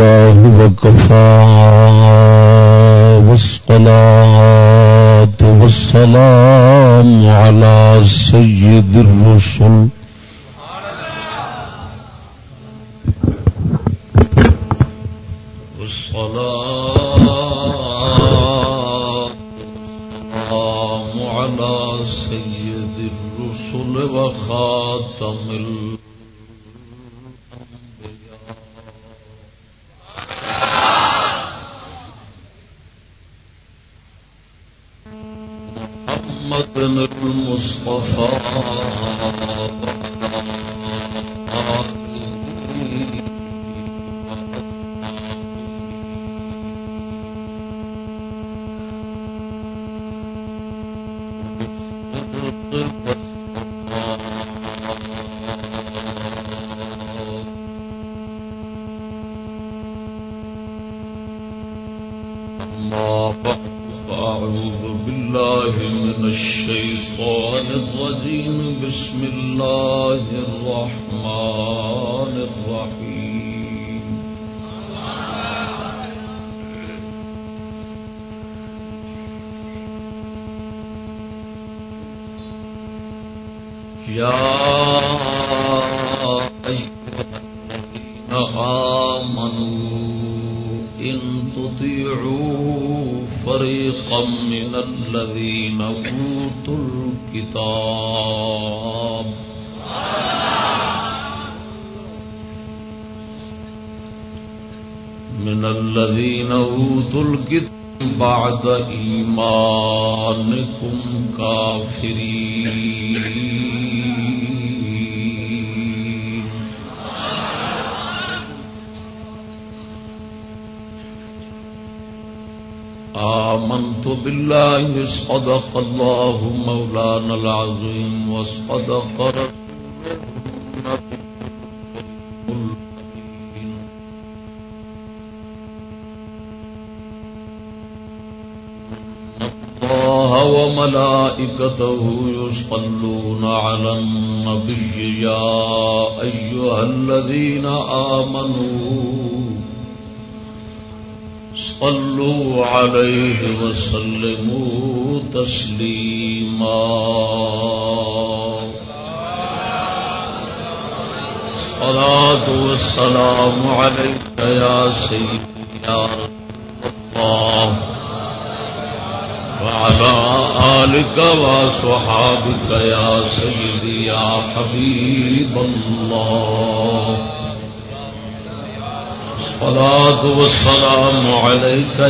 الله وكفى والصلاة والسلام على سيد الرسل.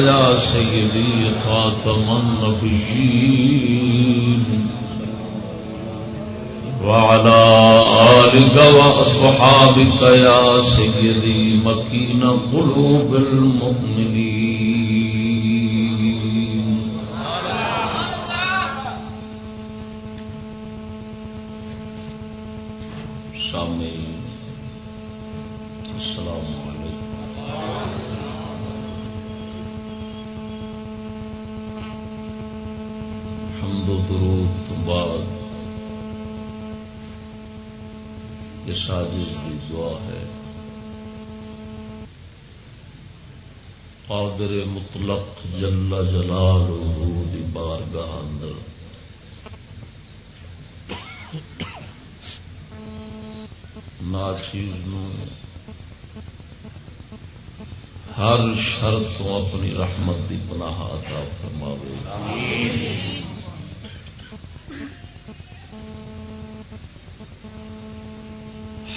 عليك يا سيدي خاتم النبيين. وعلى آلك وأصحابك يا سيدي مكين قلوب المؤمنين. جل جلال دی بارگاہ اندر۔ ناچیز ہر شرط تو اپنی رحمت دی پناہ عطا فرماوے۔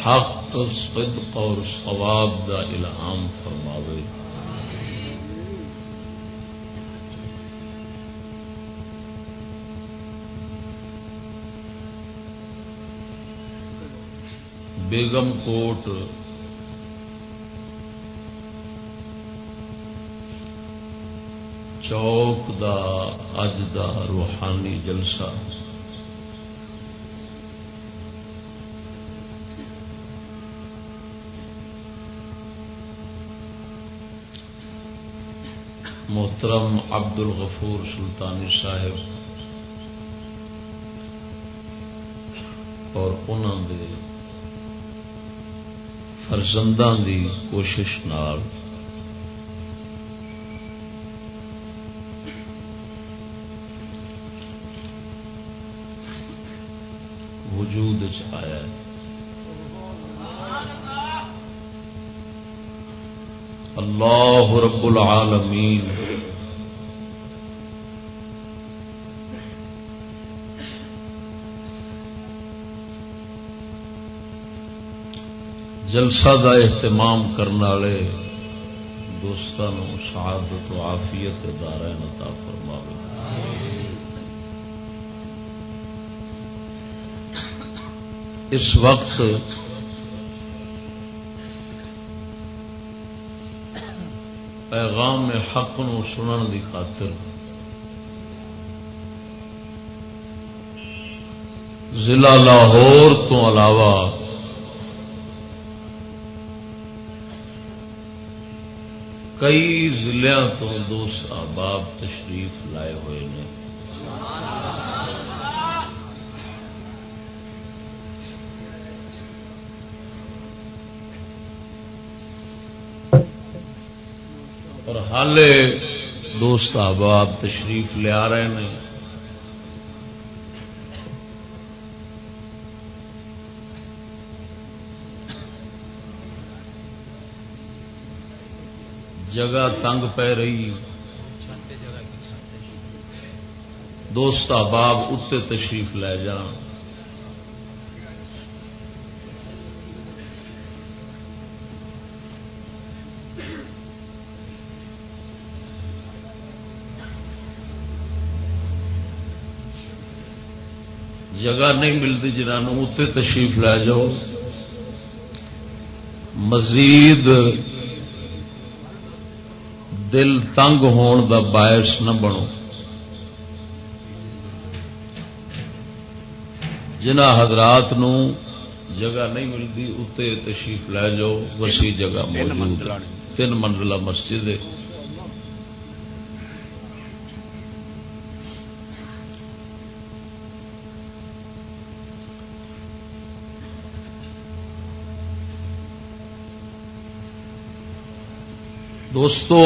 حق صدق اور ثواب دا الہام فرماوے۔ بیگم کوٹ۔ چوک دا اج دا روحانی جلسہ۔ محترم عبد الغفور سلطانی صاحب اور انہوں دے فرزندان دی کوشش نال۔ وجود آیا ہے۔ اللہ رب العالمین۔ جلسہ دا اہتمام کرنے والے دوستان شہادت و آفیت دار نتا فرما اس وقت پیغام حق نو سنن دی خاطر ضلع لاہور تو علاوہ کئی ضلع تو دوست احباب تشریف لائے ہوئے ہیں۔ اور حال دوست احباب تشریف لیا رہے ہیں۔ جگہ تنگ پی رہی۔ دوست احباب اتنے تشریف لے جان جگہ نہیں ملتی جنہوں اتنے تشریف لے جاؤ۔ مزید دل تنگ ہون دا باعث نہ بنو۔ جنہ حضرات نو جگہ نہیں ملتی اتنے تشریف لے جاؤ وسیع جگہ موجود تین منزلہ مسجد ہے۔ دوستو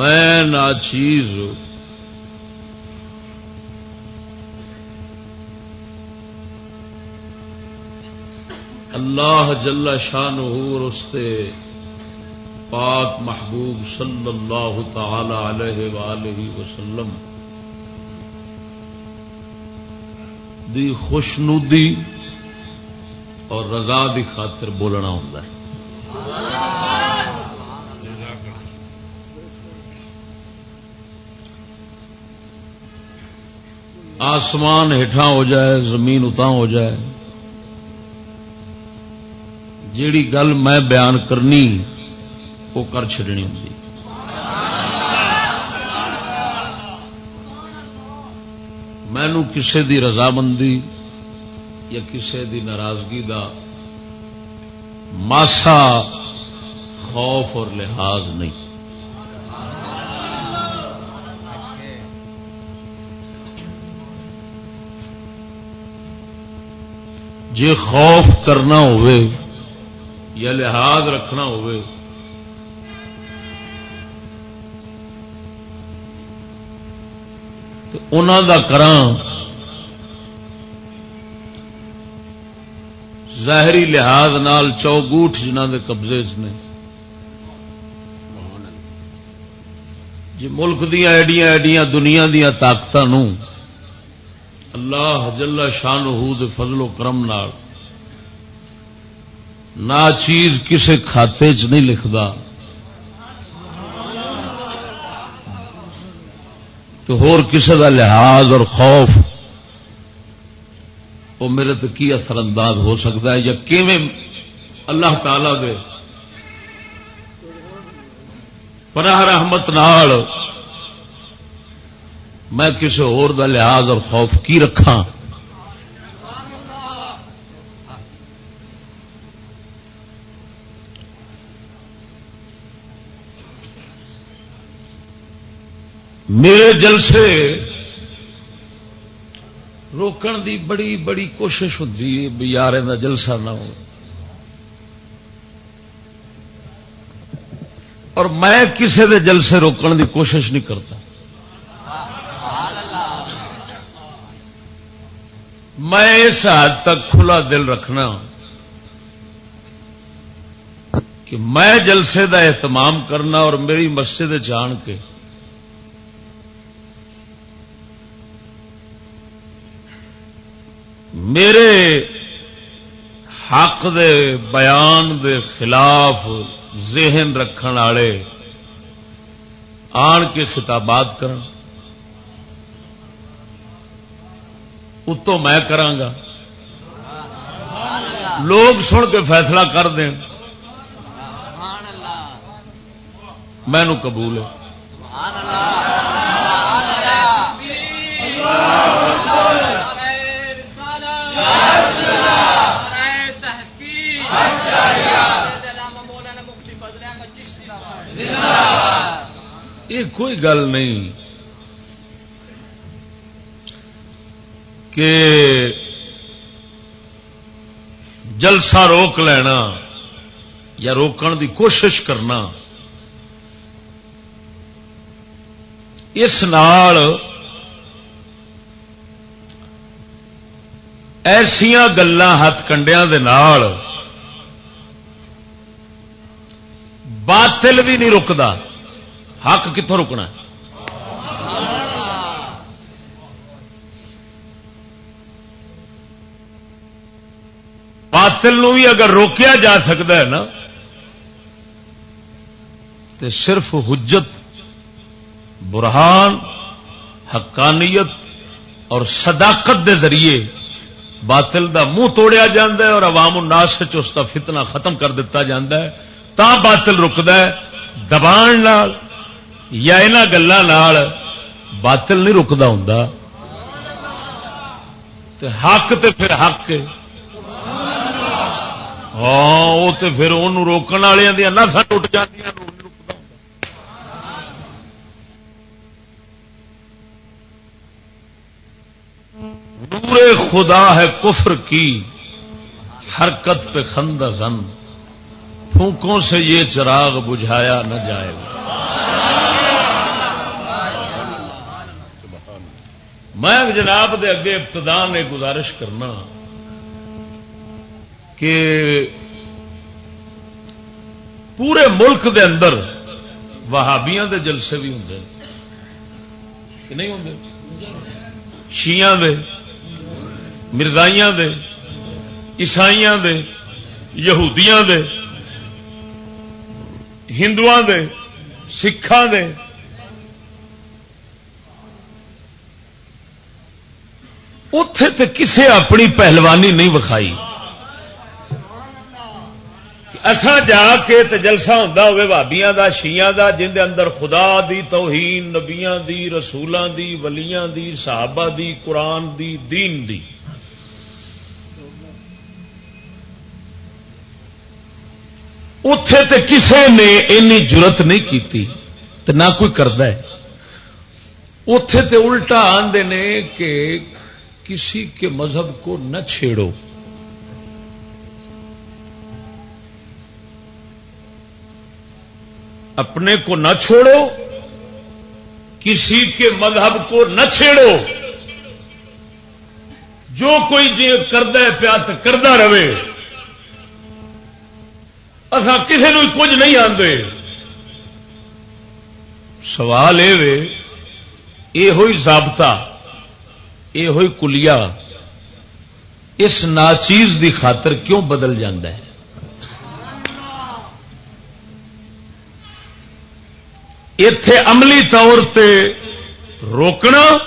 میں نا چیز اللہ جل شان رستے پاک محبوب صلی اللہ تعالی علیہ وآلہ وسلم دی خوشنودی اور رضا دی خاطر بولنا ہوں آسمان ہٹھا ہو جائے، زمین اتاں ہو جائے۔ جیڑی گل میں بیان کرنی، وہ کر چڑنی ہوں مینو کسے دی رضامندی یا کسے دی ناراضگی دا ماسا خوف اور لحاظ نہیں۔ جی خوف کرنا ہوئے، یا لحاظ رکھنا ہوئے انہوں دا کران ظاہری لحاظ نال چوگوٹ جنہ دے قبضے چ نے۔ جی ملک دیا ایڈیاں ایڈیاں دنیا دیا طاقت اللہ جلا شان دے فضل و کرم نال نہ چیز کسے کھاتے چ نہیں لکھتا تو ہور کسے دا لحاظ اور خوف وہ میرے تو کی اثر انداز ہو سکتا ہے یا کیویں اللہ تعالی دے پناہ رحمت نال میں کسی اور دا لحاظ اور خوف کی رکھا میرے جلسے روکن دی بڑی بڑی کوشش ہوتی ہے یار جلسہ نہ ہو۔ اور میں کسی دے جلسے روکن دی کوشش نہیں کرتا۔ میں اس حد تک کھلا دل رکھنا کہ میں جلسے دا اہتمام کرنا اور میری مسجد جان کے میرے حق دے بیان دے خلاف ذہن رکھن والے آن کے خطابات کر اتوں میں کرانگا۔ لوگ سن کے فیصلہ کر دیں۔ مینو قبول ہے۔ یہ کوئی گل نہیں۔ کہ جلسہ روک لینا یا روکن دی کوشش کرنا، اس نال ایسیا گلان ہاتھ کنڈیا باطل بھی نہیں رکتا حق کتوں رکنا؟ باطل نو بھی اگر روکیا جا سکتا ہے نا تو صرف حجت، برہان، حقانیت اور صداقت دے ذریعے باطل دا منہ توڑیا ہے اور عوام الناس اس کا فتنہ ختم کر دیتا ہے، تا باطل رکد دبان یا ان گلوں باطل نہیں رکتا ہوں حق تے پھر حق۔ ہاں وہ تو پھر ان روکن والوں دیا نسا ٹوٹ جی نور خدا ہے کفر کی حرکت پہ خند غن پھونکوں سے یہ چراغ بجھایا نہ جائے گا میں جناب دے اگے ابتدا نے گزارش کرنا کہ پورے ملک دے اندر وہابیاں دے جلسے بھی ہوں کہ نہیں ہوں شیاں دے، مرزائیاں دے، عیسائیاں دے، یہودیاں دے ہندو دے سکھان دے۔ اتے تو کسے اپنی پہلوانی نہیں وکھائی۔ اسا جا کے جلسہ ہوں ہوئے بھابیاں دا شیاں دا، جن دے اندر خدا دی توہین، نبیاں دی رسولوں دی، ولیاں دی، صحابہ دی، قرآن دی، دین دی۔ اتے تے کسے نے اینی جرت نہیں کی نہ کوئی کرد اتے تے الٹا آدھے نے کہ کسی کے مذہب کو نہ چھیڑو۔ اپنے کو نہ چھوڑو، کسی کے مذہب کو نہ چھیڑو۔ جو کوئی جی کرد پیا تو کرتا رہے اصا کسی نو کچھ نہیں آتے سوال یہ ہوئی ضابطہ یہ ہوئی کلیا اس ناچیز دی خاطر کیوں بدل ہے؟ اتے عملی طور تے روکنا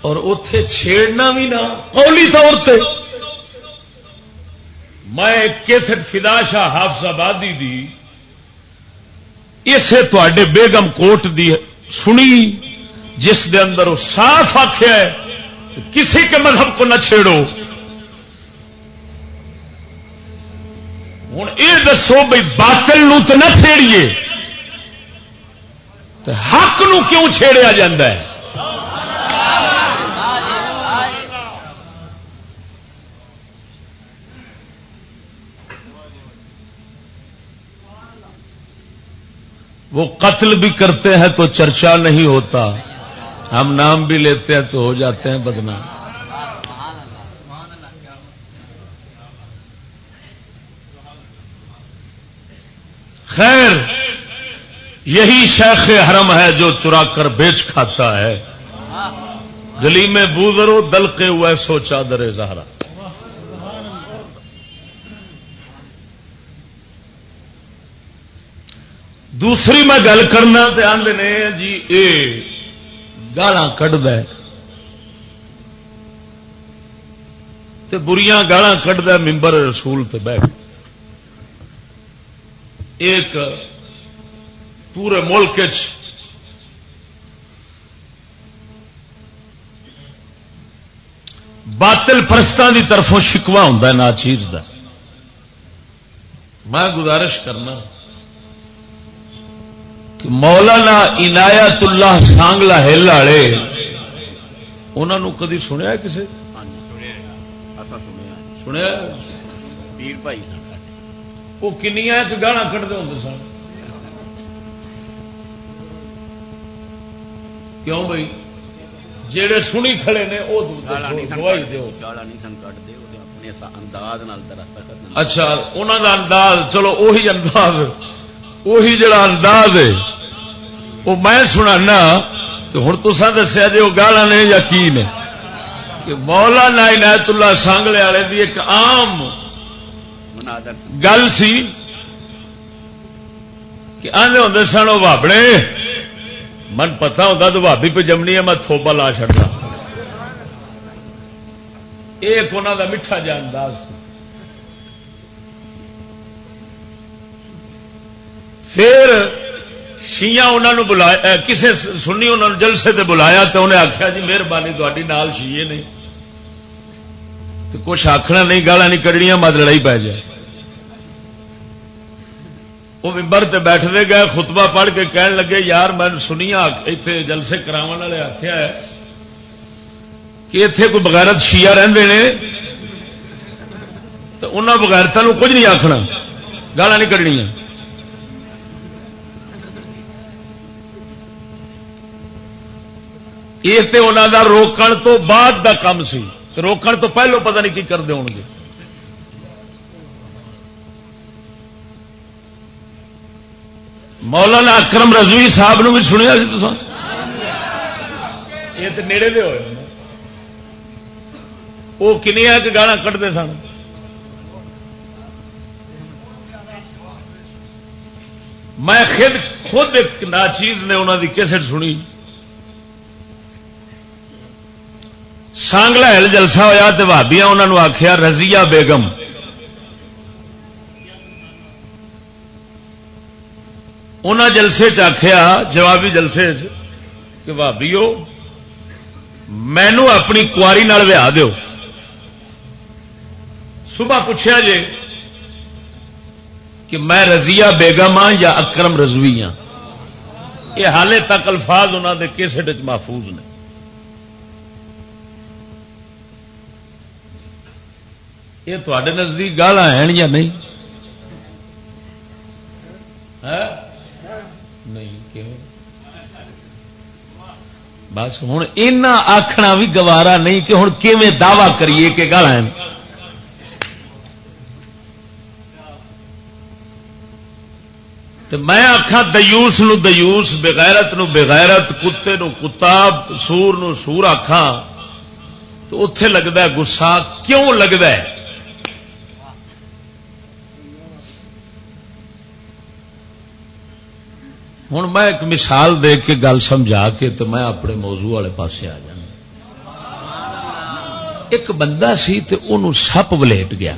اور اتے چھیڑنا بھی نہ، قولی طور تے۔ میں کیسٹ فدا شاہ حافظ آبادی دی، اسے تے بیگم کوٹ دی سنی، جس دے اندر وہ صاف آخیا کسی کے مذہب کو نہ چھیڑو۔ ہوں یہ دسو بھائی باطل نو تو نہ چھیڑیے۔ حق نو کیوں چھیڑیا جا وہ قتل بھی کرتے ہیں تو چرچا نہیں ہوتا۔ ہم نام بھی لیتے ہیں تو ہو جاتے ہیں بدنام۔ خیر۔ یہی شیخ حرم ہے جو چرا کر بیچ کھاتا ہے۔ گلی میں بوزرو دل کے ہوئے سوچا درے زہرا۔ دوسری میں گل کرنا، دھیان دینے جی اے گالا کھڈ بریاں گالا کھڈ ممبر رسول تے بہ ایک پورے ملک باطل پرستان کی طرفوں شکوا ہوں نا چیز کا میں گزارش کرنا کہ مولانا عنایت اللہ سانگلا ہل والے انہوں کدی سنیا کسی سنیا پیر بھائی وہ کنیا گانا کٹتے ہوں سن۔ کیوں بھائی؟ جڑے سنی کھڑے نے وہ اچھا انہوں کا انداز چلو اہی انداز اہی جڑا انداز ہے وہ میں سنا تو ہوں تو دسیا جی وہ گالا نے یا کی نے؟ کہ مولا نا عنایت اللہ سانگلے والے کی ایک عام گل سی کہ آنے ہوں سن وہ بابڑے من پتا ہوتا تو بھابی پہ جمنی ہے، میں تھوبا لا چڑتا ایک انہوں کا میٹھا جا انداز پھر شیا انہوں بلایا کسی سنی انہوں جلسے تے بلایا تو انہیں آخیا جی مہربانی تاری نال شیے نے تو کچھ آخنا نہیں گالا نہیں کڑنیا مت لڑائی پی جائے۔ وہ ممبر تے بیٹھتے گئے، خطبہ پڑھ کے کہن لگے، یار میں سنیا اتنے جلسے کرا والے آخیا ہے کہ اتے کوئی بغیرت شیعہ رہتے ہیں تو انہوں بغیرتا کچھ نہیں آخنا گالا نہیں کرنی یہ تو انہوں کا روکن تو بعد دا کام سی۔ روکن تو پہلو پتہ نہیں کی کرتے ہو گے مولانا اکرم رضوی صاحب نو بھی سنیا سی تو یہ تو نیڑے دے ہوئے وہ کنیا گانا کٹتے سن۔ میں خود خود ایک ناچیز نے انہوں کی کیسٹ سنی۔ سانگلا ہل جلسہ ہوا تو بھابیا انہوں آخیا رضیہ بیگم۔ انہوں جلسے چخیا جوابی جلسے کہ بھابیو مینو اپنی کاری ویا دو صبح پوچھا جی کہ میں رضیا بیگم ہاں یا اکرم رضوی ہاں؟ یہ حالے تک الفاظ انہوں کے کیسٹ محفوظ نے۔ یہ تے نزدیک گالا ہیں یا نہیں؟ ہاں؟ نہیں بس ہوں آخنا بھی گوارا نہیں کہ ہوں کیون دعوی کریے کہ گالا میں آخا دئیوس نیوس بغیرت نو بغیرت، کتے نو کتا، سور نو سور آخا تو اتے لگتا گسا کیوں لگتا ہے؟ ہوں میں ایک مثال دے کے گل سمجھا کے تو میں اپنے موضوع والے پاس آ جا ایک بندہ سی تے انہوں سپ ولیٹ گیا۔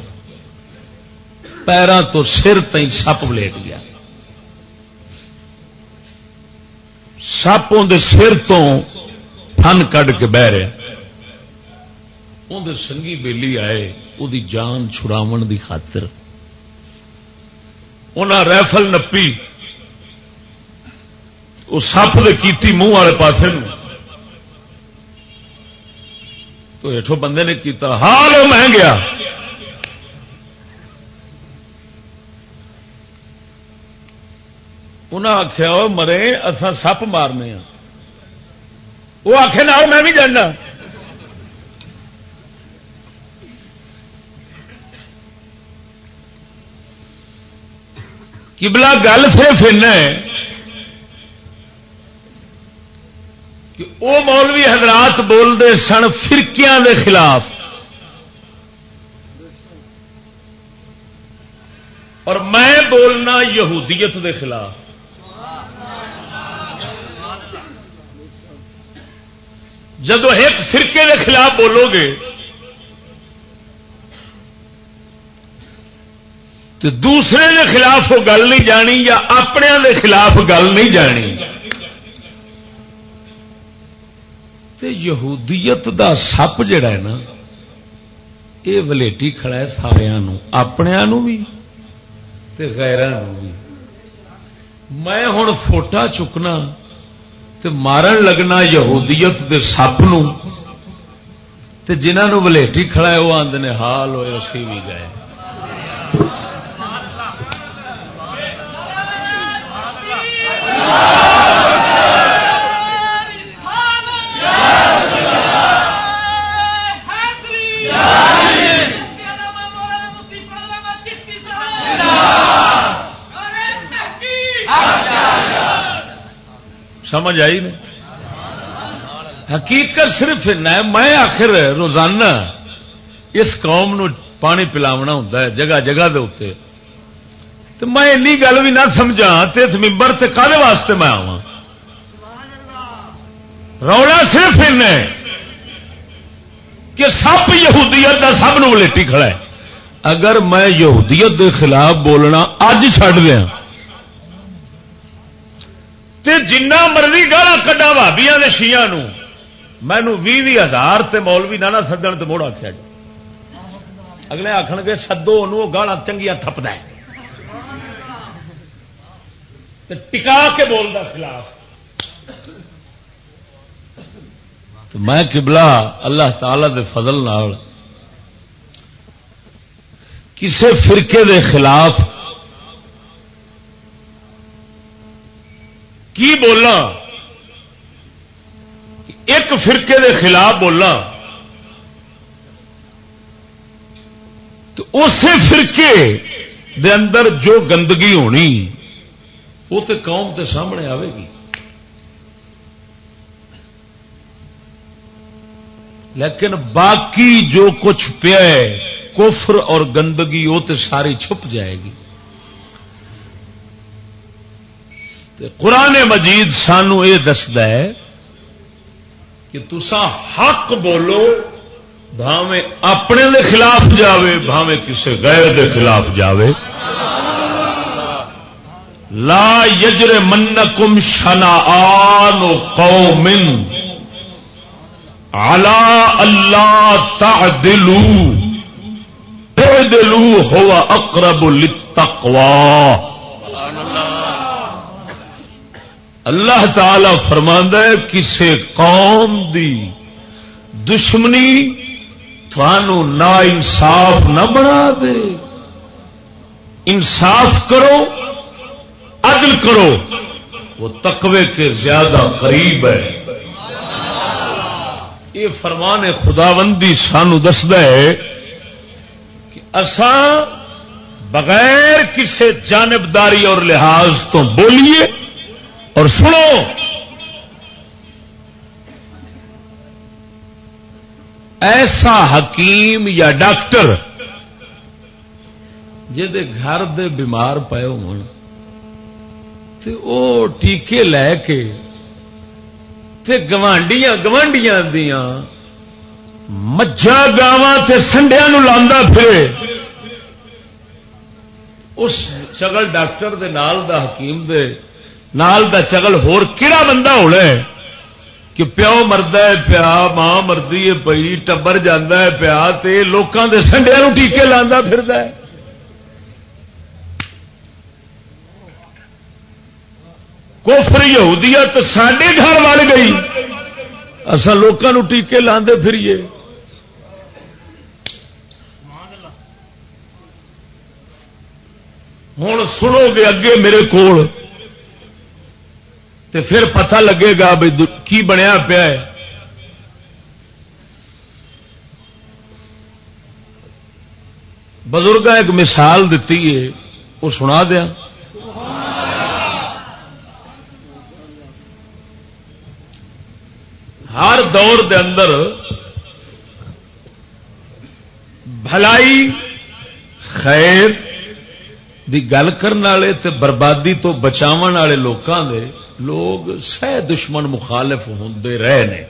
پیروں تو سر تھی سپ ولیٹ گیا۔ سپ اندر سر تو تھن کھ کے بہ رہے۔ اندر سنگھی بیلی آئے وہ جان چھڑاو دی خاطر۔ انہیں ریفل نپی۔ وہ سپ کیتی منہ والے پاس تو ہٹو بندے نے کیتا، حال مہ گیا۔ انہیں آخیا وہ مرے اصا سپ مارنے ہاں۔ وہ آخے نہ، میں بھی جانا کبلا گل صرف کہ وہ مولوی حضرات بولتے سن فرقیاں دے خلاف۔ اور میں بولنا یہودیت دے خلاف۔ جب ایک فرقے دے خلاف بولو گے تو دوسرے دے خلاف وہ گل نہیں جانی یا اپنے دے خلاف گل نہیں جانی۔ تے یہودیت دا سپ جڑا ہے نا یہ ولیٹی کھڑا ہے سارا اپنیا بھی غیران بھی۔ میں ہوں فوٹا چکنا تے مارن لگنا یہودیت دے سپ جنہوں ولیٹی کھڑا ہے وہ آدھے حال ہوئے اسی بھی گئے۔ سمجھ آئی نہیں؟ حقیقت صرف میں آخر روزانہ اس قوم نو پانی پلاونا ہوں جگہ جگہ دے اتنے تو میں گل بھی نہ سمجھا تو اس ممبر سے کالے واسطے میں آوا رولا صرف کہ سب یہودیت کا سب نو ولیٹی کھڑا ہے۔ اگر میں یہودیت دے خلاف بولنا اج چڈ دیا۔ تے جنہ مرضی گالا کڈا بھابیا نے شیا مینو بھی بھی ہزار تے مولوی نہ سدن تو موڑ آخیا جی۔ اگلے آخر گے، سدو ان گالا چنگیا تھپد ٹکا کے بولنا خلاف۔ تو میں قبلہ اللہ تعالی دے فضل نال کسے فرقے دے خلاف کی بولنا؟ ایک فرقے دے خلاف بولنا۔ تو اسی فرقے دے اندر جو گندگی ہونی، وہ تو قوم کے سامنے آئے گی۔ لیکن باقی جو کچھ پیا کفر اور گندگی، وہ تو ساری چھپ جائے گی۔ قرآن مجید سانو یہ دسد ہے کہ تسا حق بولو بھاوے اپنے دے خلاف جاوے بھاوے کسی غیر دے خلاف جاوے۔ لا یجر منکم شنا قوم علا اللہ تعدلو۔ تعدلو ہوا اقرب للتقوی۔ اللہ تعالی فرماندہ ہے کسے قوم دی دشمنی تھانو نا انصاف نہ بنا دے۔ انصاف کرو، عدل کرو۔ وہ تقوی کے زیادہ قریب ہے۔ یہ فرمان خداوندی سانو دسد ہے کہ اسان بغیر کسی جانبداری اور لحاظ تو بولیے اور سنو ایسا حکیم یا ڈاکٹر گھر دے بیمار پے ٹیکے لے کے گوانڈیاں گوانڈیاں دیا مجھا گاواں سنڈیا لا پھر اس چگل ڈاکٹر دے نال دا حکیم دے نال دا چگل ہور کیڑا بندہ ہونا ہے کہ پیو مرد ہے، پیا ماں مردی ہے پی ٹبر جانا ہے، پیا لوگوں کے سنڈیا ٹیکے لانا پھر کوفر یہودیت سڈے گھر وال گئی۔ اصا لوگوں ٹیکے لاندے پھریے۔ ہوں سنو گے اگے میرے کول۔ تے پھر پتہ لگے گا بھائی کی بنیا پیا ہے۔ بزرگ ایک مثال دیتی ہے، وہ سنا دیا ہر دور دے اندر بھلائی، خیر دی گل کرنے والے تے بربادی تو بچاو والے لوگوں دے لوگ سہ دشمن مخالف ہوں رہے نے۔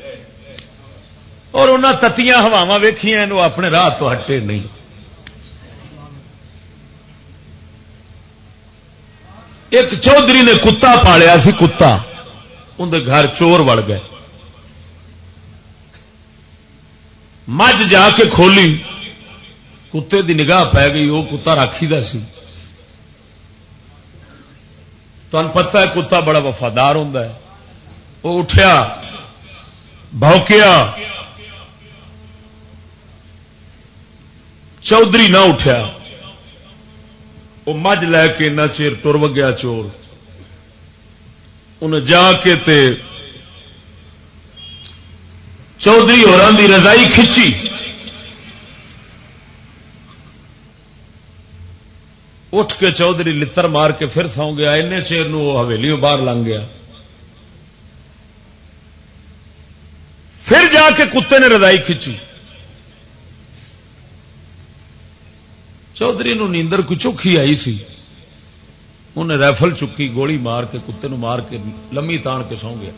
اور انہوں تتیاں ہوا ویخیا اپنے راہ تو ہٹے نہیں۔ ایک چودھری نے کتا پالیا سی، کتا۔ اندر گھر چور وڑ گئے۔ مجھ جا کے کھولی۔ کتے دی نگاہ پی گئی، وہ کتا راکھی دا سی۔ تمہیں پتا ہے کتا بڑا وفادار ہوں وہ اٹھیا بوکیا چودھری نہ اٹھیا۔ وہ مجھ لے کے نہ چیر تر وگیا چور۔ انہیں جا کے تے چودھری دی رضائی کھچی۔ اٹھ کے چودھری لتر مار کے پھر سو گیا این چیر وہ حویلی باہر لنگ گیا۔ پھر جا کے کتے نے رضائی کھچی۔ چودھری نیندر کو چوکھی آئی سی۔ انہیں ریفل چکی، گولی مار کے، کتے نو مار کے، لمی تان کے سو گیا۔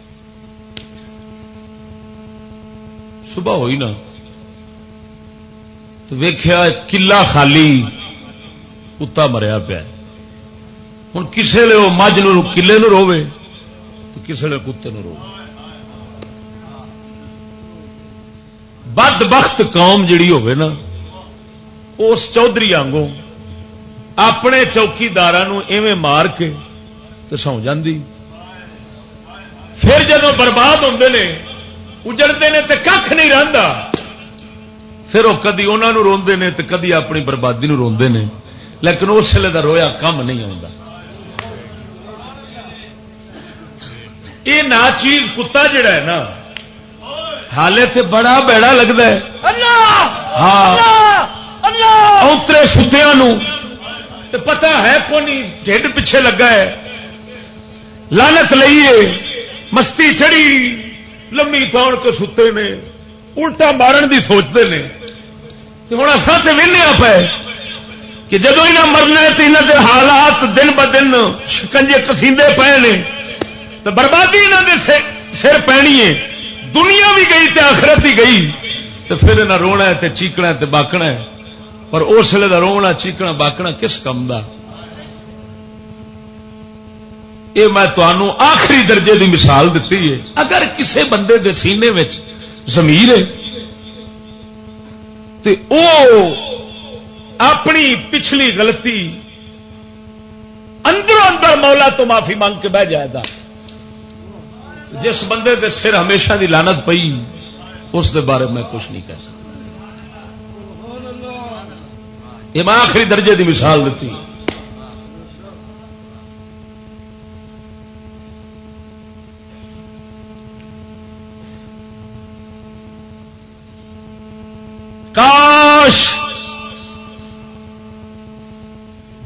صبح ہوئی نا، تو ویخیا کلا خالی۔ کتا مریا پیا۔ ہوں کسے لے وہ مجھ کلے نو روے تو کسے لے کتے نو روے بد بخت قوم جڑی ہوئے نا، اس چودھری آنگوں اپنے چوکیدار ایویں مار کے تو سو جی پھر جب برباد ہوتے ہیں اجڑتے ہیں تو کھ نہیں رہتا پھر وہ کدی انہوں روندے نے تو کدی اپنی بربادی روندے نے۔ لیکن اس ویلے کا رویا کم نہیں آتا یہ نا چیز کتا جڑا ہے نا حالے تے بڑا بیڑا لگتا ہے۔ ہاں۔ اترے ستیا پتا ہے کونی ڈھڈ پیچھے لگا ہے۔ لالت لئیے مستی چڑی لمبی تھان کے ستے نے الٹا مارن دی سوچتے ہیں ہوں اصل تو وہنے پے کہ جدو یہاں مرنا تو یہاں کے حالات دن ب دن شکنجے کسیدے پے نے تو بربادی یہاں کے سر پینی ہے۔ دنیا بھی گئی تے آخرت ہی گئی تو پھر یہاں رونا ہے چیکنا ہے باقنا ہے۔ پر اس ویلے کا رونا، چیکنا باقنا کس کم کا یہ میں تمہوں آخری درجے کی مثال دیتی ہے۔ اگر کسی بندے کے سینے میں زمیر ہے تو او اپنی پچھلی غلطی اندر اندر مولا تو معافی مانگ کے بہ جائے گا۔ جس بندے کے سر ہمیشہ دی لانت پئی، اس دے بارے میں کچھ نہیں کہہ سکتا۔ یہ میں آخری درجے کی مثال دیتی۔ کاش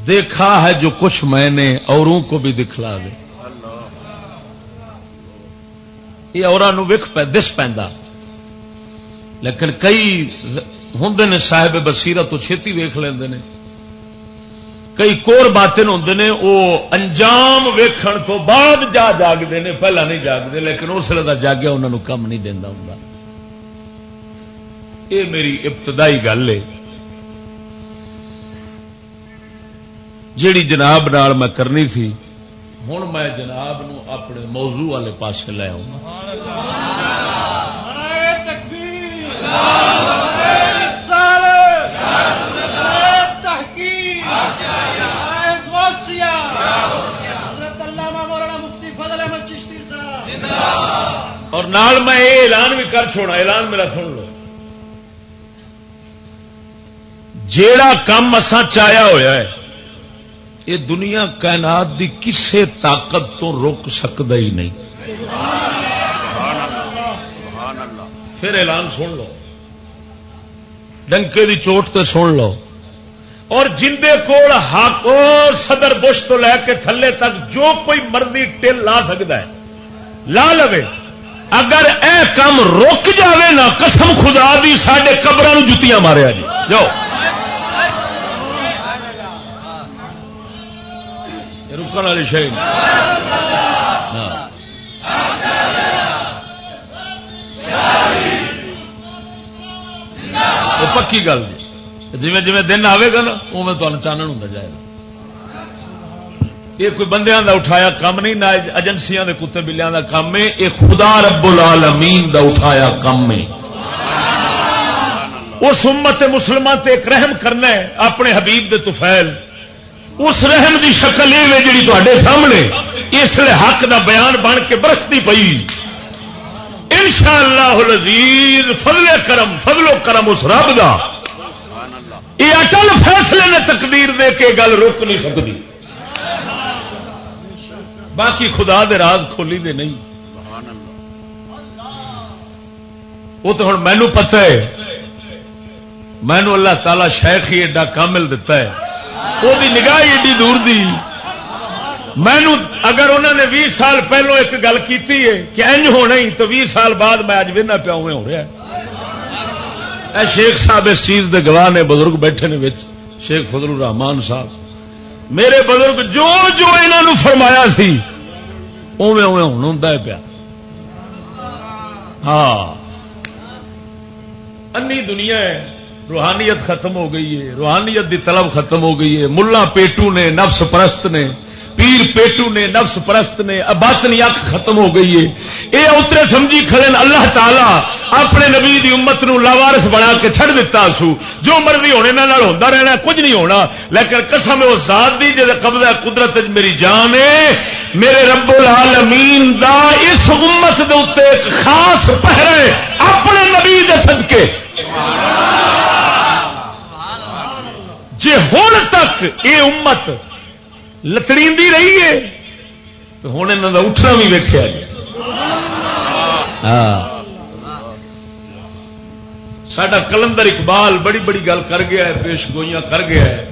دیکھا ہے جو کچھ میں نے، اوروں کو بھی دکھلا دے۔ یہ اور دس پہ لیکن کئی ہوں نے صاحب بسیرت تو چھتی ویخ لے کئی کور باطن ہوں نے وہ انجام ویکھن تو بعد جا جاگتے ہیں پہلا نہیں جاگتے لیکن اس ویل کا جاگیا انہوں کم نہیں دینا ہوں یہ میری ابتدائی گل ہے۔ جیڑی جناب نال میں کرنی تھی ہوں میں جناب نو اپنے موضوع والے پاس لے آؤں اور نال میں یہ اعلان بھی کر چھوڑا، اعلان میرا سن لو۔ جیڑا کام اسا چایا ہوا ہے یہ دنیا کائنات دی کسے طاقت تو روک سکتا ہی نہیں۔ پھر اعلان سن لو۔ ڈنکے دی چوٹ تے سن لو۔ اور جندے کول ہاکو صدر بش تو لے کے تھلے تک جو کوئی مرضی ٹل لا سکتا ہے، لا لو اگر اے کام رک جاوے نا، قسم خدا دی سڈے قبر جتیاں ماریا جی۔ جاؤ۔ رکن والی شہر پکی گل جی جی جی دن آئے گا نا او تمہیں چانن ہوں جائے گا۔ یہ کوئی بندیاں دا اٹھایا کام نہیں، نہ ایجنسیاں دے کتے بلیاں دا کام ہے، یہ خدا رب العالمین دا اٹھایا کام ہے۔ اس امت مسلمان تے ایک رحم کرنا ہے، اپنے حبیب دے توفیل اس رحم دی شکل یہ جی تے سامنے، اس لیے حق دا بیان بن کے برستی پئی۔ ان شاء اللہ فضل کرم، فضل و کرم اس رب دا۔ یہ اٹل فیصلے نے تقدیر دے کے گل روک نہیں سکتی۔ باقی خدا دے راز کھولی دے نہیں۔ وہ تو ہوں مینو پتہ ہے مینو اللہ تعالی شیخ ہی ایڈا کامل دتا ہے۔ وہ نگاہ ایڈی دور دی۔ مینو اگر انہوں نے بھی سال پہلو ایک گل کی کہ انج ہونا ہی تو بھی سال بعد میں اج وہنا پیا ہو رہا ہے۔ اے شیخ صاحب اس چیز دے گواہ نے بزرگ بیٹھے نے وچ، شیخ فضل الرحمان صاحب۔ میرے بزرگ جو جو انہوں فرمایا سی اوے اوے ہوں ہوں پیا۔ ہاں۔ انی دنیا ہے۔ روحانیت ختم ہو گئی ہے، روحانیت دی طلب ختم ہو گئی ہے۔ ملا پیٹو نے، نفس پرست نے، پیر پیٹو نے، نفس پرست نے باطنی اک ختم ہو گئی ہے۔ یہ اترے سمجھی کھڑے، اللہ تعالی اپنے نبی دی امت نو لاوارس بنا کے چھڑ دیتا سو۔ جو مرضی ہونے ہوتا رہنا کچھ نہیں ہونا۔ لیکن قسم وہ ذات دی جب قبضہ قدرت میری جان ہے۔ میرے رب العالمین دا اس امت دے اتنے ایک خاص پہرے اپنے نبی دے صدقے۔ جی ہوں تک یہ امت لتڑی رہی ہے، تو ہوں یہاں کا اٹھنا بھی ویکیا جی۔ ہاں۔ سڈا کلندر اقبال بڑی بڑی گل کر گیا ہے، پیش گوئیاں کر گیا ہے۔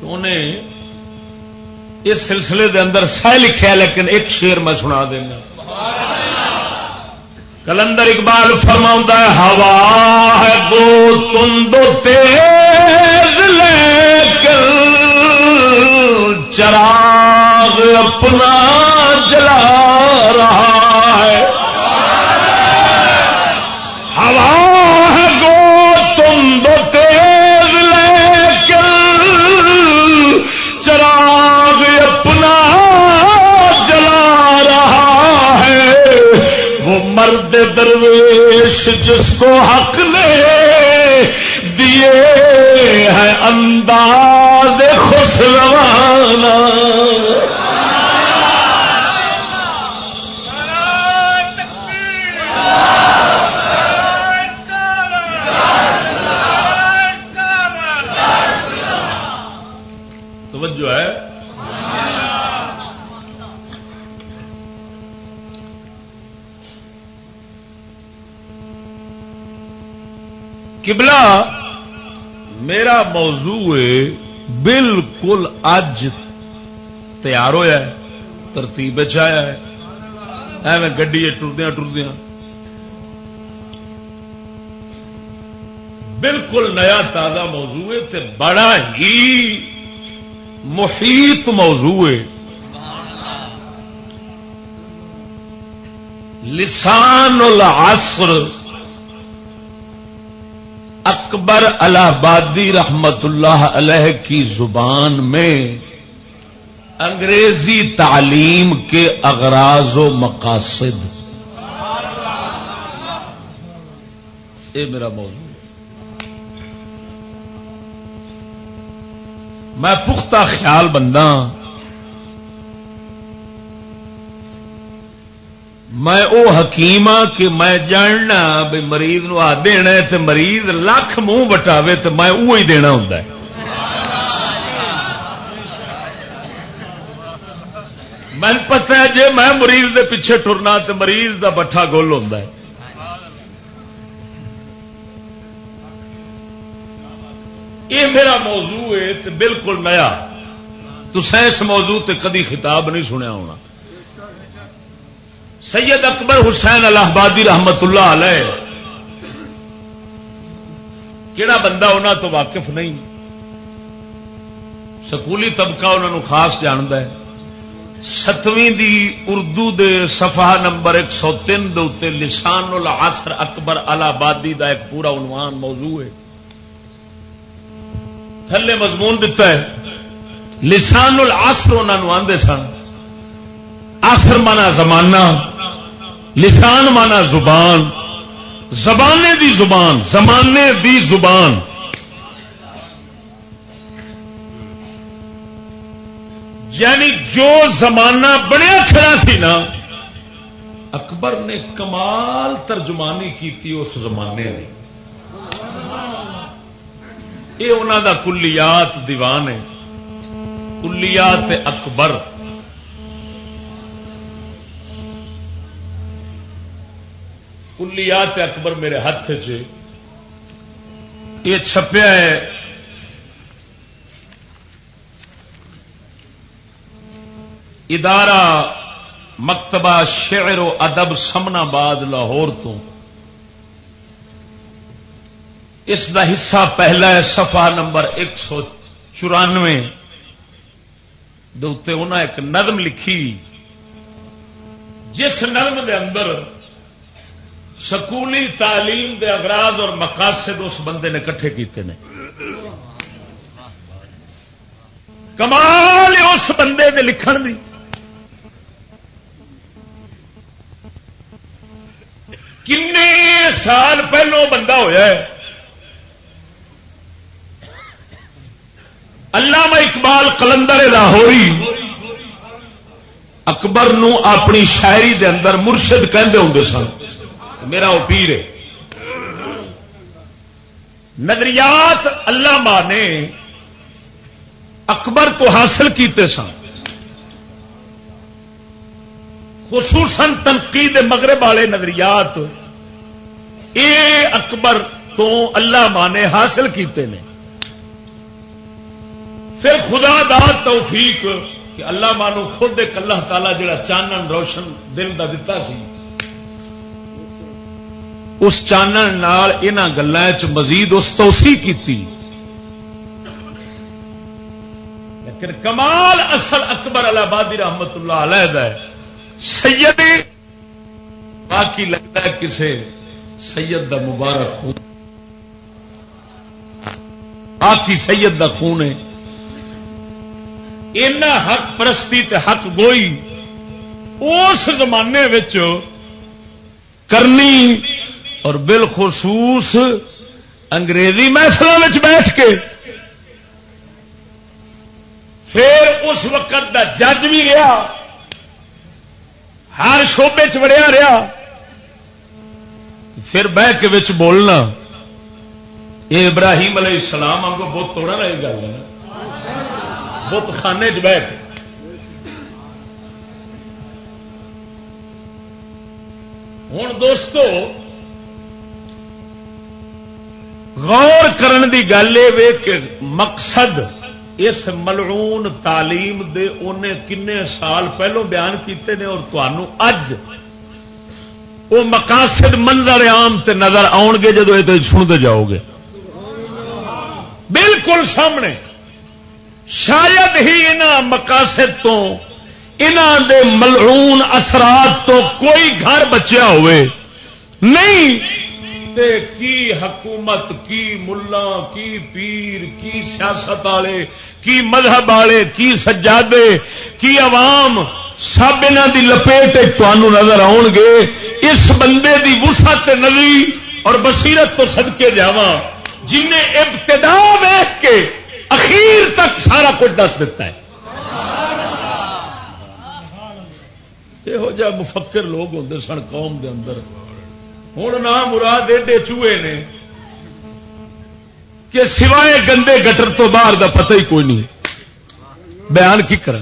تو انہیں اس سلسلے دے اندر سہ لکھا لیکن ایک شیر میں سنا دینا۔ کلندر اقبال فرما ہے، ہوا ہے گو تم دو تیز لے کر چراغ اپنا جلا رہا ہے۔ مرد درویش جس کو حق نے دیے ہے انداز خوش روانہ۔ قبلہ میرا موضوع بالکل اج تیار ہوا ترتیب آیا ہے۔ ایویں گڈی ٹردیا ٹردیا بالکل نیا تازہ موضوع ہے تے بڑا ہی محیط موضوع ہے۔ لسان العصر اکبر الہبادی رحمت اللہ علیہ کی زبان میں انگریزی تعلیم کے اغراض و مقاصد۔ یہ میرا موضوع۔ میں پختہ خیال بندہ ہاں۔ میں او حکیم ہاں کہ میں جاننا بھی مریض نو آ دینا تے مریض لکھ منہ بٹاوے تو میں وہی دینا ہوں من پتا ہے جی میں مریض دے پیچھے ٹرنا تو مریض دا بٹھا گول ہوتا ہے۔ یہ میرا موضوع ہے بالکل نیا۔ تو اس موضوع تے کدی خطاب نہیں سنیا ہونا۔ سید اکبر حسین الہبادی رحمت اللہ علیہ۔ کہڑا بندہ انہوں تو واقف نہیں؟ سکولی طبقہ انہوں خاص جانتا ہے۔ ستویں دی اردو دے صفحہ نمبر ایک سو تین دے لسان العصر اکبر الہبادی دا ایک پورا عنوان موضوع ہے۔ تھلے مضمون دتا ہے۔ لسان العصر انہوں آدھے سن۔ آخر مانا زمانہ۔ لسان مانا زبان، زبانے دی زبان، زمانے دی زبان۔ یعنی جو زمانہ بڑیا کھڑا سی نا، اکبر نے کمال ترجمانی کی اس زمانے کی یہ انہوں دا کلیات دیوان ہے کلیات اکبر۔ کلیات اکبر میرے ہاتھ چ یہ چھپیا ہے۔ ادارہ مکتبہ شعر و ادب سمنا باد لاہور تو۔ اس دا حصہ پہلا ہے سفا نمبر ایک سو چورانوے۔ انہیں ایک نظم لکھی۔ جس نظم دے اندر سکولی تعلیم دے اگراض اور مقاصد اس بندے نے کٹھے کیتے ہیں کمال اس بندے دے لکھن دی۔ کن سال پہلو بندہ ہوا علامہ اقبال کلندر لاہوری اکبر نو اپنی شاعری دے اندر مرشد کہندے ہوں سن۔ میرا وہ پیر ہے۔ نظریات اللہ نے اکبر تو حاصل کیتے سن۔ خصوصاً تنقید مغرب والے نظریات، اے اکبر تو اللہ ماں نے حاصل کیتے ہیں پھر خدا دا توفیق کہ اللہ مانو خود ایک اللہ تعالی جڑا چانن روشن دل کا دتا سی۔ اس چانن ان گلوں مزید اس توسی کی لیکن کمال اصل اکبر آبادی رحمت اللہ علیہ سید باقی لگتا ہے کسے سید دا مبارک خون۔ باقی سید دا خون ہے۔ اینا حق پرستی تے حق گوئی اس زمانے کرنی اور بالخصوص انگریزی محفلوں بیٹھ کے۔ پھر اس وقت دا جج بھی رہا ہر شوبے چڑیا رہا پھر بہ کے بچ بولنا۔ یہ ابراہیم علیہ السلام آپ کو بہت توڑا رہی گل ہے بت خانے چ بہ ہوں دوستو غور کرن دی گل یہ کہ مقصد اس ملعون تعلیم دے انہیں کنے سال پہلو بیان کیتے نے اور تنوع اج وہ مقاصد منظر عام تے نظر آن گے جدو یہ سنتے جاؤ گے۔ بالکل سامنے۔ شاید ہی ان مقاصد تو انہوں دے ملعون اثرات تو کوئی گھر بچیا ہوئے۔ نہیں تے کی حکومت، کی ملا، کی پیر، کی سیاست والے، کی مذہب والے، کی سجادے، کی عوام، سب ان کی لپیٹ تمہوں نظر آؤ گے اس بندے کی وسعت نظری اور بصیرت تو سدکے جا جنہیں ابتدا ویخ کے اخیر تک سارا کچھ دس دیتا ہے۔ یہو جہ مفکر لوگ ہوں سن قوم دے اندر۔ ہوں نہ مراد ایڈے چوہے نے کہ سوائے گندے گٹر تو باہر دا پتہ ہی کوئی نہیں بیان کی کر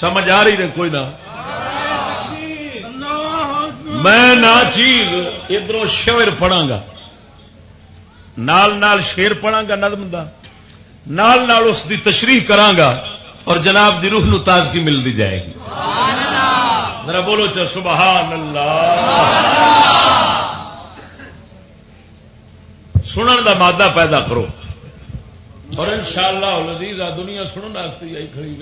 سمجھ آ رہی نے کوئی نہ۔ میں نہ چیز ادھر شیر پڑھا گا نال نال شیر پڑھا گا نظم دا۔ نال نال اس دی تشریح کرانگا اور جناب دی روح نو تازگی ملتی جائے گی۔ ذرا بولو چا سبحان اللہ سنن دا مادہ پیدا کرو۔ اور ان شاء اللہ دنیا سنن واسطے آئی کھڑی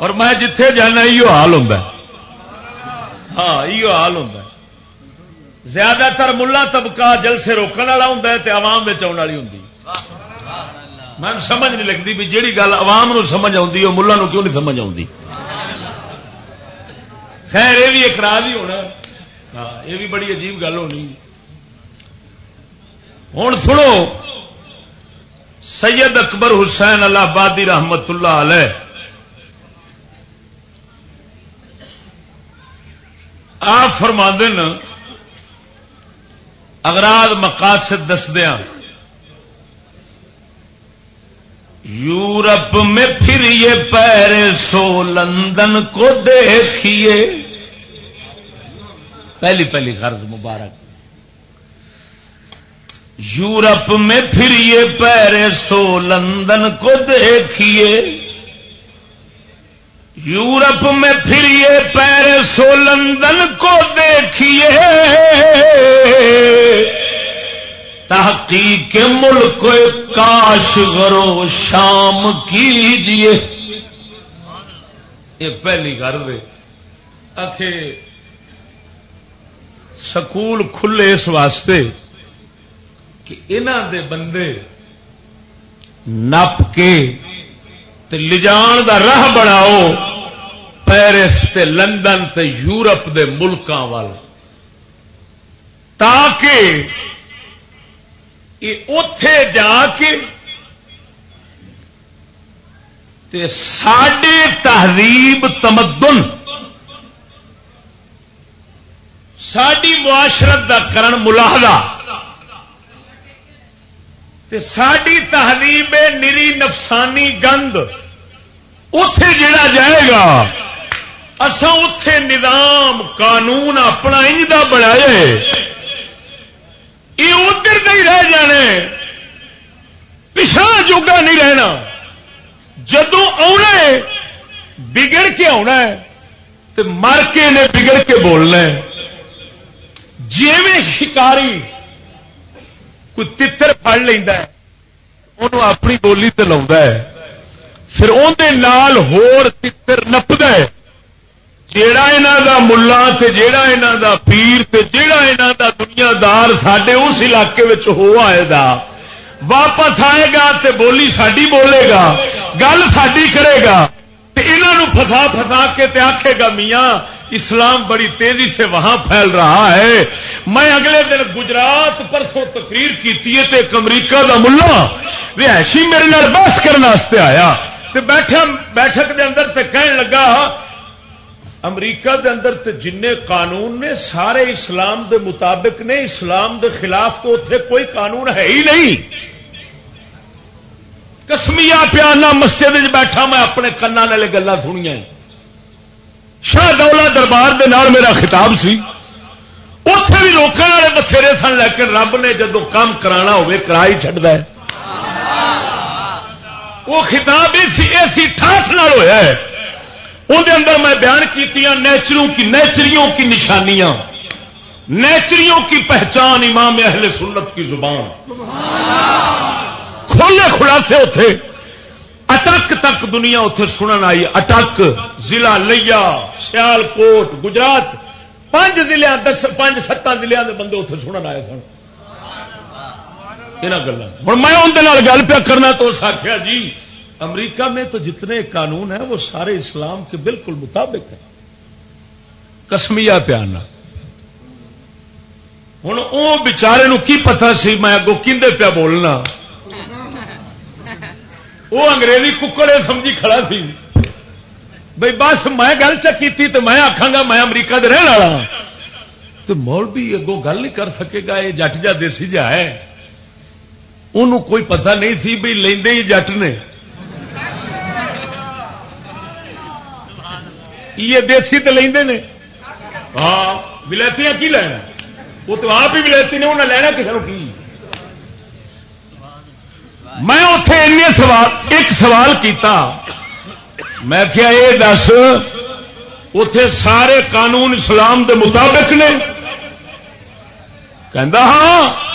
اور میں جتھے جانا یہ حال ہوں ہاں یہ حال ہوں زیادہ تر ملا طبقہ جلسے روکنے والا ہوں تو عوام آنے والی ہوں میں سمجھ نہیں لگتی بھی جہی گل عوام نو سمجھ آتی وہ ملا کیوں نہیں سمجھ آتی خیر، یہ بھی ایک راج ہی ہونا۔ ہاں یہ بھی بڑی عجیب گل ہونی۔ ہوں سنو، سید اکبر حسین اللہ آبادی رحمت اللہ علیہ۔ آپ فرما دن اگراد مقاصد دسدیا یورپ میں پھر یہ پیرے سو لندن کو دیکھیے۔ پہلی پہلی غرض مبارک۔ یورپ میں پھر یہ پیرے سو لندن کو دیکھیے۔ یورپ میں پھر یہ پیرے سو لندن کو دیکھیے۔ تحقیق ملک کاش غرو شام کیجیے۔ یہ پہلی گھر آخے سکول کھلے اس واسطے کہ انہوں دے بندے نپ کے لجان دا راہ بناؤ پیرس تے لندن تے یورپ دے ملکوں وال۔ تاکہ اتے جا کے تے ساڈے تہذیب تمدن ساری معاشرت کا کرن ملاحدہ ساری تہذیب نری نفسانی گند اتے جڑا جائے گا اسا اتے نظام قانون اپنا انج بنایا یہ ادھر نہیں رہ جانے۔ پچھا جوگا نہیں رہنا۔ جدو آنا بگڑ کے آنا تو مر کے نے بگڑ کے بولنا جی شکاری کوئی تر پڑ لینا انہوں اپنی بولی تو لا پھر اندر ہور تر نپد جیڑا یہاں دا ملا تے جیڑا یہاں دا پیر تے جیڑا یہاں دا دنیا دار سڈے اس علاقے ہو آئے گا واپس آئے گا تے بولی ساری بولے گا گل ساری کرے گا انہوں فسا فسا کے تے آکھے گا میاں، اسلام بڑی تیزی سے وہاں پھیل رہا ہے۔ میں اگلے دن گجرات پرسوں تقریر کی ایک امریکہ دا ملا ایسی میرے نال بحث کرنے آیا۔ تے بیٹھا، بیٹھک دے اندر تے کہن لگا امریکہ دے اندر تے جن قانون نے، سارے اسلام دے مطابق نے، اسلام دے خلاف تو اتے کوئی قانون ہے ہی نہیں۔ کسمیا پیانا مسجد بیٹھا، میں اپنے کنا گلا سنیا شاہ دولا دربار دے نال میرا خطاب سی۔ اتے بھی روکنے والے بتھیرے سن لیکن رب نے جدو کام کرا کرا ہی چڈ وہ خطاب ایسی ٹھاٹ نال ہوا ہے۔ اندر اندر میں بیان کی نیچروں کی نیچریوں کی نشانیاں نیچریوں کی پہچان امام اہل سنت کی زبان کھولے خلاصے اتے اٹک تک دنیا اتے سنن آئی اٹک ضلع لیا سیال کوٹ گجرات پانچ ضلع دس پانچ ستان ضلع کے بندے اتنے سنن آئے سن یہاں گلوں ہوں میں اندر گل پیا کرنا تو اس آخیا جی امریکہ میں تو جتنے قانون ہیں وہ سارے اسلام کے بالکل مطابق ہیں۔ کسمیا پیانا ہوں وہ بچارے کی پتا سی میں اگوں کھے پیا بولنا؟ وہ انگریزی ککڑے سمجھی کھڑا سی۔ بھائی بس میں گل چکی تو میں آخا گا میں امریکہ دے رہن والا۔ تو مول بھی اگوں گل نہیں کر سکے گا، یہ جٹ جا دیسی جا ہے۔ انہوں کوئی پتہ نہیں سی بھی لیندے ہی جٹ نے۔ یہ دیسی تو لے ہاں ولائتیاں کی لینا؟ وہ تو آپ ہی ولائتی نے انہیں لینا کسی کی؟ میں اتے سوال، ایک سوال کیتا۔ میں کیا یہ دس اتے سارے قانون اسلام دے مطابق نے؟ کہ ہاں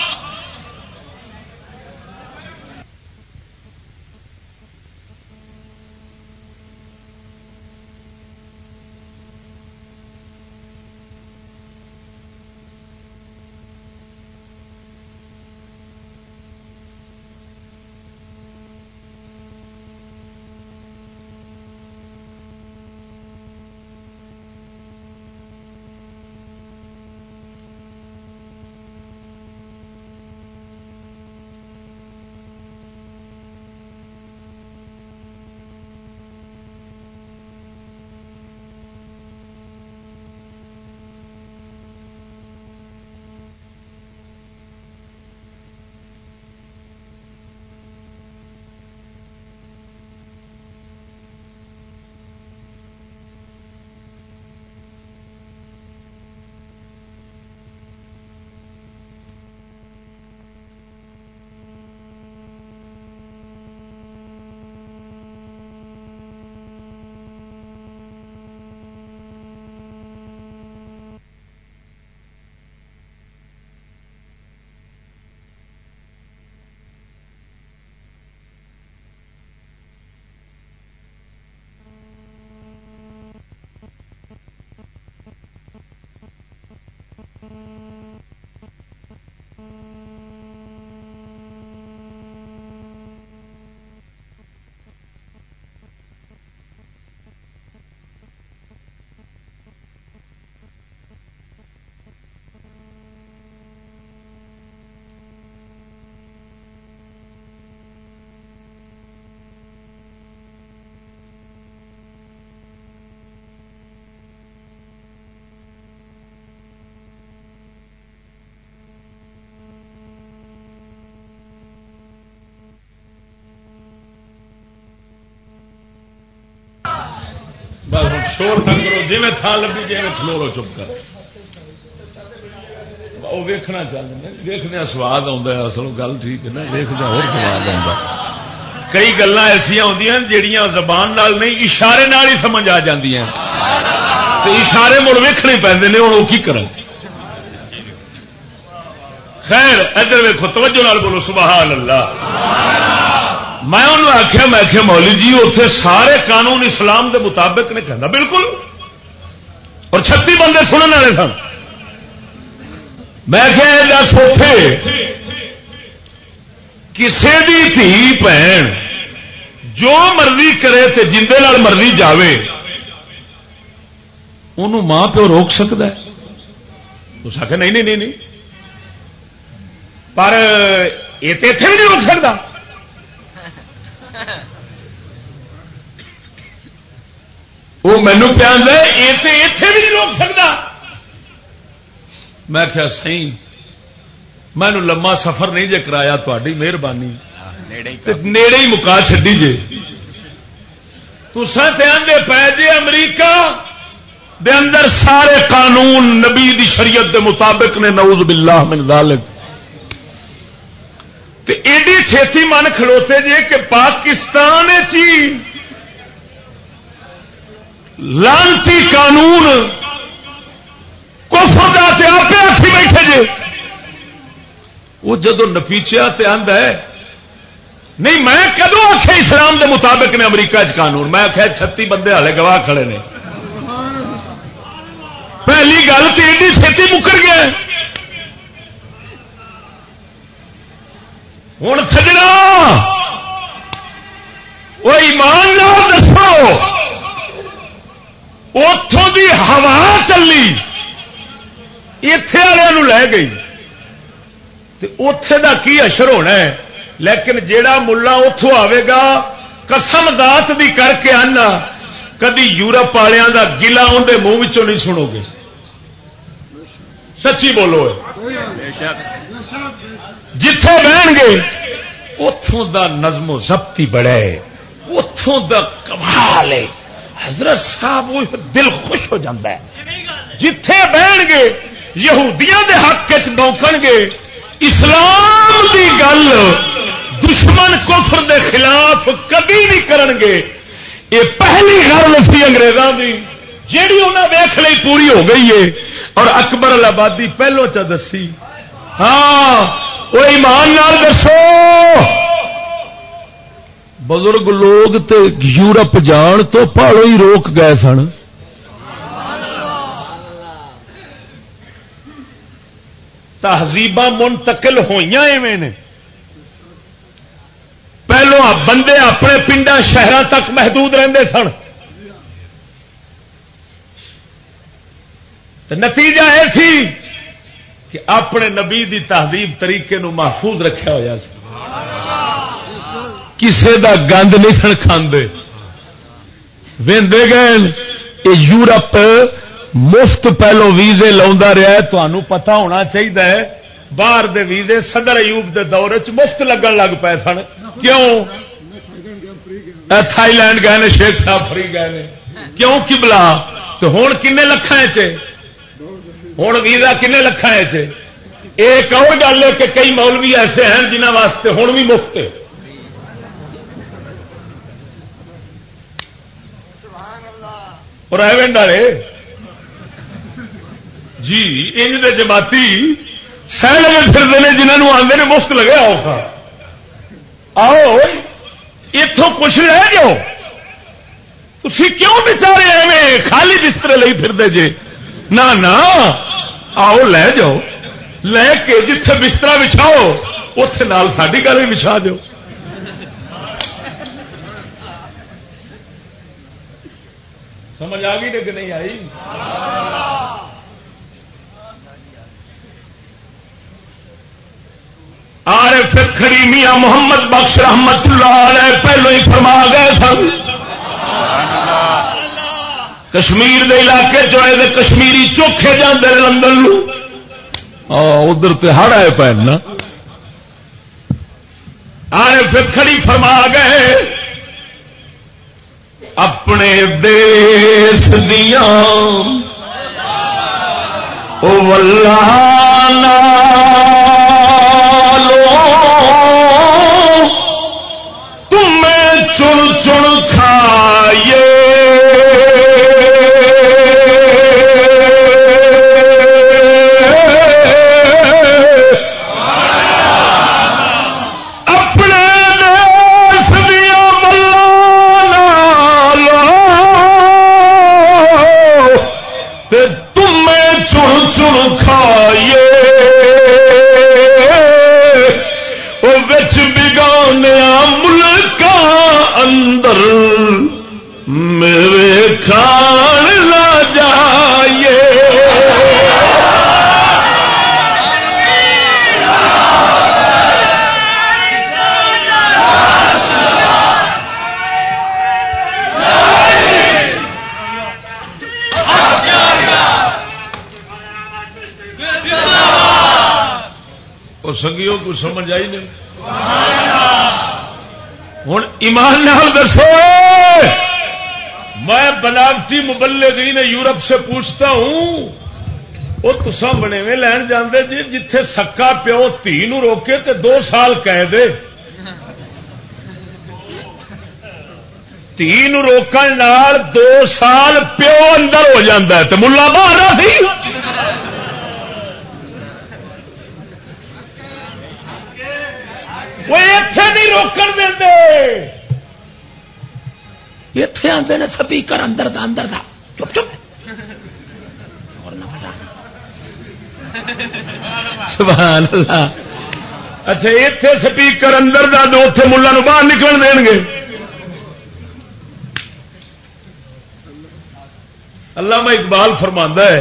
شور نہ کرو جی میں تھان لگی جی میں کھلو چپ کر وہ ویکنا چاہتے ویخنے سواد اصل گل ٹھیک ہے نا ویخنا ہو سواد آ کئی گلیں ایسا آدی جہیا زبان نال نہیں اشارے نال ہی سمجھ آ جی اشارے مڑ ویکنے پہ ہوں وہ کی کر خیر ادھر ویکو توجہ نال بولو سبحان اللہ میں انہوں آخیا میں آخیا مولی جی اتنے سارے قانون اسلام دے مطابق نے کہنا۔ بالکل۔ اور چھتی بندے سننے والے سن۔ میں کیا دس اتے کسی بھی دھی بھن جو مرضی کرے تے جندے نال مرضی جاوے انہوں ماں پیو روک سکتا ہے؟ اس آخر نہیں نہیں نہیں پر یہ تو اتنے بھی نہیں روک سکتا وہ مینو پیا اتے بھی نہیں روک سکتا میں کیا سی مینو لما سفر نہیں جے کرایا تاری مہربانی۔ نیڑے ہی مکا چڈی جے۔ تن دے پی جے امریکہ دے اندر سارے قانون نبی دی شریعت دے مطابق نے نعوذ باللہ من ذالک۔ ایڈی چھتی من کھلوتے جے کہ پاکستان چی لانتی قانون کفر آپ آخی بیٹھے جے۔ وہ جدو نپیچیا آد ہے، نہیں میں کدو آخ اسلام دے مطابق نے امریکہ چ قانون؟ میں آخیا چھتی بندے والے گواہ کھڑے نے۔ پہلی گل تو ایڈی چھتی مکر گیا ہوں سجنا، وہ ایمان دسو۔ اتوں کی ہوا چلی۔ اتے والوں لے گئی۔ اتے دا کی اشر ہونا ہے؟ لیکن جیڑا ملا اتوں آئے گا، قسم ذات بھی کر کے آنا، کدی یورپ والوں کا گلا اندر منہ نہیں سنو گے۔ سچی بولو جتھے بہن گے اتوں دا نظم و ضبطی بڑا ہے اتوں دا کمال ہے حضرت صاحب وہ دل خوش ہو جاتا ہے۔ جتھے بہن گے یہودیاں دے حق چوکن گے۔ اسلام دی گل دشمن کفر دے خلاف کبھی نہیں کرن گے۔ یہ پہلی گل سی اگریزوں کی جیڑی انہیں ویخ لی پوری ہو گئی ہے۔ اور اکبر آبادی پہلو چ دسی۔ ہاں وہ ایمان نال دسو۔ بزرگ لوگ تے یورپ جان تو پہاڑوں ہی روک گئے سن۔ تہذیب منتقل ہوئی ایویں نے۔ پہلو بندے اپنے پنڈا شہر تک محدود رہتے سن۔ نتیجہ یہ سی کہ اپنے نبی دی تہذیب طریقے نو محفوظ رکھا ہوا کسے دا گند نہیں سن کھانے وے گئے یورپ مفت پہلو ویزے لا رہا ہے تمہوں پتا ہونا چاہیے باہر دے ویزے صدر ایوب دے دور چ مفت لگن لگ پے سن۔ کیوں؟ تھائی لینڈ گئے شیخ صاحب فری گئے کیوں؟ کی بلا تو ہوں کن لکھان چ ہوں ویزا کن لکھان ایک اور گل ہے کہ کئی مولوی ایسے ہیں جنہ واسطے ہوں بھی مفت۔ ہے اور والے جی انج دے جماعتی سہ لگے پھرتے ہیں جنہوں آتے ہیں مفت لگے آؤ آؤ اتوں کچھ لے جاؤ۔ تھی کیوں بچارے ایویں خالی بستر لے پھرتے جے؟ نہ آؤ لے جاؤ۔ لے کے جتھے بستر بچھاؤ اتے نال ساری گل بھی بچھا دو سمجھ آ گئی کہ نہیں آئی؟ آر پھر کھڑی میاں محمد بخش رحمت اللہ علیہ پہلو ہی فرما گئے سن۔ کشمیر دے علاقے چوئے کشمیری چوکھے جانے لندن ادھر تو ہڑ آئے پہن آئے کھڑی فرما گئے۔ اپنے دیس دیا۔ او اللہ ایمان نال دسو۔ میں بناوٹی مبلغین یورپ سے پوچھتا ہوں، وہ تسا بنے میں لین جاندے جی جتھے سکا پیو تھی روکے تے دو سال کہہ دے۔ تھی روکن دو سال پیو اندر ہو جاتا ہے۔ تو ملا باہر سی آتے ہیں سپیکر اندر دا اندر دا۔ چپ چپ۔ سبحان اللہ۔ اچھا اتے سپیکر اندر دا دو اتے ملا باہر نکل دیں گے۔ اللہ میں اقبال فرما ہے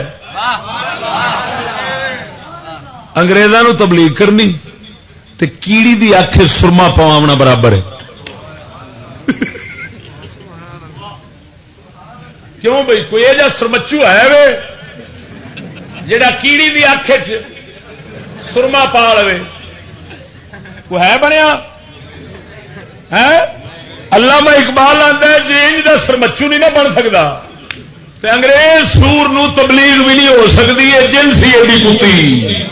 انگریزوں تبلیغ کرنی تے کیڑی دی آخ سرما پواونا برابر ہے۔ کیوں بھائی؟ کوئی جا سرمچو ہے وے؟ جڑا کیڑی دی آخ سرما پا لے کو ہے بنیا؟ ہے؟ اللہ میں اقبال آتا ہے جی انج نسر نہیں نہ بن سکتا انگریز سور نو تبلیغ بھی نہیں ہو سکتی ہے جنسی ایڈی پوتی۔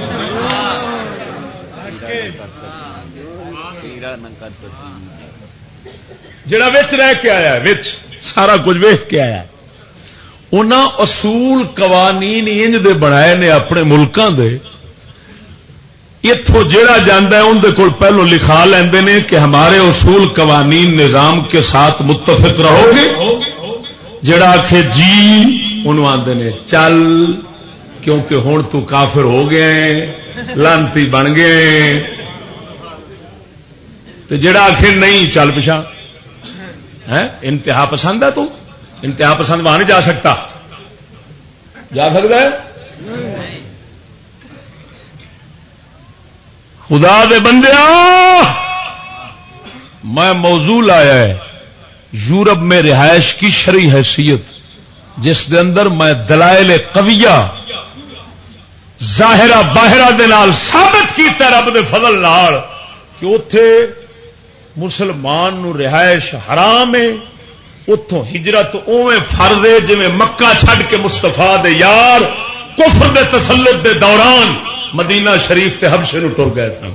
جڑا وچ رہ کے آیا وچ۔ سارا کچھ ویخ کے آیا ان اصول قوانین انج دے بنائے نے اپنے ملکوں دے۔ اتوں جہا جانا ہے اندر پہلو لکھا لیندے نے کہ ہمارے اصول قوانین نظام کے ساتھ متفق رہو گے جڑا آخ جی ان آدھے نے چل، کیونکہ ہوں تو کافر ہو گئے لانتی بن گئے جڑا آخ نہیں، چل پچھا۔ انتہا پسند ہے تو۔ انتہا پسند وہاں نہیں جا سکتا۔ جا سکتا ہے؟ خدا دے بندیا میں موضوع لایا ہے۔ یورپ میں رہائش کی شری حیثیت، جس دے اندر میں دلائل قویہ، ظاہرہ باہرہ دے نال ثابت کیتا رب دے فضل نال کہ اتے مسلمان نو رہائش حرام ہے۔ اتوں ہجرت اوے فرد جی مکہ چھڈ کے مستفا دے یار، کفر دے تسلط دے دوران مدینہ شریف تے حبشے نو ٹر گئے سن۔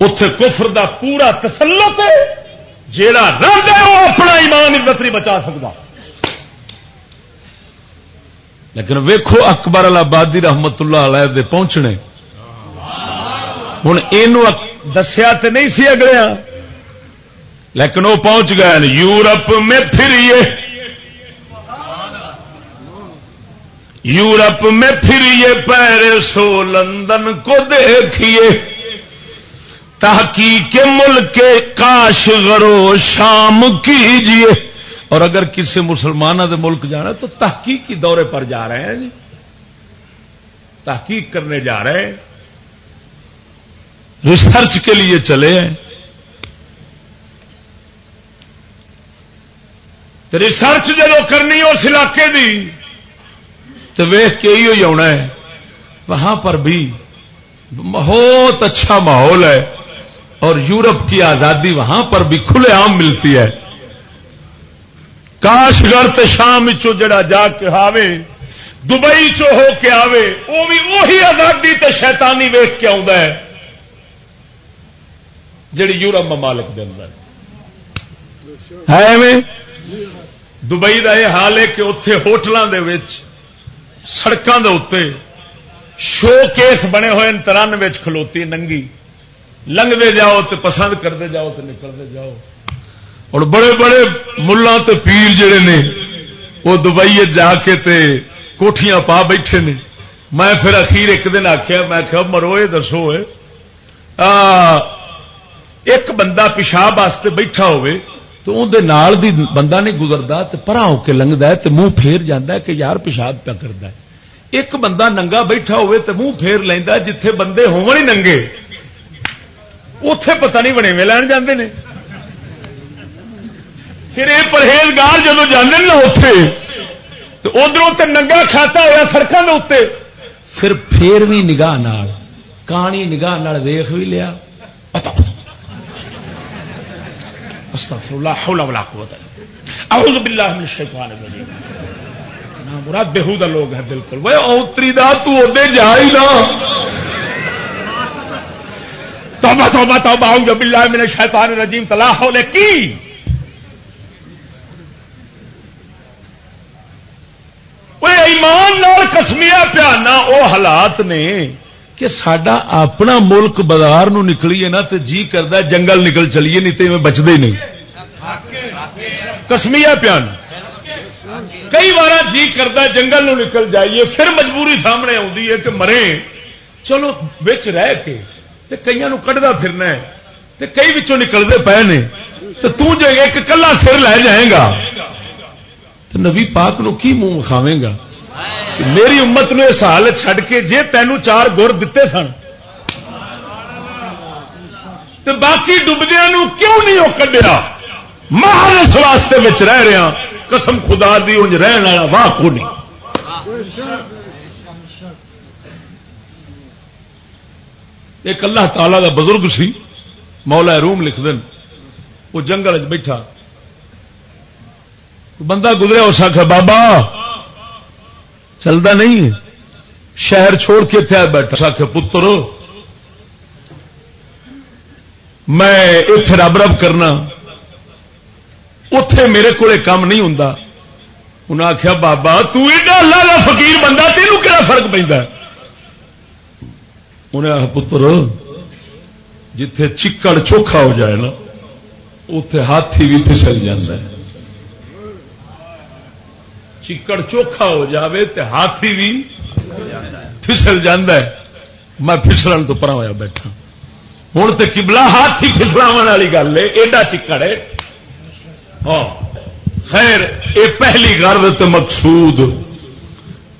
اتے کفر دا پورا تسلط ہے، جیڑا رد ہے وہ اپنا ایمان عزت نہیں بچا سکتا۔ لیکن ویکھو اکبر آبادی رحمت اللہ علیہ دے پہنچنے۔ ہوں یہ دسیا تو نہیں سی اگلے ہاں۔ لیکن وہ پہنچ گئے یورپ میں پھر یورپ میں پھر یہ پیرس ہو، لندن کو دیکھیے۔ تحقیق ملک کاش غرو شام کیجیے۔ اور اگر کسی مسلمانوں دے ملک جانا تو تحقیق کی دورے پر جا رہے ہیں جی۔ تحقیق کرنے جا رہے ہیں۔ ریسرچ کے لیے چلے ہیں۔ تو ریسرچ جب کرنی اس علاقے دی تو ویخ کے ہی آنا ہے۔ وہاں پر بھی بہت اچھا ماحول ہے اور یورپ کی آزادی وہاں پر بھی کھلے عام ملتی ہے۔ کاش گڑھ شام چو جڑا جا کے آوے، دبئی چو ہو کے آوے وہ بھی وہی آزادی تے شیطانی ویخ کے ہے، جڑی یورپ ممالک دے اندر۔ ہے دبئی کا یہ حال ہے کہ اتے ہوٹلوں کے سڑکوں کے اتنے شو کیس بنے ہوئے ترن کھلوتی، ننگی۔ لنگتے جاؤ تو پسند کرتے جاؤ تو نکلتے جاؤ۔ اور بڑے بڑے ملا پیر جڑے نے، وہ دبئی جا کے تے کوٹیاں پا بیٹھے نے۔ میں پھر اخیر ایک دن آخیا میں مرو یہ دسو ایک بندہ پیشاب واسطے بیٹھا ہوئے تو اندر دی بندہ نہیں گزرتا تو پرا ہو کے لنگتا ہے تو منہ پھیر جانا ہے کہ یار پیشاب پیا کرتا ہے۔ ایک بندہ ننگا بیٹھا ہوئے تو منہ پھیر لینا جتھے بندے ہو ننگے۔ اتے پتہ نہیں بنے میں لین جاندے نے۔ پھر یہ پرہیزگار جب جانے نا اتے تو ادھر ننگا کھاتا ہوا سڑکوں کے اتنے پھر پھر بھی نگاہ کہانی نگاہ ویخ بھی لیا۔ پتا پتا استغفر اللہ حول ولا قوت الا اعوذ باللہ من الشیطان الرجیم نا مراد بےحودہ لوگ ہیں بالکل۔ وہ اوتری دا تو اودے جا ہی نا۔ توبہ توبہ توبہ، اعوذ باللہ من الشیطان الرجیم۔ تلا حول کی۔ وہ ایمان نال قسمیہ پیانا او حالات نے کہ سڈا اپنا ملک بازار نکلیے نا تو جی کرتا جنگل نکل چلیے، نہیں تو بچتے نہیں۔ کسمیا پیان۔ کئی بار جی کرتا جنگل نو نکل جائیے، پھر مجبوری سامنے آتی ہے کہ مرے۔ چلو بچ رہ کے کئی کھدا پھرنا ہے۔ تے کئی بچوں نکلتے پے نے۔ تو تج ایک کلا سر لے جائے گا۔ تو نبی پاک نو کی منہ کھاوے گا؟ میری امت نو اس حال چھڈ کے جے تینوں چار گڑ دیتے سن تو باقی ڈبدیا کیوں نہیں وہ کڈیا؟ محل اس واسطے رہ رہا، قسم خدا دی انج رہن والا واہ کو نہیں ایک اللہ تعالی دا بزرگ سی، مولا روم لکھ دن وہ جنگل بیٹھا۔ بندہ گزرا اس آخ بابا چلتا نہیں شہر چھوڑ کے اتنے بیٹھا۔ آخ پتر، میں اتے رب رب کرنا۔ اتے میرے کو کام نہیں ہوں انہیں آخیا بابا تلا لا فکیر بندہ تینوں کہڑا فرق پہ انہیں آخ پتر، جتھے چکڑ چوکھا ہو جائے نا اتے ہاتھی بھی پھسل جائے چکڑ چوکھا ہو جاوے تے ہاتھی بھی پھسل ہے۔ میں پھسلن تو پرا ہوا بیٹھا۔ ہوں تو کبلا ہاتھی پھسلاو والی گل ہے، ایڈا چکڑ ہے۔ ہاں۔ خیر یہ پہلی گرد مقصود۔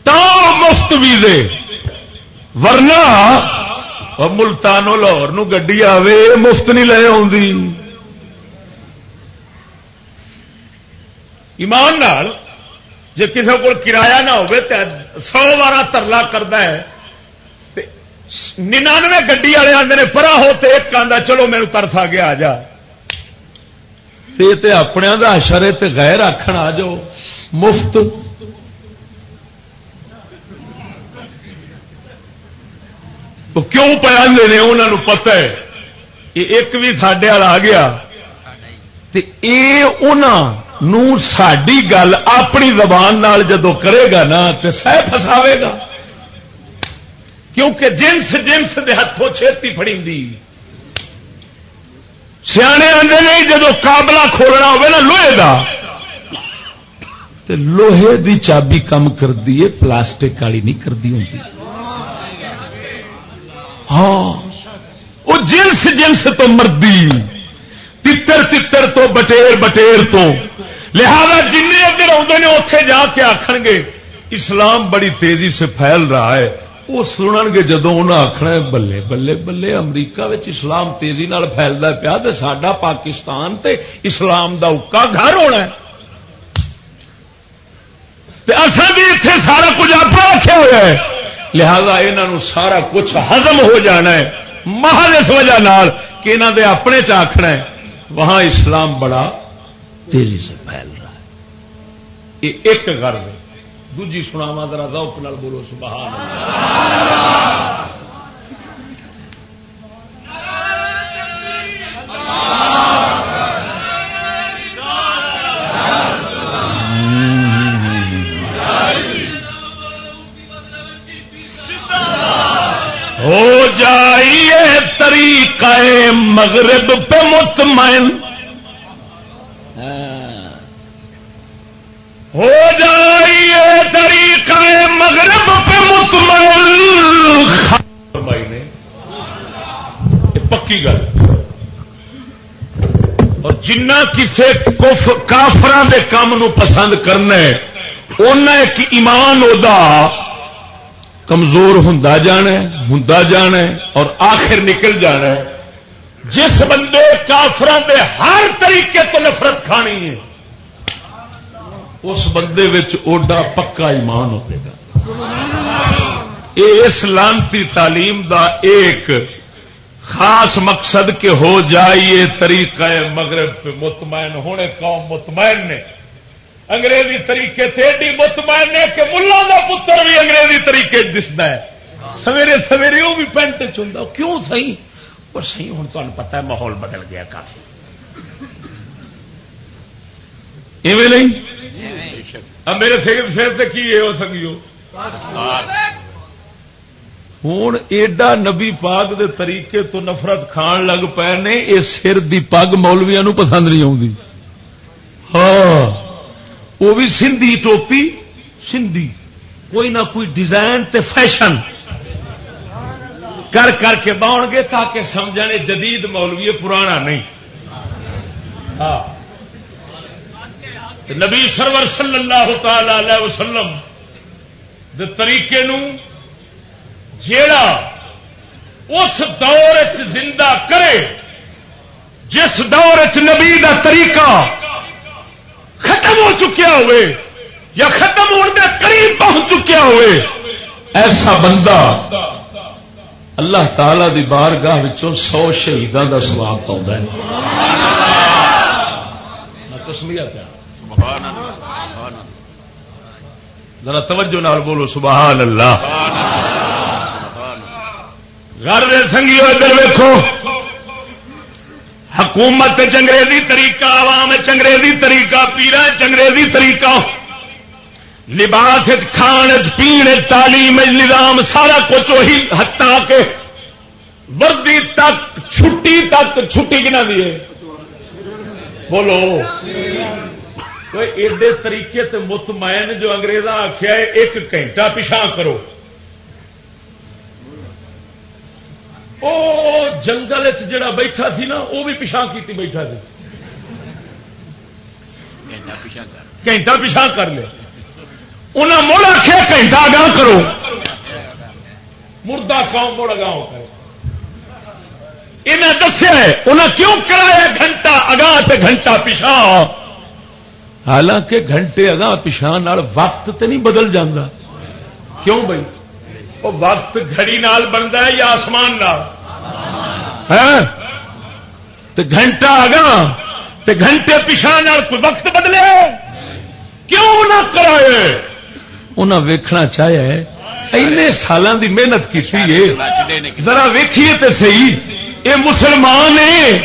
تا مفت ویزے۔ ورنہ ملتانو لاہور گڈی آوے، مفت نہیں لے ایمان نال جی کسی کو کرایہ نہ ہو سو بارہ ترلا کرتا ہے ننانوے گڈی والے آدھے پرا ہو تو ایک آدھا چلو میرے ترس آ گیا آ جا۔ اپنے کا اشر غیر آخر آ جاؤ۔ مفت۔ تو کیوں پہ آدھے انہوں پتا ہے۔ یہ ایک بھی سڈے والا آ گیا۔ ساری گل اپنی زبان نال جدو کرے گا نا تو سہ فساوے گا۔ کیونکہ جنس جنس دے ہاتھوں چھتی فڑی سیانے آدھے نہیں جدو کابلا کھولنا ہوگا نا لوہے کا لوہے دی چابی کم کر دی پلاسٹک والی نہیں کرتی ہوں ہاں وہ جنس جنس تو مردی تر تر تو بٹیر بٹیر تو۔ لہذا جن ادھر آتے ہیں اتے جا کے آخر گے، اسلام بڑی تیزی سے پھیل رہا ہے، وہ سنن گے جدو انہیں آخنا بلے بلے بلے، امریکہ اسلام تیزی نال پھیلتا پیا تو سڈا پاکستان تے اسلام دا اکا گھر ہونا اصل بھی اتنے سارا کچھ آپ رکھا ہوا ہے لہذا یہ سارا کچھ ہزم ہو جانا ہے محل اس وجہ نال کہ انہوں دے اپنے چاخنا ہے، وہاں اسلام بڑا تیزی سے پھیل رہا ہے۔ یہ ایک گھر ہے۔ دوجی سناوا ذرا روک نال بولو، سبحان اللہ۔ ہو جائیے طریقہ مغرب پہ مطمئن۔ ہو جائیے طریقہ مغرب پہ مطمئن نے۔ پکی گل۔ اور جنہ کسی کافران کے کام پسند کرنا ایک ایمان ادا کمزور ہوں جانا ہوں جانا اور آخر نکل جانا جس بندے کافران دے ہر طریقے تو نفرت کھانی ہے۔ اس بندے اوڈا پکا ایمان ہوئے گا۔ یہ اس لانتی تعلیم دا ایک خاص مقصد کہ ہو جائیے طریقہ مغرب پہ مطمئن ہونے، قوم مطمئن نے۔ انگریزی طریقے ایڈی مطمئن نے کہ ملا کا پتر بھی انگریزی طریقے دستا ہے۔ سویرے سویرے وہ بھی پینٹ چلتا کیوں سی اور سی ہوں تمہیں پتا ہے ماحول بدل گیا کافی۔ ایویں نہیں؟ میرے سر سے کی ہو سکیو ہوں ایڈا نبی پاک دے طریقے تو نفرت کھان لگ پے نے یہ سر دی پگ مولویا پسند نہیں آتی ہاں وہ بھی سندھی ٹوپی، سندھی۔ کوئی نہ کوئی ڈیزائن تے فیشن۔ کر کر کے باؤ گے تاکہ سمجھنے جدید مولوی پرانا نہیں۔ ہاں۔ نبی سرور صلی اللہ تعالی وسلم دے طریقے نو جیڑا اس دور زندہ کرے جس دور نبی دا طریقہ ختم ہو چکیا ہوئے یا ختم ہونے کے قریب پہنچ چکیا ہوئے ایسا بندہ اللہ تعالی دی بارگاہ سو شہیدان کا سواب پاؤں کسمیا پیا ذرا توجہ نال بولو، سبحان اللہ۔ گھر دے سنگی ادھر ویکو حکومت چنگریزی طریقہ، عوام چنگریزی طریقہ پیرا چنگریزی طریقہ، لباس کھان پینے تعلیم نظام، سارا کچھ وہی ہتا کے وردی تک، چھٹی تک، چھٹی کنا دی بولو۔ ایڈے طریقے تے مطمئن جو انگریزا آخیا ہے ایک گھنٹہ پیچھا کرو او جنگل جڑا بیٹھا سی نا وہ بھی پیچھا کی بیٹھا سی گھنٹہ پیچھا کر لے انہیں مڑ آخیا گھنٹہ اگاں کرو مردہ قوم مڑ اگاں کرو انہیں دسیا انہیں کیوں کرایا گھنٹہ اگاں گھنٹہ پیچھا حالانکہ گھنٹے اگاں پیچھا وقت تے نہیں بدل جاندہ کیوں بھائی؟ وہ وقت گھڑی نال بنتا ہے یا آسمان نال؟ ہاں؟ گھنٹہ اگاں گھنٹے پیچھا کوئی وقت بدلے؟ کیوں نہ کرائے؟ انہیں ویکھنا چاہے این سال کی محنت کی ذرا ویکھیے تو صحیح، یہ مسلمان ہے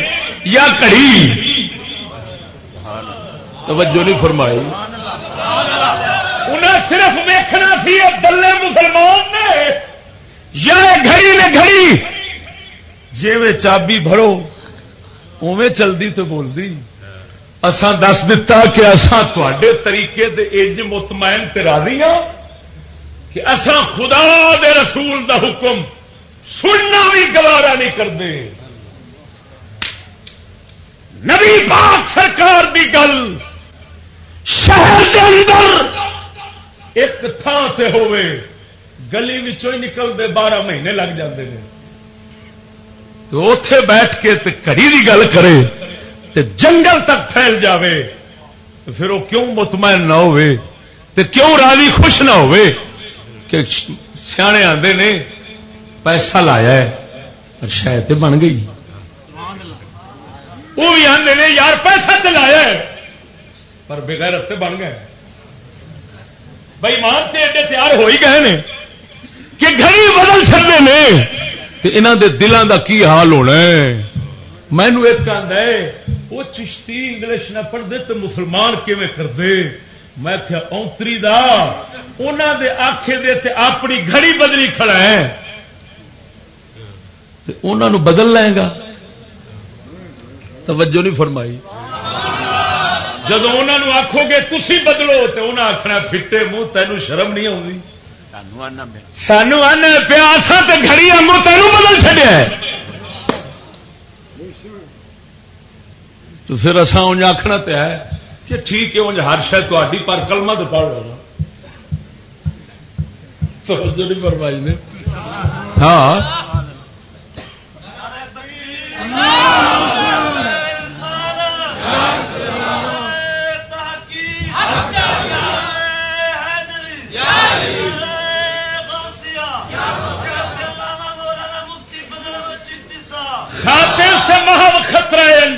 یا کڑی؟ توجہ نہیں فرمائی۔ انہیں صرف ویکھنا سی دلے مسلمان نے، یا گھڑی نے گھڑی۔ جی چابی بھرو اوے چلتی تو بولتی اسان دس دتا کہ اسان تے طریقے دے ایج مطمئن راضی ہاں کہ اسان خدا دے رسول دا حکم سننا بھی گوارا نہیں کرتے نبی پاک سرکار دی گل شہر کے اندر ایک تھان سے ہوئے گلی ہی نکلتے بارہ مہینے لگ جاتے ہیں تو اتے بیٹھ کے کڑی کی گل کرے تے جنگل تک پھیل جاوے۔ تو پھر وہ کیوں مطمئن نہ ہوئے تے کیوں راضی خوش نہ ہوئے کہ سیانے آتے نے پیسہ لایا ہے شاید بن گئی۔ وہ بھی آتے نے یار پیسہ چلایا ہے۔ پر بغیر رستے بن گئے۔ بھائی مان سے ایڈے تیار ہو ہی گئے نے کہ گھڑی بدل سکتے ہیں تو انہوں دے دلان دا کی حال ہونا ہے؟ مینو ایک آدھا وہ چشتی انگلش نہ پڑھتے تو مسلمان کیون کرتے میں کیا اونتری دا انہوں دے آخے دے تے اپنی گھڑی بدلی کھڑا ہے۔ انہوں بدل لیں گا توجہ نہیں فرمائی۔ جب انہوں آخو گے تھی بدلو تو انہیں آخنا فٹے منہ تینوں شرم نہیں آتی سانو آنا پیاسا تو گھڑی آمو تینوں بدل چڑیا تو پھر اصا انج آخنا تو ہے کہ ٹھیک ہے انج ہر شاید تاری پر کلمہ تو پڑھ رہا تو فرمائی نے۔ ہاں۔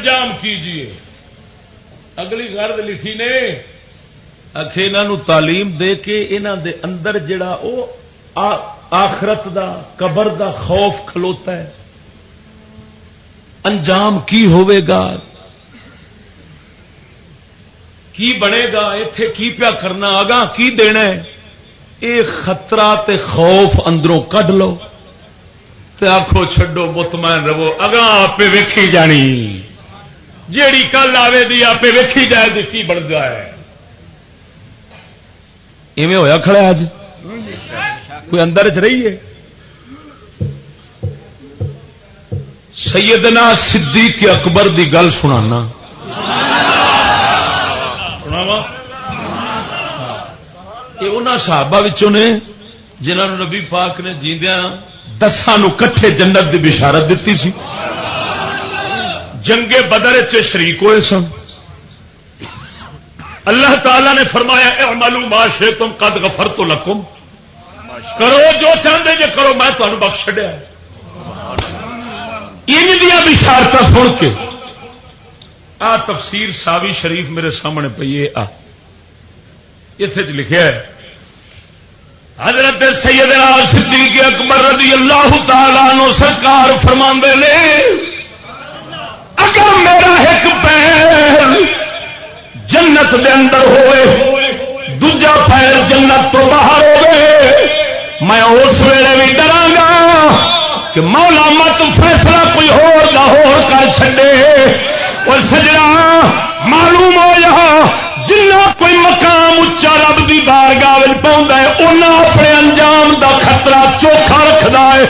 انجام کیجیے اگلی گرد لکھی نے، اکھے انہوں تعلیم دے کے انہوں دے اندر جڑا او آخرت دا، قبر دا خوف کھلوتا ہے۔ انجام کی ہوئے گا؟ کی بنے گا؟ اتے کی پیا کرنا؟ آگاہ کی دینا ہے؟ اے خطرہ تے خوف اندروں کڈ لو۔ تے آخو چھڈو، مطمئن رہو اگاں آپ ویکھی جانی۔ جیڑی کل آئے دی آپ ویکھی جائے کی بن گیا ہے؟ ایویں ہوا کھڑا اج کوئی اندر چ رہی ہے؟ سیدنا صدیق اکبر دی گل سنانا۔ یہ صحابہ نے جنہوں نبی پاک نے جیندیا دسان کٹھے جنت دی بشارت دیتی سی۔ جنگ بدر چ شریک ہوئے سن۔ اللہ تعالی نے فرمایا اعملوا ما شئتم قد غفرت لكم کرو جو چاہتے جے کرو، میں تمہیں بخش چڑیا ان دیا بشارت سن کے آ تفسیر ساوی شریف میرے سامنے پی ہے۔ اس لکھا ہے، حضرت سیدنا صدیق اکبر رضی اللہ تعالی نو سرکار فرما نے اگر میرا ایک پیر جنت دے اندر ہوئے دجا پیر جنت تو باہر ہوئے۔ میں اس ویلے بھی ڈرا گا کہ مولا مت فیصلہ کوئی ہو کر چڈے اور سجنا معلوم ہو جا جنا کوئی مقام اچا رب کی بار گاہ پاؤں اپنے انجام دا خطرہ چوکھا رکھتا ہے۔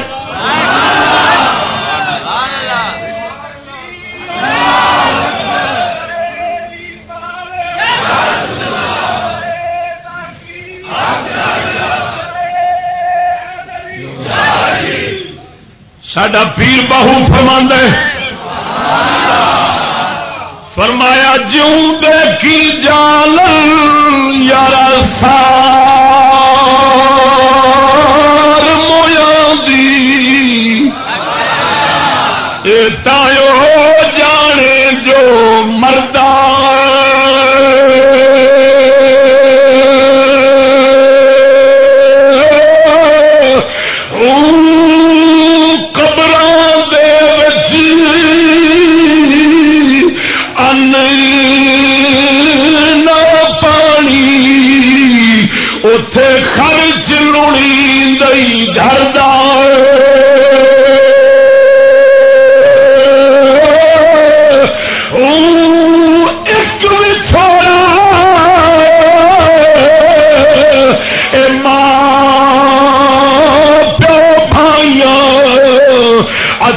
سڈا پیر باہو فرما فرمایا جوں کی جال یار سار مویا دی۔ تایو جانے جو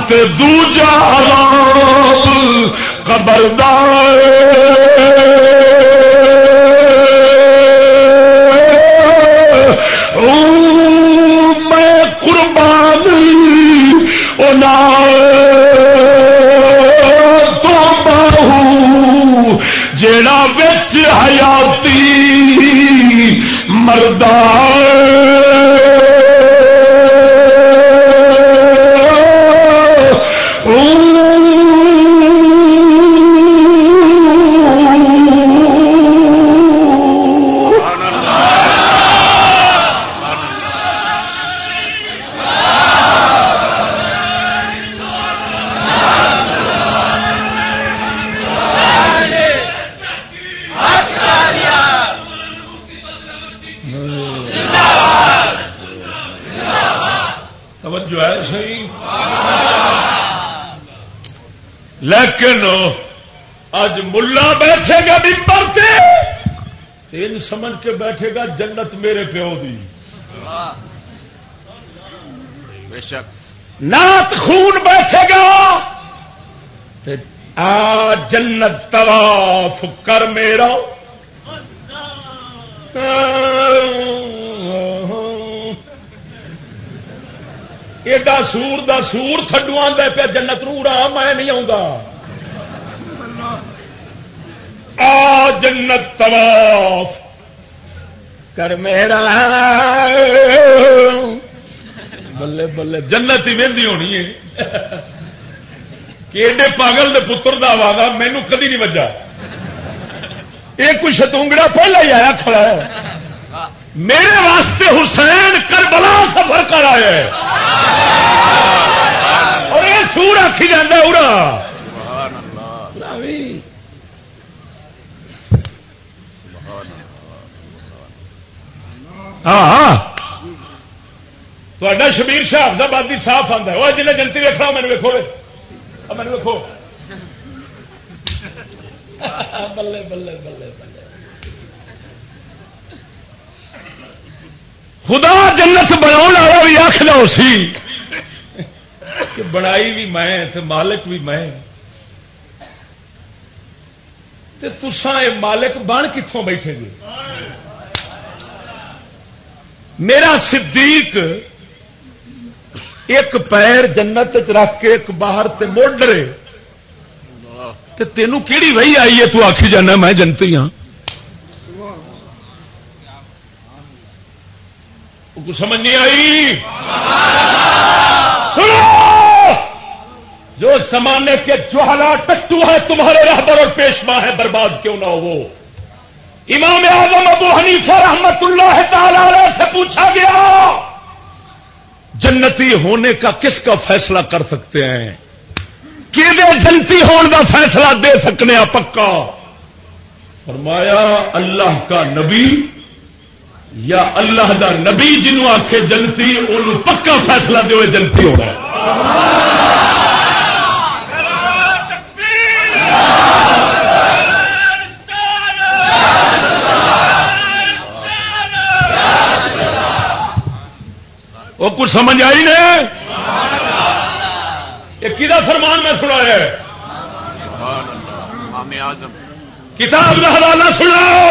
مردان دوجا عذاب قبردار میں قربان تو باہو جڑا بچ حیاتی مردار لیکن اج ملا بیٹھے گا ممبر سے ان سمجھ کے بیٹھے گا جنت میرے پیو دی۔ بے شک۔ نات خون بیٹھے گا۔ آ جنت طواف کر میرا۔ ایڈا سور دا سور تھڈو آدھا پیا جنت نور آ میں نہیں آ جنت طواف۔ کر میرا۔ بلے بلے جنت ہی وہی ہونی ہے۔ کہ ایڈے پاگل دے پتر دا واگا مینو کدی نہیں بجا یہ کوئی شتونگڑا پہلا ہی آیا کھڑا ہے۔ میرے واسطے حسین کربلا سفر کر آئے اور یہ سور آخی جانا ارا ہاں ہاں تا شبیر شاہ آبادی صاف آتا ہے وہ جنہیں جنتی ویکا میرے ویکو میرے ویکو بلے بلے بلے بلے خدا جنت بنا والا بھی آخ لو سی کہ بنائی بھی میں مالک بھی میں تسان یہ مالک بن کتوں بیٹھے گے میرا صدیق ایک پیر جنت رکھ کے ایک باہر تے موڈرے تینوں کہڑی وہی آئی ہے؟ تو آخی جانا میں جنتی ہاں۔ سمجھ نہیں آئی؟ سنو! جو زمانے کے جوہلا ٹٹو ہے تمہارے رہبر اور پیشوا ہے برباد کیوں نہ ہو امام اعظم ابو حنیفہ رحمت اللہ تعالی سے پوچھا گیا۔ جنتی ہونے کا کس کا فیصلہ کر سکتے ہیں؟ کہ جنتی ہونے کا فیصلہ دے سکنے ہاں پکا؟ فرمایا، اللہ کا نبی یا اللہ دا نبی جنوں آ کے جنتی ان پکا فیصلہ دے جنتی ہونا وہ کچھ سمجھ آئی یہ کدا فرمان میں سنا ہے؟ کتاب کا حوالہ سناؤ۔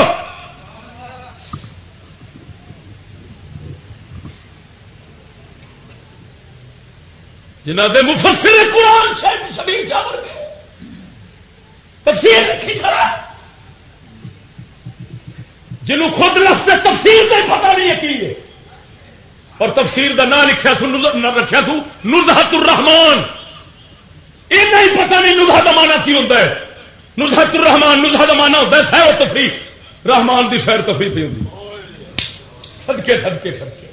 جنہ دے مفسر قرآن شبیر تفسیر رکھی کھڑا جنہوں خود لفظ تفسیر کا پتا نہیں ہے کی اور تفسیر کا نام لکھا سو رکھا سو نزہت الرحمان یہ نہیں پتا نہیں نزہ کا مانا کی ہوتا ہے۔ نزہت الرحمان نزہ کا مانا ہوتا ہے سیر تفریح۔ رحمان کی سیر تفریح پہ ہوتی سدکے سدکے سدکے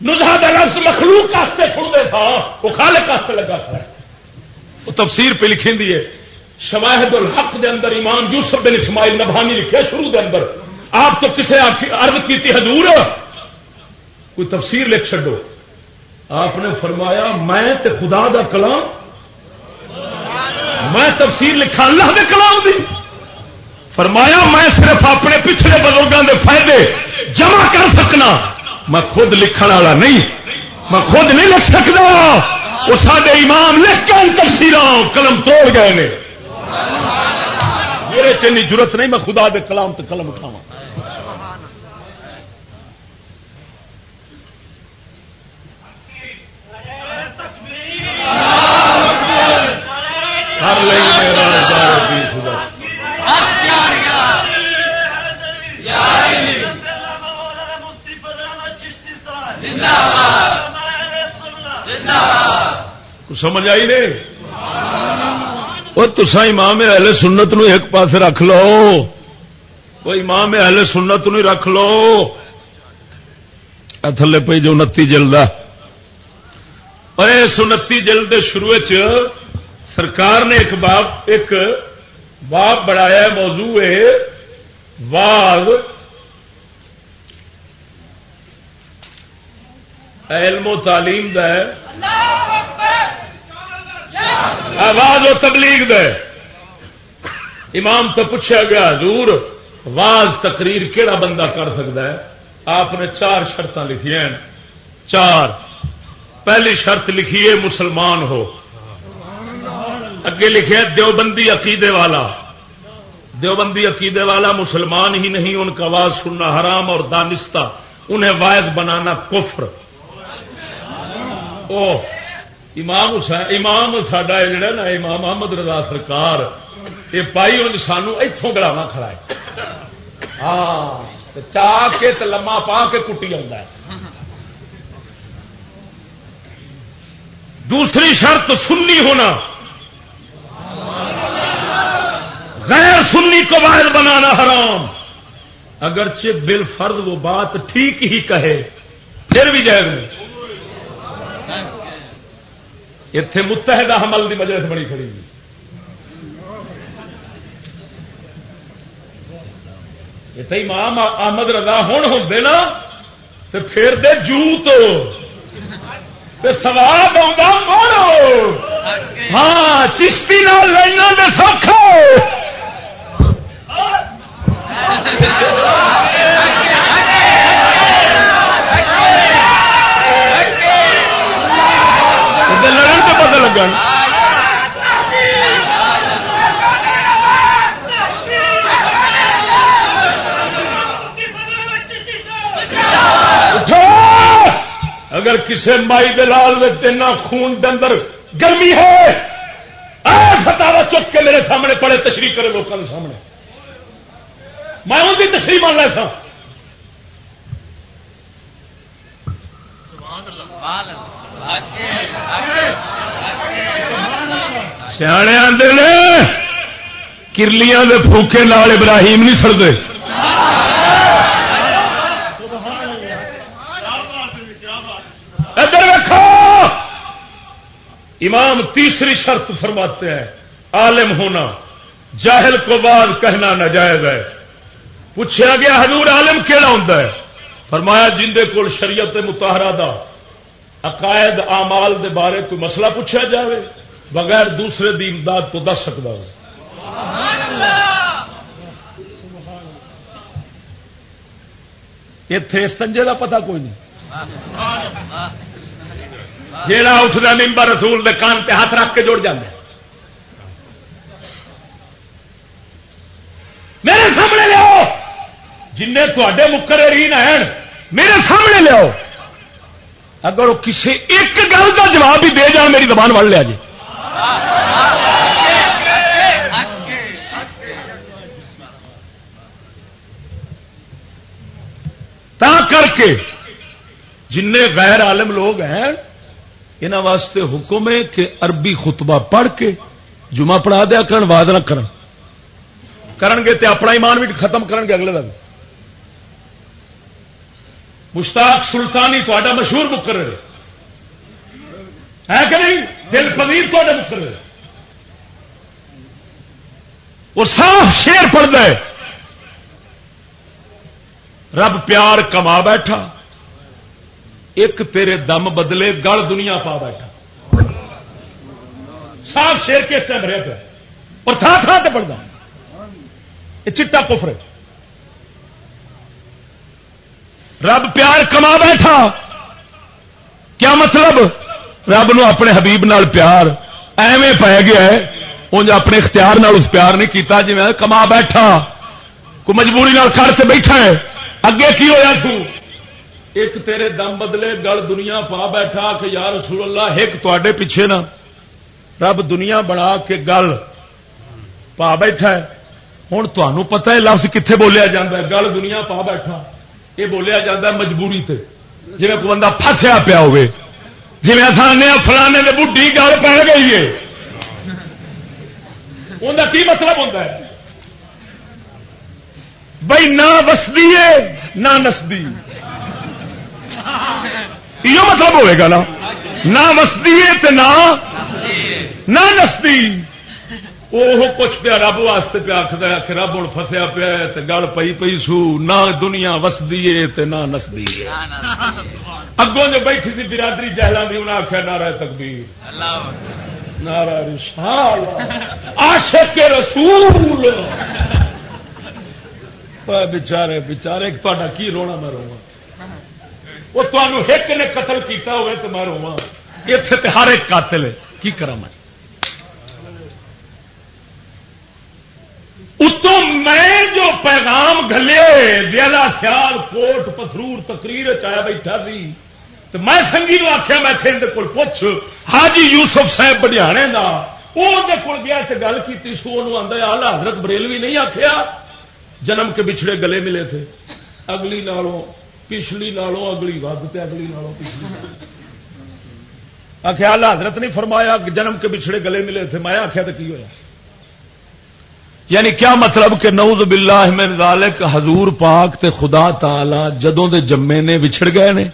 نزا کا لفظ مخلوق کاستے چھوڑ تھا، وہ خالق کاستے لگا کھڑا وہ تفسیر پہ لکھی ہے، شواہد الحق دے اندر امام یوسف بن اسماعیل نبھانی لکھے شروع دے اندر۔ آپ تو کسے عرض کیتی، حضور! کوئی تفسیر لکھ چڈو آپ نے فرمایا، میں تے خدا دا کلام۔ میں تفسیر لکھا، اللہ دے کلام دی۔ فرمایا، میں صرف اپنے پچھلے بزرگوں دے فائدے جمع کر سکنا۔ میں خود لکھن والا نہیں۔ میں خود نہیں لکھ سکتا۔ وہ سارے امام لکھ کر تفصیل قلم توڑ گئے نے۔ میرے چنی ضرورت نہیں، میں خدا دے کلام تو قلم اٹھاوا ہر لے سمجھ آئی نے؟ وہ تسا امام اہل سنت نو ایک پاس رکھ لو۔ وہ امام اہل سنت نو رکھ لو۔ تھلے پی جو انتی جلد اور اس انتی جلد شروع سرکار نے ایک باپ ایک باپ بڑھایا موضوع ہے واغ علم و تعلیم دا ہے۔ آواز و تبلیغ دے امام تو پوچھا گیا، حضور واز تقریر کہڑا بندہ کر سکتا ہے؟ آپ نے چار شرط لکھی ہیں۔ چار۔ پہلی شرط لکھیے مسلمان ہو۔ اگے لکھے دیوبندی عقیدے والا۔ دیوبندی عقیدے والا مسلمان ہی نہیں، ان کا آواز سننا حرام اور دانستہ۔ انہیں وائز بنانا کفر۔ امام حسین، امام ساڈا جڑا نا، امام محمد رضا سرکار۔ یہ پائی ہوں سانو اتوں گڑاوا کھڑا ہے۔ ہاں چاہ کے لما پا کے کٹی آ دوسری شرط سنی ہونا۔ غیر سنی کو باہر بنانا حرام۔ اگرچہ بل فرد وہ بات ٹھیک ہی کہے، پھر بھی جائز نہیں۔ اتے متحدہ حمل کی مجلس بڑی کھڑی اتنے امام احمد رضا ہوں ہوں نا تو پھر دے جوت سواد آؤ ہاں چشتی نال لینا دے سوکھا۔ لڑن تو پتہ لگا اگر کسی مائی دلال میں خون کے اندر گرمی ہے فتوا چک کے میرے سامنے پڑے تشریح کرے لوگوں کے سامنے۔ میں ان کی تشریح مان رہا تھا۔ سیانے آدھے کرلیاں دے پھوکے نال ابراہیم نہیں سڑتے امام تیسری شرط فرماتے ہیں، عالم ہونا، جاہل کو بعد کہنا ناجائز ہے۔ پوچھا گیا، حضور عالم کہڑا ہوں فرمایا، جندے کول شریعت متحرہ دا، عقائد آمال دے بارے کوئی مسئلہ پوچھا جاوے، بغیر دوسرے دی امداد تو دس سکتا ہو اتے استنجے کا پتا کوئی نہیں۔ جیڑا اٹھتا ممبر رسول دے کان تے ہاتھ رکھ کے جڑ جانا میرے سامنے لو جن تے مقررین ہیں، میرے سامنے لو اگر وہ کسی ایک گل کا جواب بھی دے جا میری زبان وڑ لیا جی۔ تا کر کے جن غیر عالم لوگ ہیں یہاں واسطے حکم ہے کہ عربی خطبہ پڑھ کے جمعہ پڑھا دیا کرن واد نہ کرن۔ کرن گے تے اپنا ایمان بھی ختم کرن گے اگلے دن۔ مشتاق سلطانی تا مشہور مقرر ہے۔ کہ نہیں؟ دل پویر تا مقرر وہ صاف شیر پڑتا ہے۔ رب پیار کما بیٹھا۔ ایک تیرے دم بدلے گل دنیا پا بیٹھا۔ صاف شیر کس ٹائم رہ پہ اور تھا تھا تے پڑھتا یہ چٹا کفر رب پیار کما بیٹھا۔ کیا مطلب؟ رب نو اپنے حبیب نال پیار ایویں پی گیا ہے۔ انج اپنے اختیار نال اس پیار نہیں کیتا جی میں کما بیٹھا۔ کوئی مجبوری نال کر سے بیٹھا ہے۔ اگے کی ہوا سو؟ ایک تیرے دم بدلے، گل دنیا پا بیٹھا کہ یا رسول اللہ، ایک تے پیچھے نا۔ رب دنیا بنا کے گل پا بیٹھا ہے۔ ہوں تمہوں پتا ہے لفظ کتنے بولیا جا گل دنیا پا بیٹھا۔ یہ بولیا جا مجبوری تے۔ جی کوئی بندہ فسیا پیا ہو جی آنے فلانے نے بڈی گل پہ گئی ہے۔ انہیں کی مطلب ہوتا ہے؟ بھائی نہ وسدی ہے، نہ نسدی۔ یہ مطلب ہوئے گا نا۔ نہ وسدی نہ نسدی وہ کچھ پیا رب واسطے پیا آخر آخ رب ہوں فسیا پیا گل پی پی سو۔ نہ دنیا وسدی ہے نہ نسدی ہے۔ اگوں جو بیٹھی تھی برادری جہلا بھی انہیں آخیا نارا تکبیر۔ نارا رسال۔ عاشق رسول۔ بچارے بچارے تا کی رونا میں روا وہ تمہوں ایک نے قتل کیتا ہوئے تو میں روا اتنے ہر ایک قاتل ہے۔ کی کرا میں اتوں میں جو پیغام گلے ویلا سیال کوٹ پتھرور تقریر چایا بیٹھا سی تو میں سنگھی نو آخیا میں اندر کول پوچھ حاجی یوسف صاحب بڈیانے کا وہ کول گیا گل کی سو آدھا آلہ حضرت بریلوی نہیں آخیا جنم کے بچھڑے گلے ملے تھے۔ اگلی نالوں پچھلی نالوں اگلی ود اگلی نالوں پچھلی آخیا آلہ حضرت نہیں فرمایا جنم کے بچھڑے گلے ملے تھے؟ میں آخیا تو کی ہوا یعنی کیا مطلب کہ نوز باللہ من ذالک حضور پاک تے خدا تعالی جدوں دے جمے نے بچھڑ گئے نے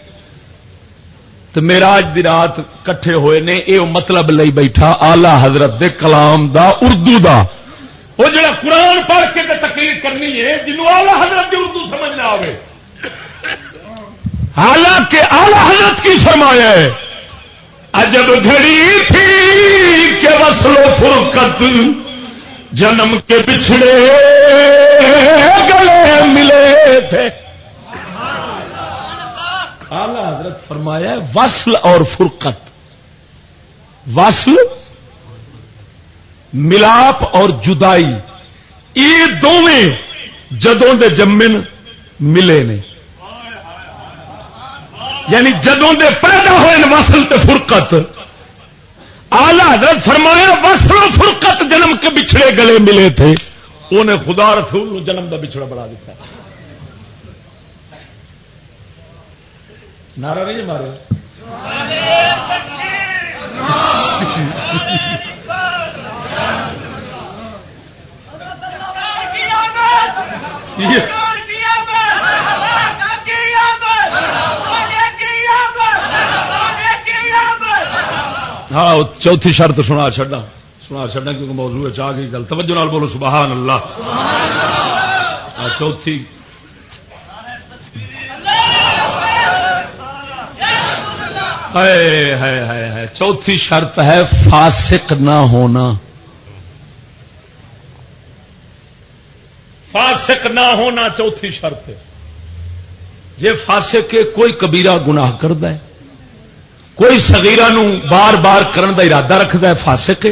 تو میراج دی رات کٹھے ہوئے نے، اے مطلب لئی بیٹھا آلہ حضرت دے کلام دا، اردو دا۔ وہ جڑا قرآن پڑھ کے تقریر کرنی ہے جنوب آلہ حضرت دی اردو سمجھ نہ آئے حالانکہ آلہ حضرت کی فرمایا ہے، عجب گھڑی تھی کہ وصل و فرقت جنم کے بچھڑے گلے ملے تھے۔ آلہ حضرت فرمایا وصل اور فرقت۔ وصل، ملاپ اور جدائی۔ یہ دونیں جدوں دے جمن ملے نے۔ یعنی جدوں دے پیدا ہوئے وصل تے فرقت۔ آلہ حضرت فرمایا، وصل و فرقت جنم کے بچھڑے گلے ملے تھے۔ انہیں خدا رسول جنم دا بچھڑا بڑا دیتا نعرہ نہیں مارے؟ ہاں چوتھی شرط سنا چڈا سنا چڈا کیونکہ موضوع چاہ گئی گل۔ توجہ نال بولو، سبحان اللہ۔ چوتھی۔ چوتھی شرط ہے فاسق نہ ہونا۔ فاسق نہ ہونا چوتھی شرط جی فاسق کے کوئی کبیرہ گناہ کرد کوئی سگیرا بار بار کرن دا ارادہ رکھد ہے، فاسق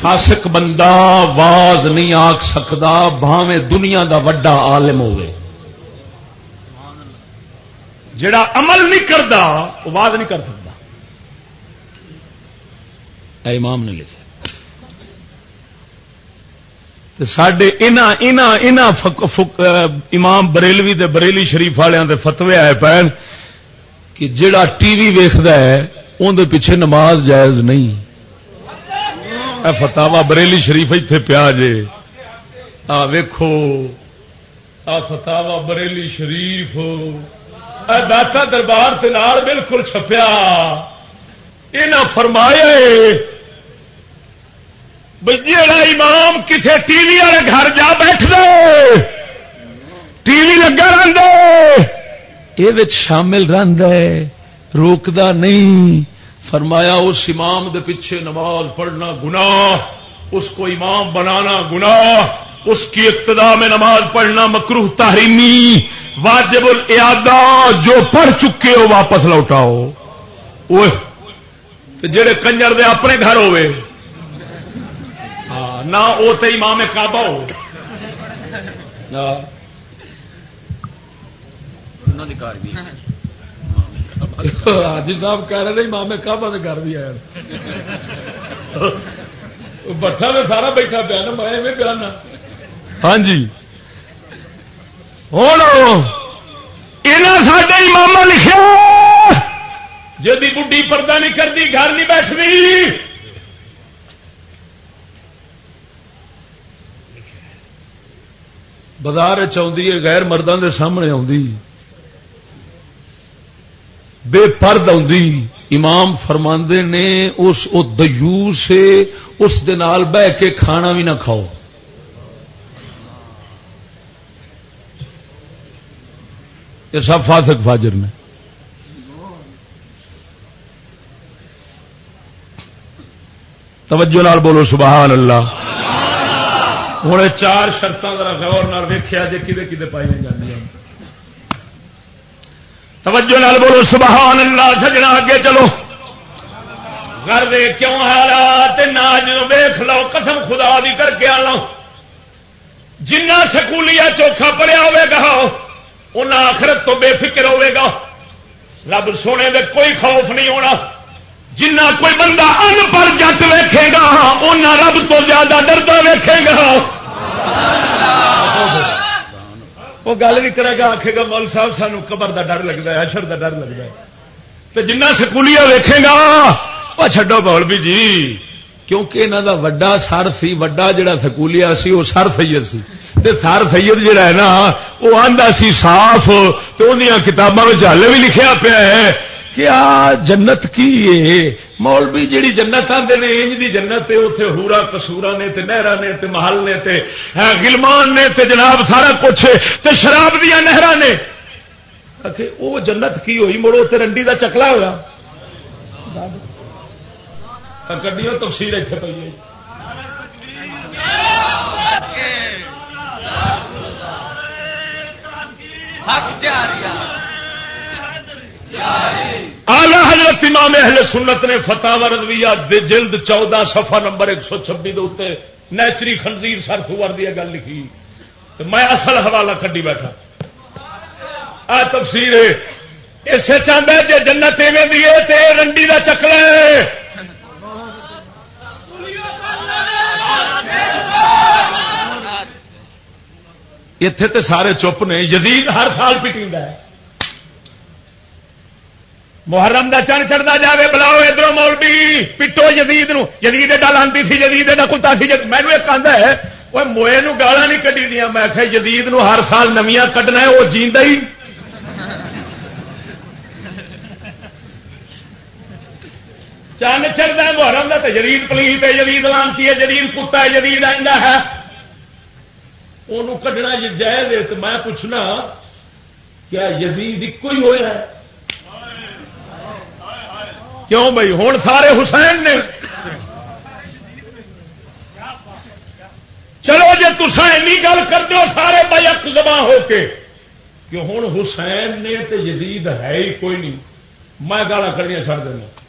فاسق بندہ واز نہیں آخ سکتا بھاویں دنیا دا وڈا عالم ہوئے جڑا عمل نہیں کرتا وہ واز نہیں کر سکتا اے امام نے لکھا۔ سڈے امام بریلوی دے بریلی شریف والوں دے فتوے آئے پین کہ جڑا ٹی وی ویکد ہے اندر پیچھے نماز جائز نہیں۔ فتوا بریلی شریف اتنے پیا جے۔ آ ویکھو۔ آ فتوا بریلی شریف۔ داتا دربار بالکل چھپیا۔ یہ فرمایا جا امام کسی ٹی وی والے گھر جا بیٹھ دے ٹی وی لگا یہ شامل روکدا نہیں۔ فرمایا، اس امام دے پیچھے نماز پڑھنا گناہ، اس کو امام بنانا گناہ، اس کی ابتدا میں نماز پڑھنا مکروح تحریمی، واجب الادا جو پڑھ چکے ہو، واپس لوٹاؤ جڑے کنجر دے اپنے گھر ہوئے ہاں، نہ وہ تو امام کعبہ ہو۔ حاجی صاحب کہہ رہے امام کعبہ کے گھر بھی آیا بٹھا میں سارا بیٹھا پیا نا میں پیا نا۔ ہاں جی۔ ہوں سڈے امام لکھا جی بڈی پردہ نہیں کرتی گھر نہیں بیٹھتی بازار چاہیے غیر مردوں کے سامنے بے پرد امام فرماندے نے اس دور سے اس بہ کے کھانا بھی نہ کھاؤ۔ یہ سب فاسق فاجر نے۔ توجہ نال بولو، سبحان اللہ۔ ہوں چار شرط ذرا ویخیا جی کدے کدے پائی جی توجہ نال بولو، سبحان اللہ، سجنا اگے چلو۔ گھر دے کیوں حالات نہ ویخ لو، قسم خدا دی کر کے آ لو جنا سکولی چوکھا پڑیا ہوے گا، ان آخرت تو بے فکر ہوے گا۔ رب سونے دے کوئی خوف نہیں ہونا۔ جنہ کوئی بندہ ان پر جٹ ویکھے گا ان رب تو زیادہ ڈردا ویکھے گا۔ وہ گل بھی کرے گا آخے گا، مول صاحب سانو قبر دا ڈر لگتا ہے اشر دا ڈر لگتا ہے۔ تو جنہ سکولیا ویکھے گا وہ چڈو بول بھی جی کیونکہ یہاں کا وڈا سر سی، وڈا جڑا سکولیا سی وہ سر سید سی۔ تے سر سید جڑا ہے نا وہ آندا سی صاف تو اندیاں کتابوں میں ہل بھی لکھیا پیا ہے۔ کہ آ جنت کی ہے مولوی جیڑی جنت آتے نے، انج دی جنت اتنے ہورا کسورا نے تے نہرا نے تے محل نے تے ہاں گلمان نے تے جناب سارا کچھ تے شراب دیا نہرا نے۔ وہ جنت کی ہوئی، مڑو تے رنڈی دا چکلا ہوا ہاں، کڈیوں تفصیل اتنے پی ہے۔ حق جاریہ۔ آلہ حضرت امام اہل سنت نے فتح رضویہ جلد چودہ سفا نمبر ایک سو چھبی دے نیچری خنزیر سر سور گل لکھی۔ تو میں اصل حوالہ کڈی بیٹھا۔ آ تفسیر اسے چاہتا جی جنت ایویں دیے تے رنڈی کا چکلا اتے تے سارے چپ نے۔ یزید ہر سال پٹی ہے۔ محرم دا چن چڑھتا جائے بلاؤ ادھر مولوی۔ پٹو جدید جدید ایڈا لانتی سی جدید ایڈا کتا سی۔ مینو ایک آدھا ہے وہ موئے گالا نہیں کٹی دیا میں آخیا جدید نو ہر سال نمیا کڈنا ہے، وہ جیتا ہی۔ چند چڑھتا ہے، محرم کا تو جدید پلیت ہے جدید لانتی ہے جدید کتا ہے جدید آئندہ ہے۔ وہ کڈنا جی جائز میں پوچھنا، کیا یزید ایک ہی ہوا ہے؟ کیوں بھائی؟ ہوں سارے حسین نے۔ چلو جی تسا گل کر دو سارے بھائی زبان ہو کے۔ کہ ہوں حسین نے تو یزید ہے ہی کوئی نہیں۔ میں گالا کڑیاں چڑھ دینا۔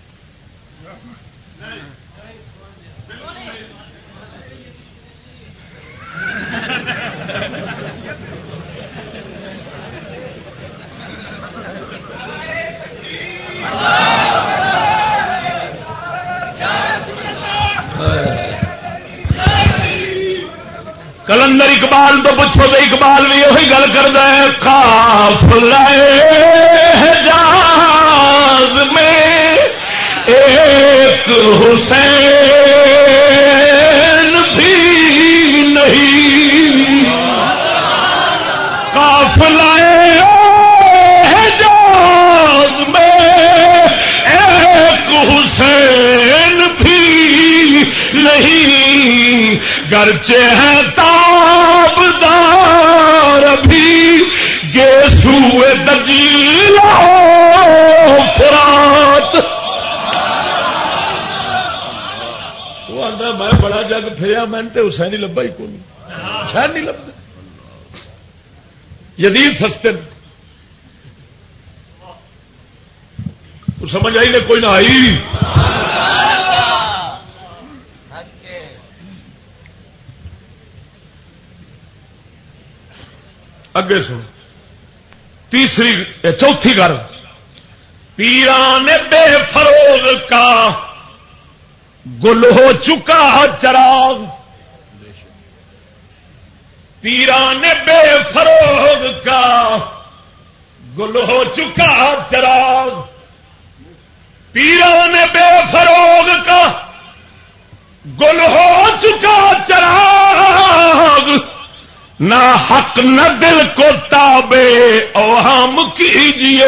کلندر اقبال تو پوچھو تو اقبال بھی وہی گل کرتا ہے کاف جاز میں ایک حسین بھی نہیں۔ کاف جاز میں ایک حسین بھی نہیں۔ گرچہ ہے فرات۔ وہ آتا میں بڑا جگ پھریا، میں تو حسین ہی لبا ہی کون؟ شاید نہیں لبا یزید سستے سمجھ آئی نے، کوئی نہ آئی۔ اگے سن۔ تیسری چوتھی گل پیران بے فروغ کا گل ہو چکا چراغ۔ پیران بے فروغ کا گل ہو چکا چراغ۔ پیران بے فروغ کا گل ہو چکا چراغ۔ نہ حق نہ دل کو تابے اوہام کیجیے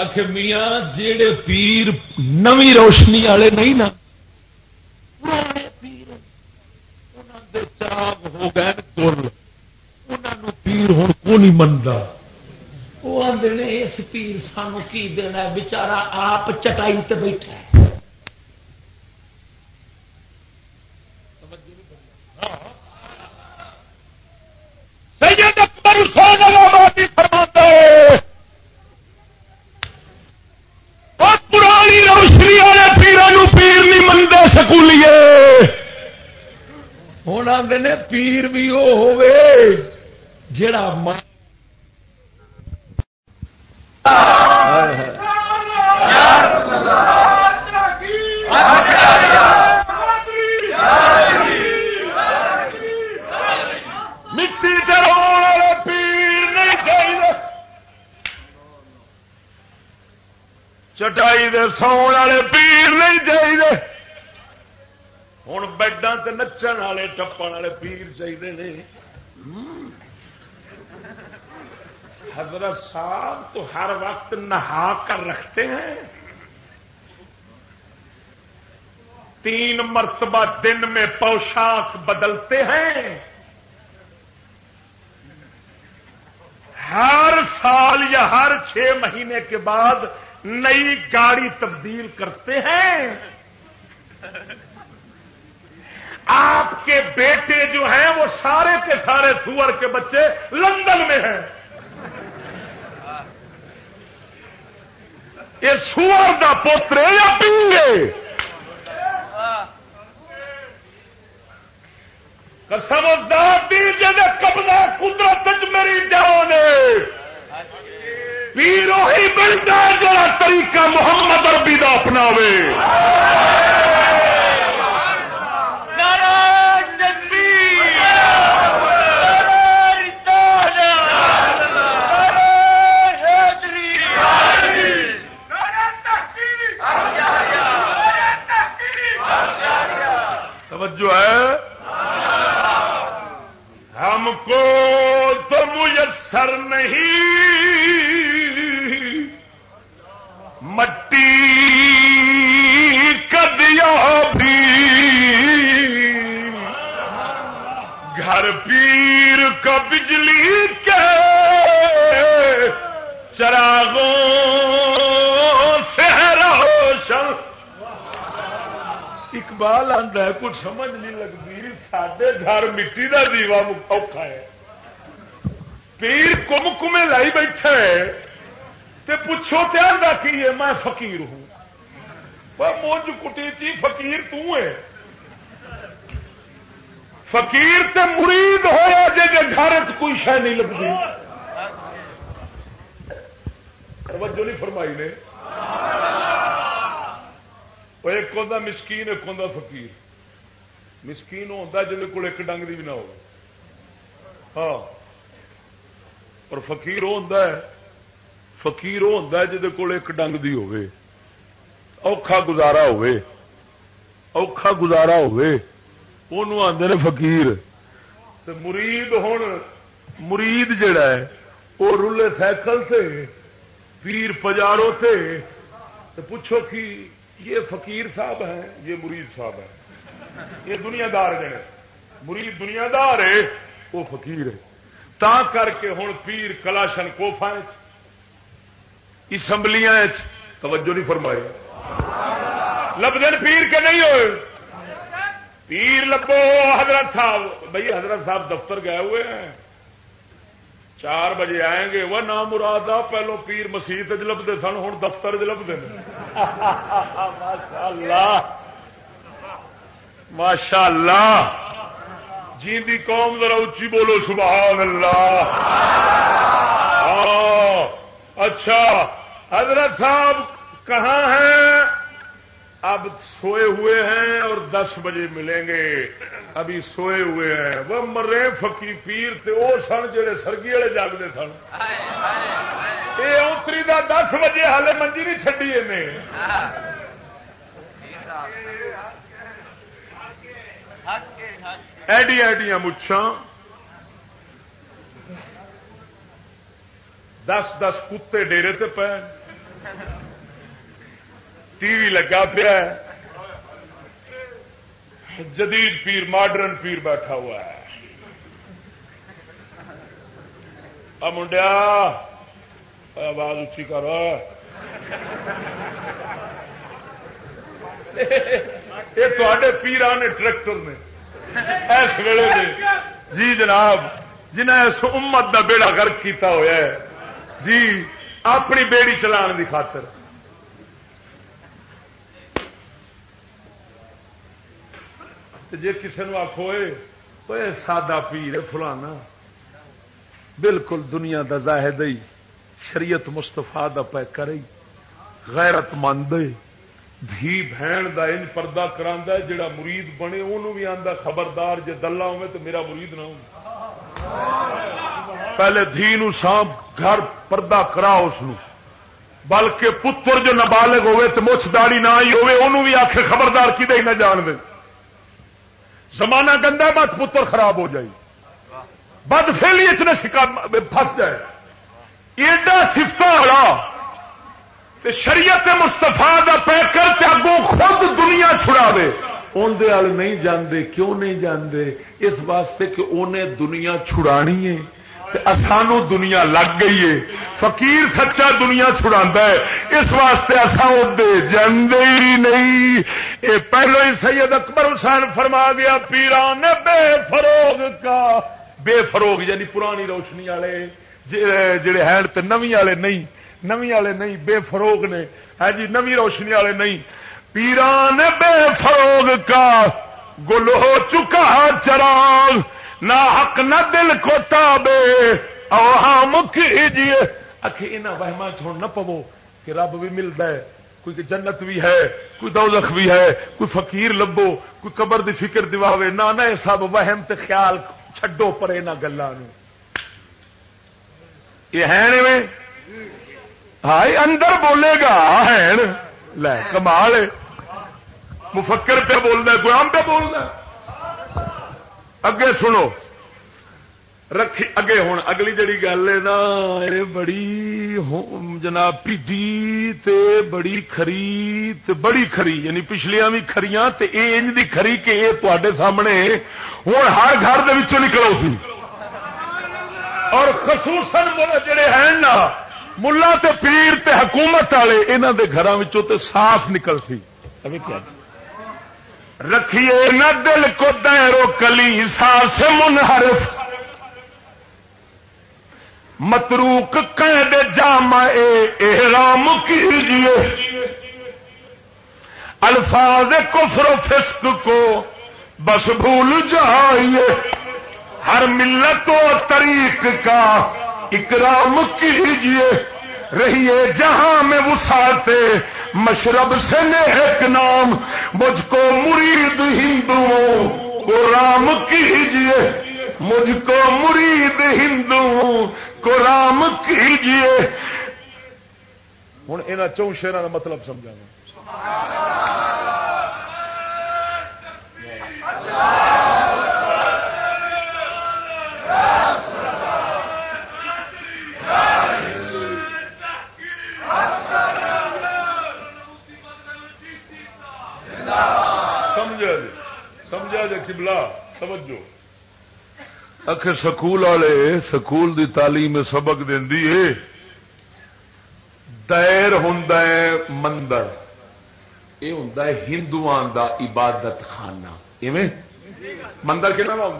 آخ میاں جڑے پیر نوی روشنی والے نہیں نا پیر چاگ ہو گئے کل انہوں پیر ہوں کو نہیں منتا وہ آدھے اس پیر سانو کی دینا بچارا آپ چٹائی تے بیٹھا ہے۔ پرانی روشنی والے پیران پیر نہیں منگے سکولیے۔ ہوں آدھے پیر بھی وہ ہوے جڑا چٹائی دے سو والے پیر نہیں چاہیے ہوں بیڈا نچن والے، ٹپن والے پیر چاہیے حضرت صاحب تو ہر وقت نہا کر رکھتے ہیں۔ تین مرتبہ دن میں پوشاک بدلتے ہیں۔ ہر سال یا ہر چھ مہینے کے بعد نئی گاڑی تبدیل کرتے ہیں۔ آپ کے بیٹے جو ہیں وہ سارے کے سارے سور کے بچے لندن میں ہیں۔ یہ سور کا پوترے یا پیے سمجھدار جی قبضہ قدرت میری جان پیر وہی بنتا ہے جڑا طریقہ محمد عربی کا اپناوے۔ جو ہے۔ ہم کو تو میسر نہیں۔ مٹی کدیا بھی۔ گھر پیر کا بجلی کے چراغوں سے روشن۔ اقبال آتا ہے، کچھ سمجھ نہیں لگتی سڈے گھر مٹی کا دیوا اوکھا ہے۔ پیر کم کمے لائی بیٹھا ہے۔ تے پوچھو تے آدھا کی ہے؟ میں فقیر ہوں۔ مونج کٹی تھی فقیر تو ہے۔ فقیر تے مرید ہوا جی جی گھر کوئی شہ نہیں لگتی توجہ نہیں فرمائی نے۔ ایک ہوں مسکین، ایک ہوں فقیر۔ مسکین ہوتا جن کو ایک ڈنگ کی بھی نہ ہو ہاں۔ اور فقیر وہ ہوتا ہے۔ فقیر وہ ہوتا ہے جہد کول ایک ڈنگ کی ہوے اوکھا گزارا ہوے اوکھا گزارا ہوے انہوں آتے نے فقیر۔ تے مرید ہوں مرید جڑا ہے وہ رولے سائیکل سے پیر پجاروں سے پوچھو کہ یہ فقیر صاحب ہیں، یہ مرید صاحب ہے یہ دنیا دار جڑے مرید دنیا دار ہے وہ فقیر ہے۔ تا کر کے ہوں پیر کلاشن کوفا اسمبلیاں توجہ نہیں فرمائی۔ لبدن پیر کے نہیں ہوئے۔ پیر لبو حضرت صاحب۔ بھائی حضرت صاحب دفتر گئے ہوئے ہیں۔ چار بجے آئیں گے۔ وہ نام مراد آ پہلو پیر مسیح لبتے سن ہوں دفتر چ لبتے ماشاء اللہ ماشاء اللہ جی قوم ذرا اچھی بولو سبحان اللہ۔ ہاں، اچھا۔ حضرت صاحب کہاں ہیں؟ اب سوئے ہوئے ہیں اور دس بجے ملیں گے۔ ابھی سوئے ہوئے ہیں۔ وہ مرے فکی پیر تے وہ سن جڑے سرگی والے جاگتے سن۔ یہ اوتری دا دس بجے ہالے منجی نہیں چڈی ایڈی ایڈیاں مچھا دس دس کتے ڈیرے تے پے۔ ٹی وی لگا پیا جدید پیر، ماڈرن پیر بیٹھا ہوا ہے۔ منڈیا آواز اچھی کرو یہ تے پیران ٹریکٹر نے۔ اس ویلے جی جناب، جنہیں اس امت کا بیڑا گرک کیا ہوا ہے۔ جی۔ اپنی بیڑی چلان کی خاطر۔ جی کسی نے آخو سادہ پیر فلانا۔ بالکل دنیا کا زاہد شریعت مستفا دا پہ کرے غیرت مند دھی بہن دا ان پردہ کرا جڑا مرید بنے انہوں بھی آتا خبردار جی دلہ ہوے تو میرا مرید نہ ہو پہلے دھی نو سانپ گھر پردہ کرا اس بلکہ پتر جو نابالغ ہوے تو مچھ داڑی نہ آئی ہوے انہوں بھی آخر خبردار کدے نہ جان دے۔ زمانہ گندا مت پتر خراب ہو جائے بد فیلی اتنے پس جائے۔ ایڈا سفت والا شریعت مستفا کا پیکر اگوں خود دنیا چھڑا دے اندر نہیں جاندے کیوں نہیں جاندے اس واسطے کہ انہیں دنیا چھڑانی ہے۔ سانو دنیا لگ گئی ہے۔ فقیر سچا دنیا چھڑا ہے۔ اس واسطے اصا جاندے ہی نہیں۔ یہ پہلو ہی سید اکبر حسین فرما گیا، پیران بے فروغ کا۔ بے فروغ یعنی پرانی روشنی والے جڑے ہیں تو نمی والے نہیں۔ نمی والے نہیں، بے فروغ نے۔ ہے جی نمی روشنی والے نہیں۔ پیران بے فروغ کا، گل ہو چکا چراغ۔ نہ حق نہ دل کو تابے ہاں مکھیجیے اکھی ان وہم چھوڑ نہ پو کہ رب بھی ملتا ہے، کوئی جنت بھی ہے، کوئی دوزخ بھی ہے، کوئی فقیر لبو، کوئی قبر دی فکر دواوے۔ نہ نہ سب وہم تے خیال چھڈو پر یہاں گلوں یہ ہے ہاں اندر بولے گا ہے لے، کمال مفکر پہ بولنا کوئی آم پہ بولنا اگے سنو۔ رکھی اگے ہوں اگلی جڑی گل ہے نا یہ بڑی جناب پیڈی تے بڑی خری تے بڑی خری یعنی پچھلیاں بھی خریاں تے اے انج دی خری کہ یہ تے سامنے ہوں ہر گھر دے وچوں نکلو سی۔ اور خصوصاً جڑے ہیں نا، ملا تے پیر تے حکومت والے انہوں دے گھروں تے صاف نکل سی۔ کیا رکھیے نہ دل کو دیرو کلی سا سے منحرف۔ متروک قید جامع احرام کیجیے الفاظ کفر و فسق کو بس بھول جائیے۔ ہر ملت و طریق کا اکرام کیجیے رہیے جہاں میں وساتے مشرب سے نیک نام، مجھ کو مرید ہندوؤں کو رام کیجیے۔ مجھ کو مرید ہندو کو رام کیجیے۔ ہوں یہاں چون شیران کا مطلب سمجھا سمجھا سمجھا جی کبلا سمجھو آخر سکول والے سکول دی تعلیم سبق دینی ہے۔ دیر ہوں مندر۔ یہ ہوں ہندو دا عبادت خانہ۔ ایویں؟ مندر کہنا ہوں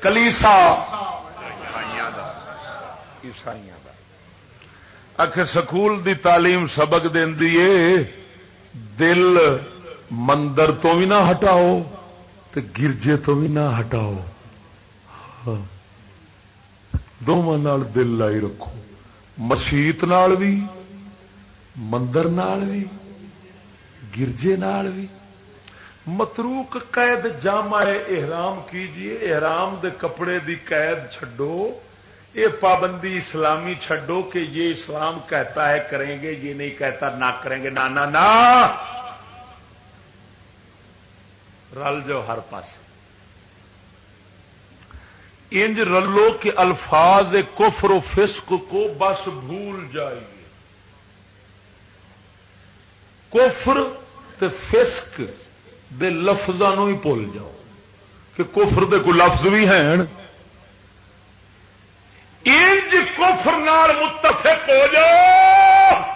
کلیسا۔ عیسائی آخر سکول دی تعلیم سبق دینی ہے۔ دل مندر تو بھی نہ ہٹاؤ گرجے تو بھی نہ ہٹاؤ۔ ہاں۔ دونوں دل لائی رکھو۔ مسیت بھی، مندر بھی، گرجے بھی۔ متروک قید جامع احرام کیجیے۔ احرام دے کپڑے دی قید چھڈو۔ یہ پابندی اسلامی چھڈو کہ یہ اسلام کہتا ہے کریں گے، یہ نہیں کہتا، نہ کریں گے۔ نہ نہ۔ رل جو ہر پاس انج رلو کے الفاظ کفر و فسق کو بس بھول جائیے۔ کفر تے فسق دے لفظوں ہی بھول جاؤ۔ کہ کفر دے کوئی لفظ بھی ہیں۔ انج کفر نال متفق ہو جاؤ۔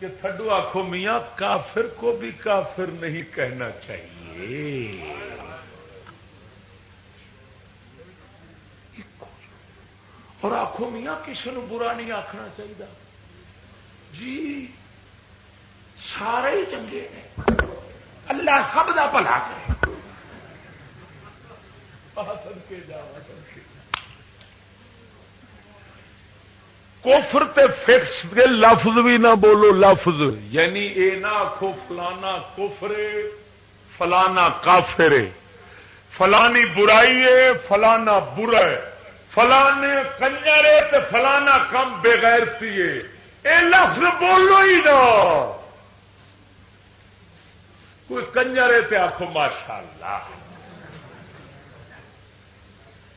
کہ تھڈو آخو میاں، کافر کو بھی کافر نہیں کہنا چاہیے۔ اور آخو میاں کسی نے برا نہیں آخنا چاہیے جی سارے ہی چنگے نے۔ اللہ سب کا بھلا کرے۔ کوفر تے فکس کے لفظ بھی نہ بولو، لفظ۔ یعنی اے نہ آخو فلانا کوفرے فلانا کافر فلانی برائی ہے، فلانا برا ہے۔ فلانے کنجر ہے فلانا کم بےغیرتی ہے۔ یہ لفظ بولو ہی نا۔ کوئی کنجر ہے تو آخو ماشاء اللہ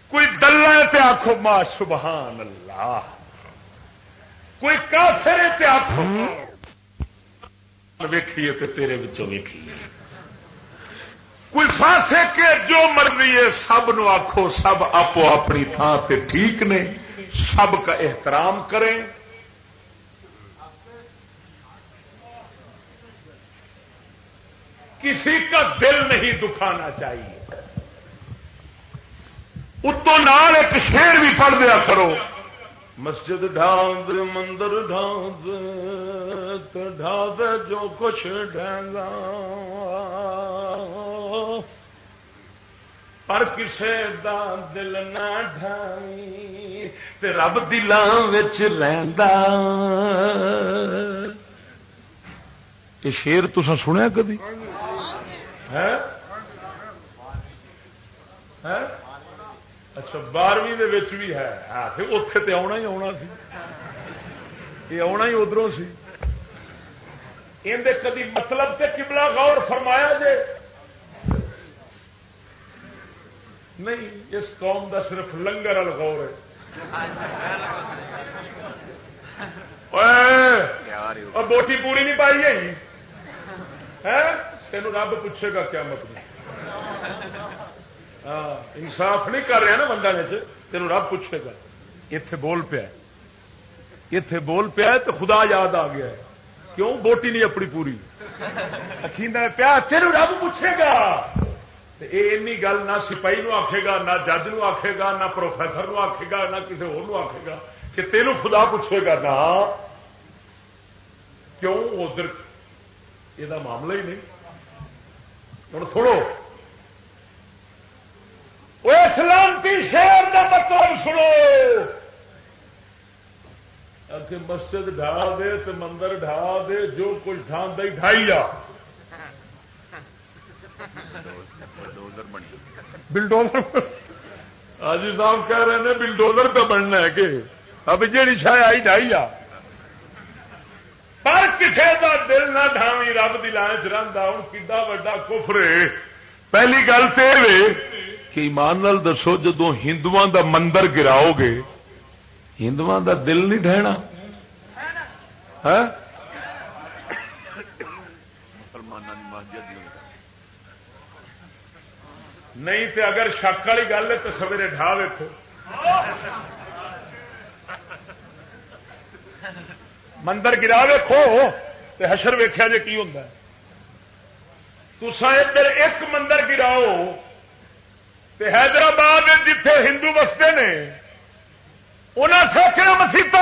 کوئی دلہ ہے تو آخو ما سبحان اللہ۔ کوئی کافر ہے تو آخو ویکھیے تو تیرے بچوں ویکھیے۔ کوئی فاسے کے جو مرضی ہے، سب نو آخو سب آپ اپنی تھان تے ٹھیک نے، سب کا احترام کریں۔ کسی کا دل نہیں دکھانا چاہیے۔ اتو نال ایک شیر بھی پڑھ دیا کرو۔ مسجد ڈھاند مندر ڈھاند ڈھاند جو کچھ ڈھنگا پر کسے دا دل نہ ڈھائی تے رب دلان رہندا۔ یہ شیر تسا سنیا کدی؟ اچھا بارہویں بھی ہے۔ ہاں، اتے تو آنا ہی آنا سی۔ یہ آنا ہی ادھر سی۔ اندر کدی مطلب تے کبلا غور فرمایا جے۔ نہیں، اس قوم دا صرف لنگر الغور ہے۔ اور بوٹی پوری نہیں پائی ہے تینوں رب پوچھے گا کیا مطلب۔ انصاف نہیں کر رہا نا بندہ تینوں رب پوچھے گا۔ اتے بول پیا اتے بول پیا تو خدا یاد آ گیا ہے۔ کیوں؟ بوٹی نہیں اپنی پوری۔ پیا تیرو رب پوچھے گا۔ یہ گل نہ سپاہی نو آخے گا، نہ جج نو آخے گا، نہ پروفیسر نو آخے گا، نہ کسی آخے گا کہ تینوں خدا پوچھے گا۔ نہ۔ کیوں؟ ادھر، یہ معاملہ ہی نہیں۔ ہوں سنو سلامتی شہر کا مطلب سنو۔ کہ مسجد ڈھا دے تو مندر ڈھا دے جو کچھ ڈھان دے ڈھائی جا۔ بلڈوزر حاجی صاحب کہہ رہے ہیں بلڈوزر پہ بننا ہے کہ اب جی شاید آئی ڈھائی جا۔ پر کسی کا دل نہ ڈھاوی رب کی لائن چ رہا ہوں وا کفر پہلی گل تو کہ ایمان نال دسو جدو ہندو دا مندر گراؤ گے ہندو دا دل نہیں ڈہنا ہاں؟ نہیں۔ تے اگر شک والی گل ہے تو سویرے ڈھا ویکو مندر گرا ویکو تو حشر ویخیا جی کی ہوتا تسا ادھر ایک مندر گراؤ حیدرآباد جتھے ہندو بستے نے انہیں سوچنا مسیت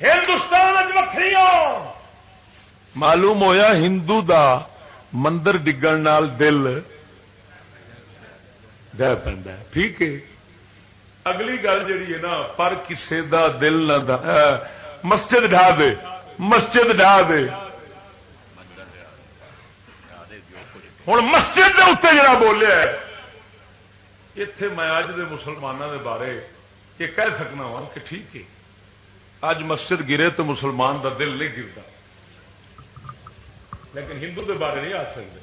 ہندوستان وکری معلوم ہویا ہندو دا مندر ڈگن نال دل دہ پہ ٹھیک ہے۔ اگلی گل جہی ہے نا، پر کسے دا دل نہ مسجد ڈھا دے، مسجد ڈھا دے۔ ہوں مسجد کے اتنے جڑا بولیا اتے میں اج دے مسلمانوں دے بارے یہ کہہ سکنا وا کہ ٹھیک ہے اج مسجد گرے تو مسلمان دا دل نہیں گرتا لیکن ہندو دے بارے نہیں آ سکتے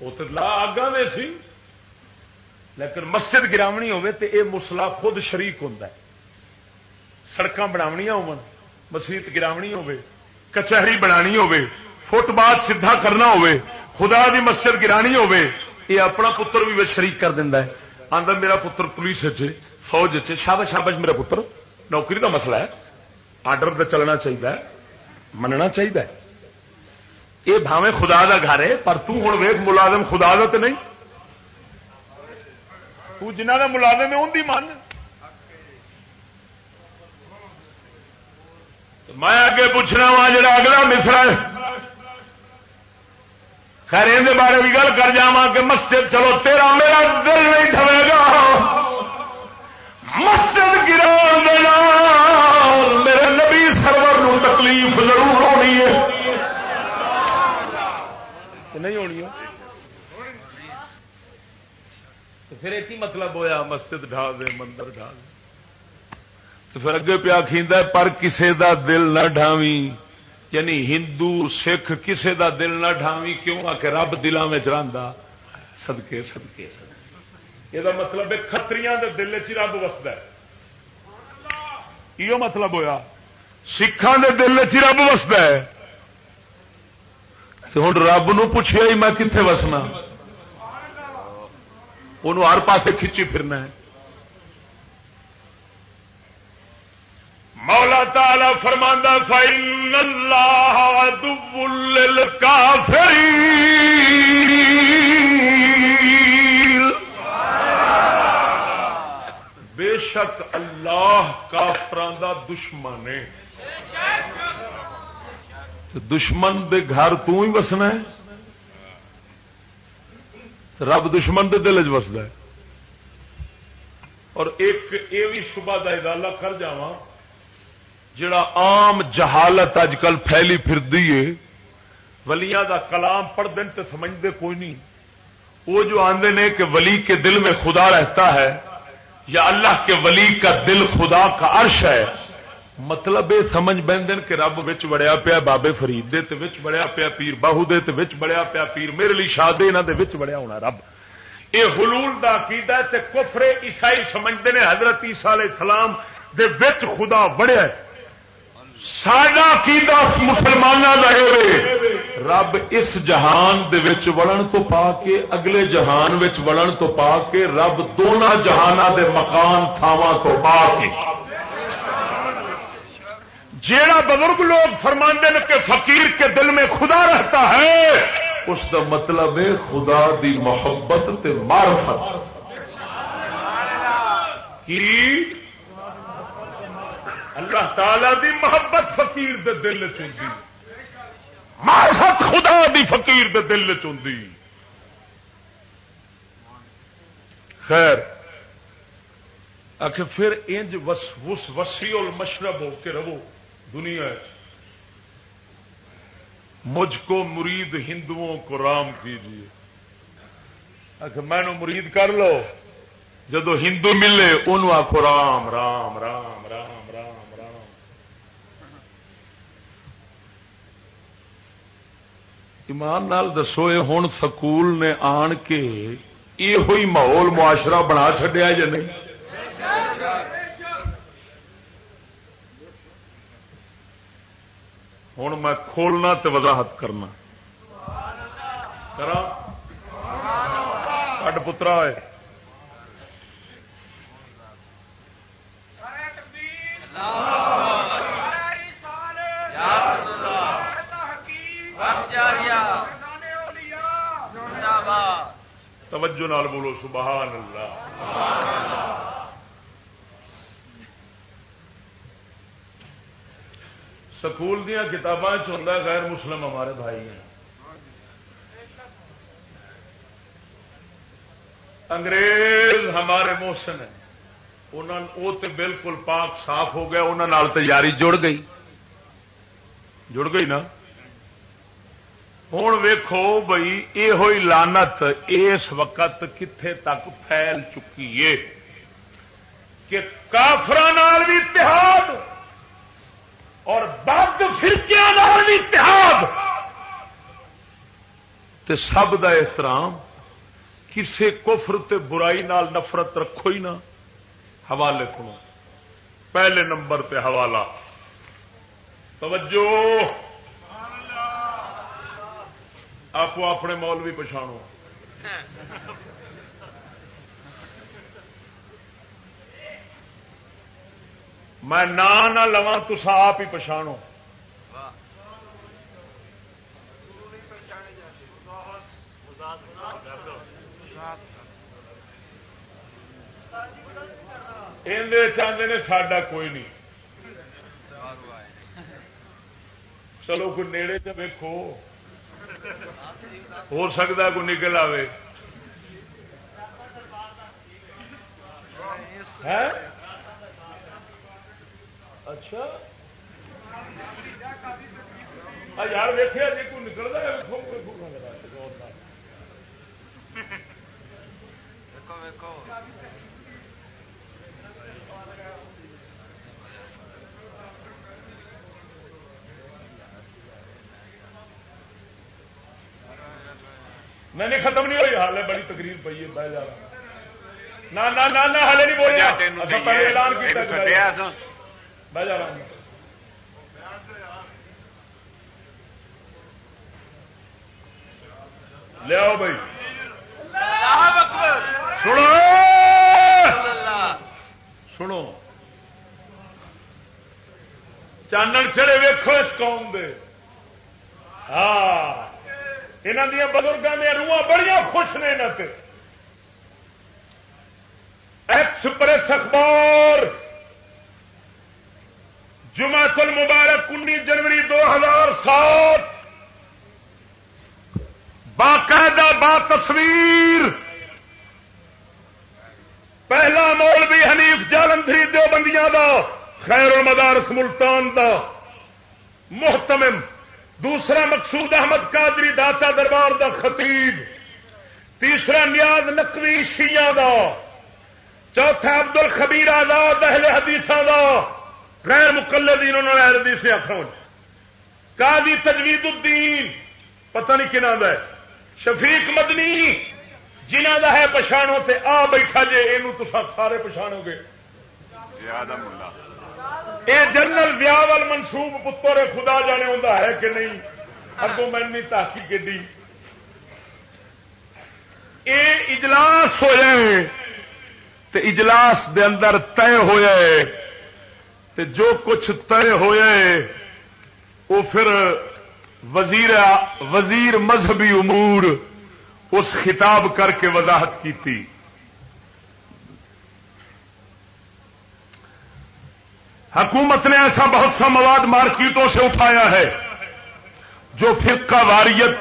وہ تو لا آگا میں سی لیکن مسجد گراونی ہوے تو یہ مسلا خود شریک ہوں سڑک بنایا ہو مسیت گراونی ہوے کچہری بنانی ہوے فٹ باتھ سیدھا کرنا ہوے خدا دی مسجد گرانی ہوے یہ اپنا پتر بھی شریک کر دینا ہے آدھا میرا پتر پولیس جی، فوج جی، شابش شابش میرا پتر، نوکری کا مسئلہ ہے۔ آرڈر پہ چلنا چاہیے مننا چاہیے یہ بھاوے خدا کا گھر ہے، پر توں ہوں ویخ ملازم خدا کا تو نہیں۔ تو جنہ کا ملازم ہے، ان کی من میں اگے پوچھنا وا جا اگلا مصرا خیر یہ بارے بھی گل کر جا کہ مسجد، چلو تیرا میرا دل نہیں ڈھوے گا مسجد گرا میرے نبی سرور نو تکلیف ضرور ہونی ہے۔ نہیں ہونی پھر ایک ہی مطلب ہویا؟ مسجد ڈھا دے، مندر ڈھا دے۔ پھر اگے پیا کھیندا پر کسے دا دل نہ ڈھاویں۔ یعنی ہندو، سکھ کسے دا دل نہ ڈھاوی کیوں؟ آ کے رب دلان میں چاہتا سدکے سدکے سدکے یہ مطلب ہے کتری دل چ رب وسد یہ مطلب ہوا سکھان دے دل چ رب وسد مطلب ہوں رب نو ہی میں کتنے وسنا۔ انہوں ہر پاسے کھچی پھرنا ہے۔ مولا تالا فرماندہ فائن اللہ کافری بے شک اللہ کافران دا دشمن ہے۔ دشمن دے گھر تو ہی وسنا ہے۔ رب دشمن دے دل چ وسد اور ایک، یہ بھی شبہ کا ادالہ کر جاواں۔ جڑا عام جہالت اج کل پھیلی پھر ولییا دا کلام پڑھ دین تو سمجھتے کوئی نہیں۔ وہ جو آندے نے کہ ولی کے دل میں خدا رہتا ہے، یا اللہ کے ولی کا دل خدا کا عرش ہے مطلب یہ سمجھ بہن کہ رب وچ بڑیا پیا بابے فرید دے وچ بڑیا پیا پیر باہو دے وچ بڑیا پیا پیر میرے لیے شادی انہوں دے وچ بڑیا ہونا رب۔ یہ حلول دا عقیدہ تے کفر عیسائی سمجھتے ہیں حضرت عیسیٰ علیہ السلام دے وچ خدا بڑھیا ساڈا عقیدہ مسلمانوں کا رب اس جہان دے وچ وڑن تو پا کے، اگلے جہان وچ وڑن تو پا کے، رب دونوں جہان دے مکان، تھاواں تو پا کے۔ جیڑا بزرگ لوگ فرماندے کہ فقیر کے دل میں خدا رہتا ہے، اس کا مطلب ہے خدا دی محبت تے معرفت۔ کی؟ اللہ تعالی دی محبت فقیر دے دل چی معرفت خدا دی فقیر دے دل چی خیر آخر پھر انج وس وسی المشرب ہو کے رہو دنیا مجھ کو مرید ہندوؤں کو رام کیجیے۔ آخر میں مرید کر لو۔ جدو ہندو ملے ان آخو رام رام رام رام رام ایمان نال دسو یہ ہوں سکول نے آن کے یہ ماحول معاشرہ بنا چڈیا یا نہیں؟ ہوں میں کھولنا تے وضاحت کرنا۔ کرا کٹ پترا ہے۔ توجہ نال بولو، سبحان اللہ۔ سکول دیا کتابیں چند غیر مسلم ہمارے بھائی ہیں۔ انگریز ہمارے موسن ہیں۔ وہ تو بالکل پاک صاف ہو گیا انہوں تیاری جڑ گئی۔ جڑ گئی نا؟ ہوں ویکو بھائی یہ ہوئی لانت اس وقت کتنے تک پھیل چکی ہے کہ کافران بھی اتحاد اور بد فرقیا بھی اتحاد تے سب دا احترام کسے کفر تے برائی نال نفرت رکھو ہی نہ حوالے سنو پہلے نمبر تے حوالہ توجہ آپ اپنے مول بھی پچھاڑو میں نہ لوا تو آپ ہی پچھاڑو چاہتے نے ساڈا کوئی نہیں۔ چلو، کوئی نیڑے چ ویکو ہو سکتا کوئی نکل آئے اچھا۔ یار ویخیا جی کوئی نکلتا ہے دیکھو میں نہیں ختم نہیں ہوئی حال ہے بڑی تقریر پی ہے بہ جا نہ ہالے نہیں بولیا پہلے اعلان کیا جا رہا۔ ہوں۔ لیا بھائی۔ سنو۔ سنو۔ چانن چڑے ویکو اس قوم دے۔ ہاں۔ یہاں دیا بزرگوں دیا روح بڑی خوش نے یہاں ایکسپریس اخبار جمع کل مبارک انیس جنوری دو ہزار سات۔ باقاعدہ با تصویر۔ پہلا مولوی حنیف جالندری دو بندیاں دا خیر المدارس ملتان دا۔ محتمم دوسرا مقصود احمد قادری داتا دربار دا خطیب، تیسرا نیاز نقوی شیعہ دا، چوتھا ابد ال خبیر آزاد اہل حدیث دا، غیر مقلدین انہوں نے حدیث آخر قاضی تجوید الدین، پتہ نہیں کنا ہے، شفیق مدنی جنہ دا ہے پچھاڑو تے آ بیٹھا جے یہ تو سارے پچھاڑو گے یہ جنرل ویاول منسوب پتر خدا جانے ہوتا ہے کہ نہیں؟ اگوں میں تاکی گی یہ اجلاس ہوئے تے اجلاس دے اندر طے ہوئے تے جو کچھ طے ہوئے وہ پھر وزیر وزیر مذہبی امور اس خطاب کر کے وضاحت کی تھی حکومت نے ایسا بہت سا مواد مارکیٹوں سے اٹھایا ہے جو فرقہ واریت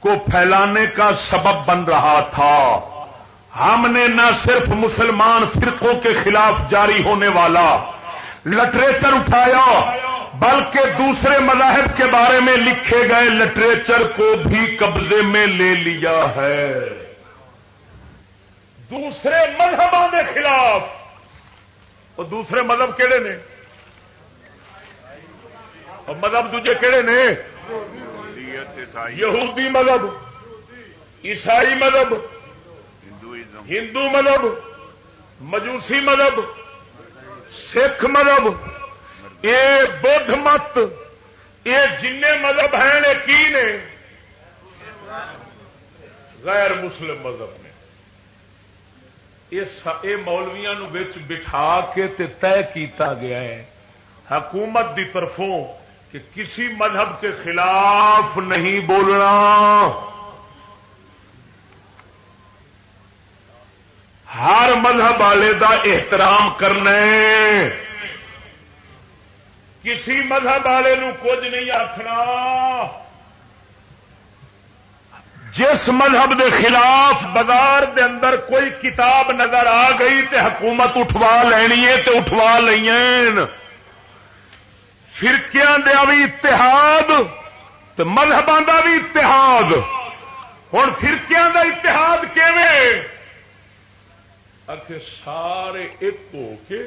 کو پھیلانے کا سبب بن رہا تھا۔ ہم نے نہ صرف مسلمان فرقوں کے خلاف جاری ہونے والا لٹریچر اٹھایا، بلکہ دوسرے مذاہب کے بارے میں لکھے گئے لٹریچر کو بھی قبضے میں لے لیا ہے۔ دوسرے مذہبوں کے خلاف اور دوسرے مذہب کہڑے نے؟ اور مذہب دوجے کہڑے نے؟ یہودی مذہب، عیسائی مذہب، ہندو مذہب، مجوسی مذہب، سکھ مذہب یہ بدھ مت یہ جن مذہب ہیں نے، کی نے؟ غیر مسلم مذہب۔ نے یہ مولویا بٹھا کے تے طے کیتا گیا ہے۔ حکومت دی طرفوں کہ کسی مذہب کے خلاف نہیں بولنا۔ ہر مذہب والے دا احترام کرنا کسی مذہب والے کچھ نہیں آخنا جس مذہب دے خلاف بازار دے اندر کوئی کتاب نظر آ گئی تے حکومت اٹھوا لینی ہے تے اٹھوا لین فرقیاں دیا بھی اتحاد تے مذہباں دا بھی اتحاد۔ ہوں فرقیاں دا اتحاد کیویں؟ سارے ایک ہو کے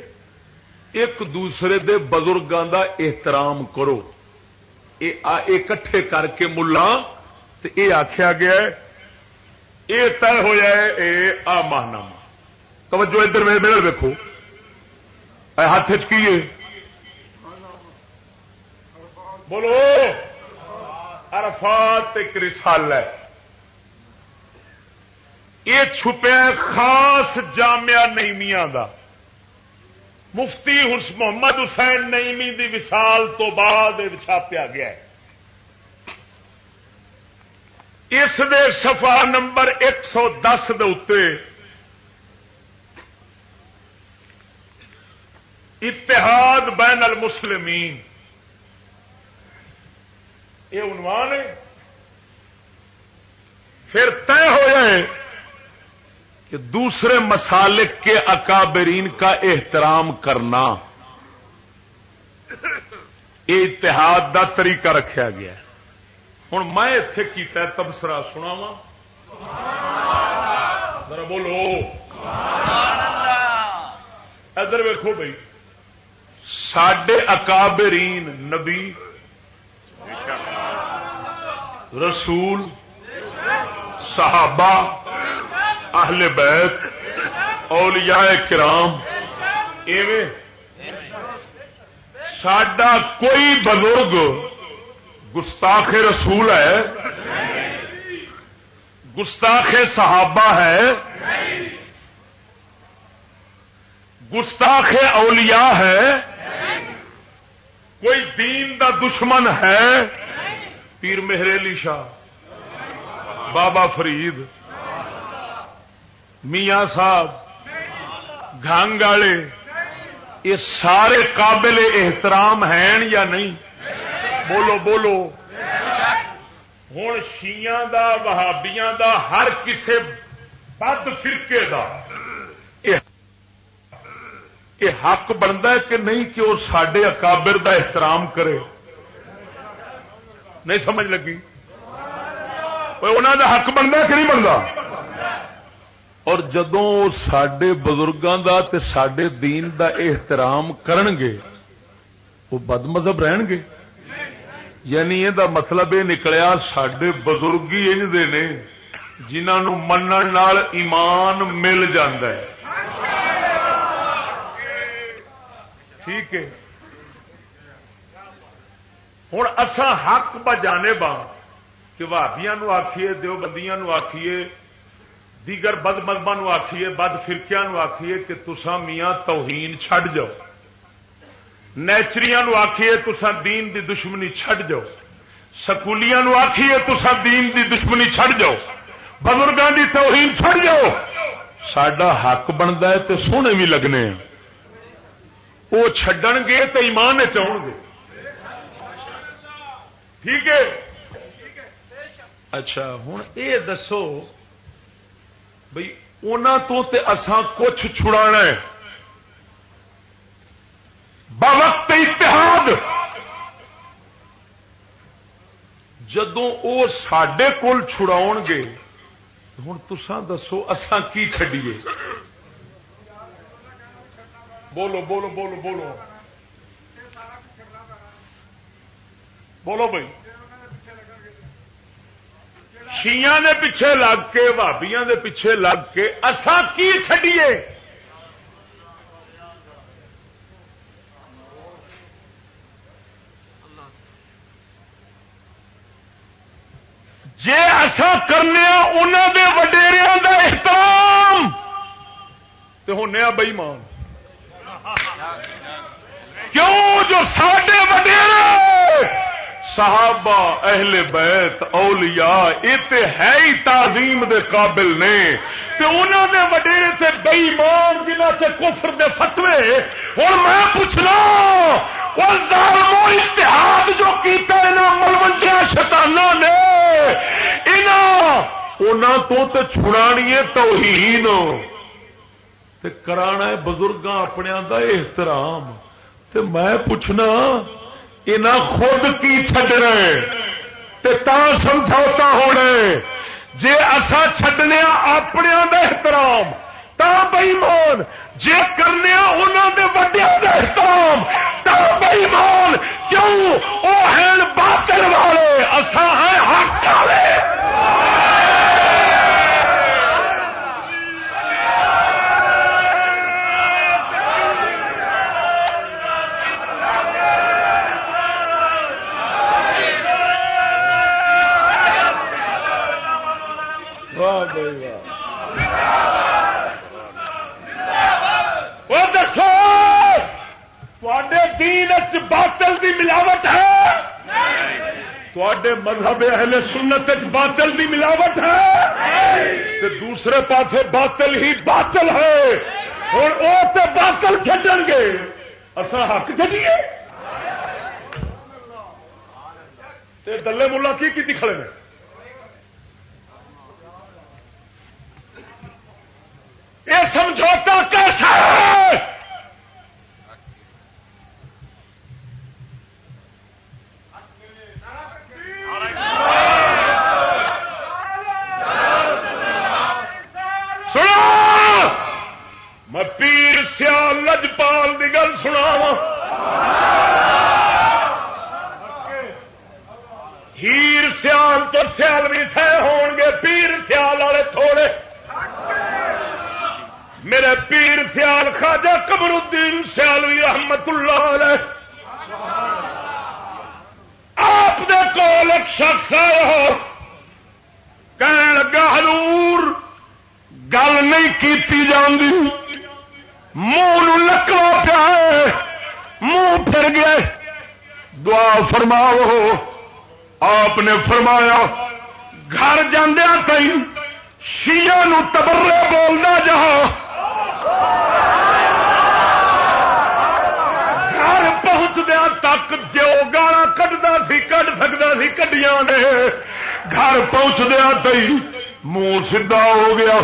ایک دوسرے دے بزرگوں دا احترام کرو۔ اکٹھے کر کے ملا یہ آخیا گیا یہ طے ہوا ہے آ ماہنامہ۔ توجہ ادھر میرے دیکھو ہاتھ چی بولو۔ عرفات ایک رسال ہے۔ یہ چھپیا خاص جامعہ نئیمیا کا مفتی محمد حسین نئیمی دی وسال تو بعد چھاپیا گیا ہے۔ اس دے سفا نمبر ایک سو دس اتحاد بین المسلمین۔ یہ عنوان ہے۔ پھر طے ہو جائے کہ دوسرے مسالک کے اکابرین کا احترام کرنا۔ یہ اتحاد دا طریقہ رکھا گیا۔ ہوں میں اتے کیتا تبصرہ سنا وا ذرا بولو۔ ادھر ویکو بھائی۔ سڈے اکابرین نبی۔ رسول۔ صحابہ۔ اہل بیت۔ اولیاء کرام۔ ایویں۔ سڈا کوئی بزرگ گستاخ رسول ہے؟ گستاخ صحابہ ہے؟ گستاخ اولیاء ہے؟ کوئی دین دا دشمن ہے؟ پیر مہریلی شاہ، بابا فرید، میاں صاحب گانگ والے، یہ سارے قابل احترام ہیں یا نہیں؟ بولو بولو۔ ہوں شیاں دا، وہابیاں دا، ہر کسے بد فرقے دا۔ یہ حق بنتا ہے کہ نہیں کہ وہ سڈے اکابر دا احترام کرے۔ نہیں سمجھ لگی؟ انہوں دا حق بنتا کہ نہیں بنتا؟ اور جدو سڈے بزرگوں کا سڈے دین دا احترام کرنگے، وہ بد مذہب رہن گے یعنی یہ مطلب یہ نکلیا سڈے بزرگ ہی نے جنہوں من ایمان مل ہے۔ ٹھیک ہے۔ ہوں اصا حق بجانے با ہاں کہ بھابیا آخیے دو بندیاں آخیے دیگر بد مذہبہ آخیے بد فرقیا آخیے کہ تسا میاں توہین چھڈ جاؤ۔ نیچری آخیے تسا دین دی دشمنی چھڈ جاؤ سکولیاں آخیے تسا دین دی دشمنی چھڈ جاؤ بزرگوں کی توہین چھڑ جاؤ سڈا حق بنتا ہے تو سونے بھی لگنے ہیں وہ چڈن گے تو ایمان چاہ گے ٹھیک ہے اچھا ہوں یہ دسو بھائی تو تے اساں کچھ چھڑا ہے بوقت اتحاد۔ جدو وہ سڈے کول چھڑاؤ گے ہوں تسان دسو اسان کی چڈیے بولو بولو بولو بولو۔ بولو بھائی۔ شیا نے پیچھے لگ کے بھابیا دے پیچھے لگ کے اسان کی چڈیے جی ایسا کرنے انہوں دے وڈیریا دا احترام۔ تو ہونے بئیمان۔ کیوں جو ساڈے وڈیرے؟ صحابہ اہل بیت، اولیاء یہ تے ہے ہی تعظیم دے قابل نے۔ تے انہوں دے وڈیرے تے بئیمان جنہ سے کفر دے فتوے۔ ہوں میں پوچھنا اتحاد جو کیتا ملوڈیا شتانہ نے تو تے چھڑانی ہے توہین۔ تے کرانا ہے بزرگ اپنے دا احترام۔ تے میں پوچھنا یہ خود کی چڈ رہے تے تا سمجھوتا ہونا جے اصا چڈنے اپنے دا احترام، تا بئیمان جے کرنے انہوں دے وڈیا دا احترام، تا بئیمان کیوں؟ وہ ہیں باطل والے اصا ہیں حق والے۔ باطل دی ملاوٹ ہے؟ تے مذہب اہل سنت باطل دی ملاوٹ ہے؟ دوسرے پاسے باطل ہی باطل ہے۔ اور وہ تو باطل چڈن گے۔ اصا حق چلیے دلے ملا کی کھڑے ہیں یہ سمجھوتا کیسا ہے؟ میں پیر سیال لجپال کی گل سنا ہیر سیال تو سیال بھی سہ ہون گے پیر سیال والے تھوڑے۔ میرے پیر سیال خواجہ قبر الدین سیالوی رحمت اللہ علیہ۔ آپ دے کول ایک شخص آئے ہو۔ کہنے لگا، حضور، گل نہیں کیتی جاندی۔ منہ نکلا پیا منہ پھر گئے دعا فرماؤ۔ آپ نے فرمایا، گھر جاندیا تھی شیا تبرے بولنا جہاں گھر پہنچدیا تک جو گالا کٹتا سی کٹ سکتا سی کڈیاں نے گھر پہنچدیا تھی منہ سیدا ہو گیا۔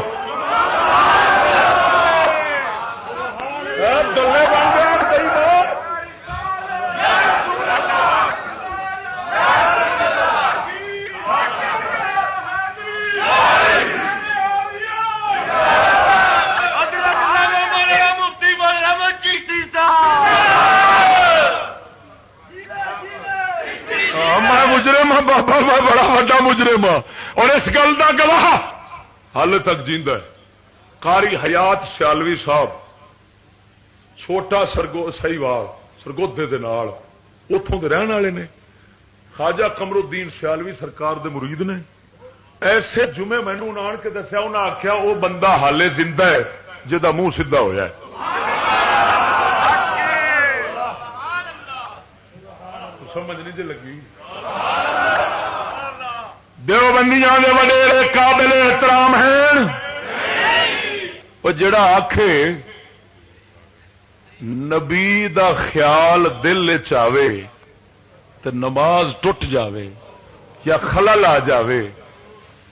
مجرم ہاں بابا میں، بڑا وا مجرم ہاں۔ اور اس گل کا گواہ حال تک جیند کاری حیات سیالوی صاحب، چھوٹا سرگو سی واگ سرگودے اتوں کے رہن والے نے۔ خواجہ کمر الدین سیالوی سرکار دے مرید نے۔ ایسے جمعے مینو آن کے دسیا انہیں آخیا وہ بندہ حالے زندہ ہے جا منہ سیدا ہوا سمجھ نہیں جی لگی۔ دیو بندیاں وڈیرے قابل احترام ہیں؟ وہ جڑا آخ نبی دا خیال دل چاہے تو نماز ٹوٹ جاوے یا خلل آ جاوے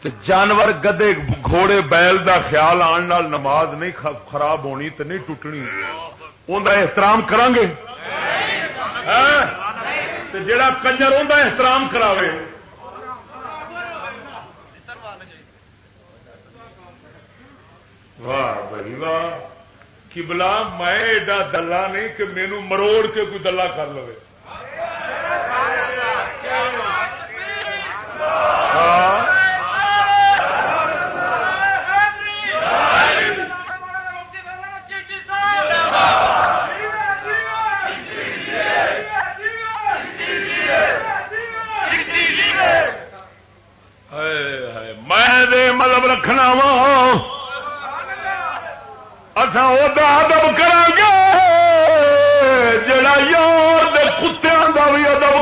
تو جانور گدے گھوڑے بیل دا خیال آن نال نماز نہیں خراب ہونی تو نہیں ٹوٹنی۔ ان احترام کران گے ہاں؟ جڑا کنجر ان احترام کراوے واہ بھائی واہ کبلا میں ایڈا دلہ نہیں کہ مینو مروڑ کے کوئی دلہ کر لو میں مطلب رکھنا وا۔ اصا وہ ادب کر گے جڑا یار کتوں کا بھی ادب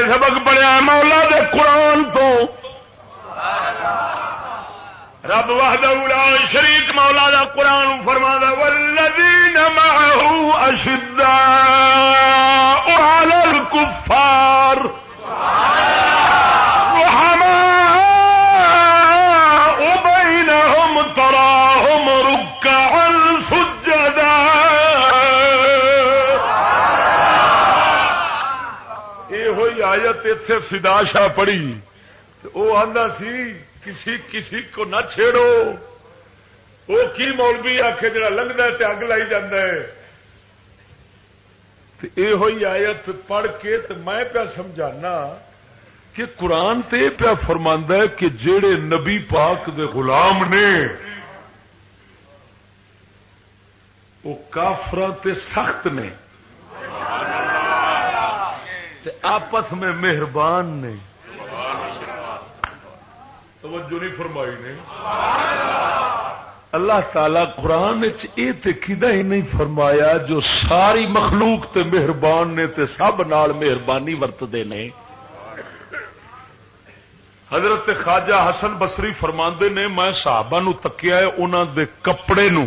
سبق پڑیا مولا دے قرآن تو۔ رب واہد شریک مولا دا قرآن فرما والذین معه اشداء على الكفار۔ اتے فدا شاہ پڑی وہ آتا سی، کسی کسی کو نہ چھیڑو۔ وہ کی مولوی آ کے جا لگتا اگ لائی یہ آیت پڑھ کے تو میں پیا سمجھانا کہ قرآن تے پیا فرما ہے کہ جڑے نبی پاک دے غلام نے وہ کافر سخت نے۔ آپس میں مہربان نے۔ توجہ نہیں فرمائی نے۔ اللہ تعالی قرآن ہی نہیں فرمایا جو ساری مخلوق تے مہربان نے تے سب نال مہربانی ورتتے نے۔ حضرت خواجہ حسن بسری فرما نے میں صحابہ نو تکیا ہے انہوں دے کپڑے نو۔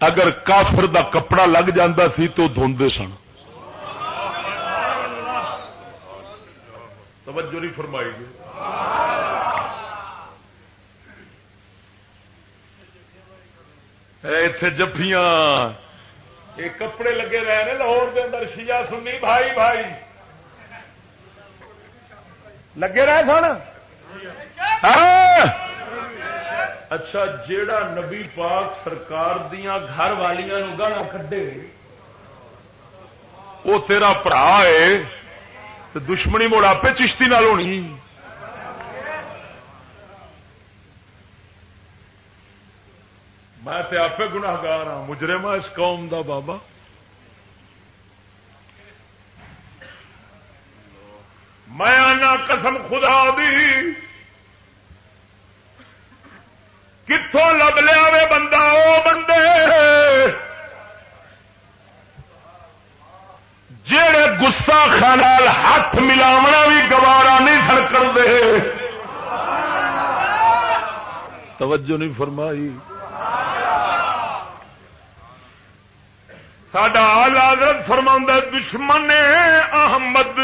اگر کافر دا کپڑا لگ جاندہ سی تو دھوندے سن۔ توجہ نہیں فرمائی گی اتے جفیاں یہ کپڑے لگے رہے ہیں لاہور کے اندر شیا سنی، بھائی بھائی۔ لگے رہے سن؟ ہاں۔ اچھا جیڑا نبی پاک سرکار دیا گھر والیاں گانا کھڈے وہ تیرا برا ہے تو دشمنی مڑ آپ چشتی نال ہونی۔ میں آپ گناگار ہاں مجرم ہاں اس قوم دا بابا۔ میں آنا قسم خدا دی۔ کتوں لب لیا بندہ وہ بندے۔ جڑے گسا خانال ہاتھ ملاونا بھی گوارا نہیں سڑ کرتے. توجہ نہیں فرمائی. سڈا حضرت فرما دشمن احمد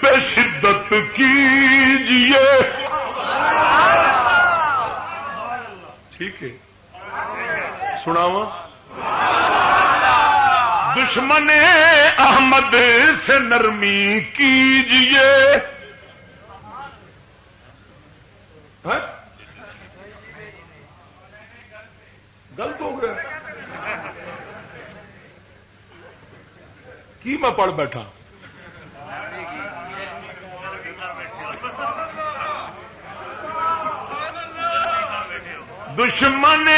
پہ شدت کیجیے ٹھیک ہے. سناوا دشمن احمد سے نرمی کیجیے ہاں؟ غلط ہو گیا۔ کی میں پڑھ بیٹھا؟ دشمن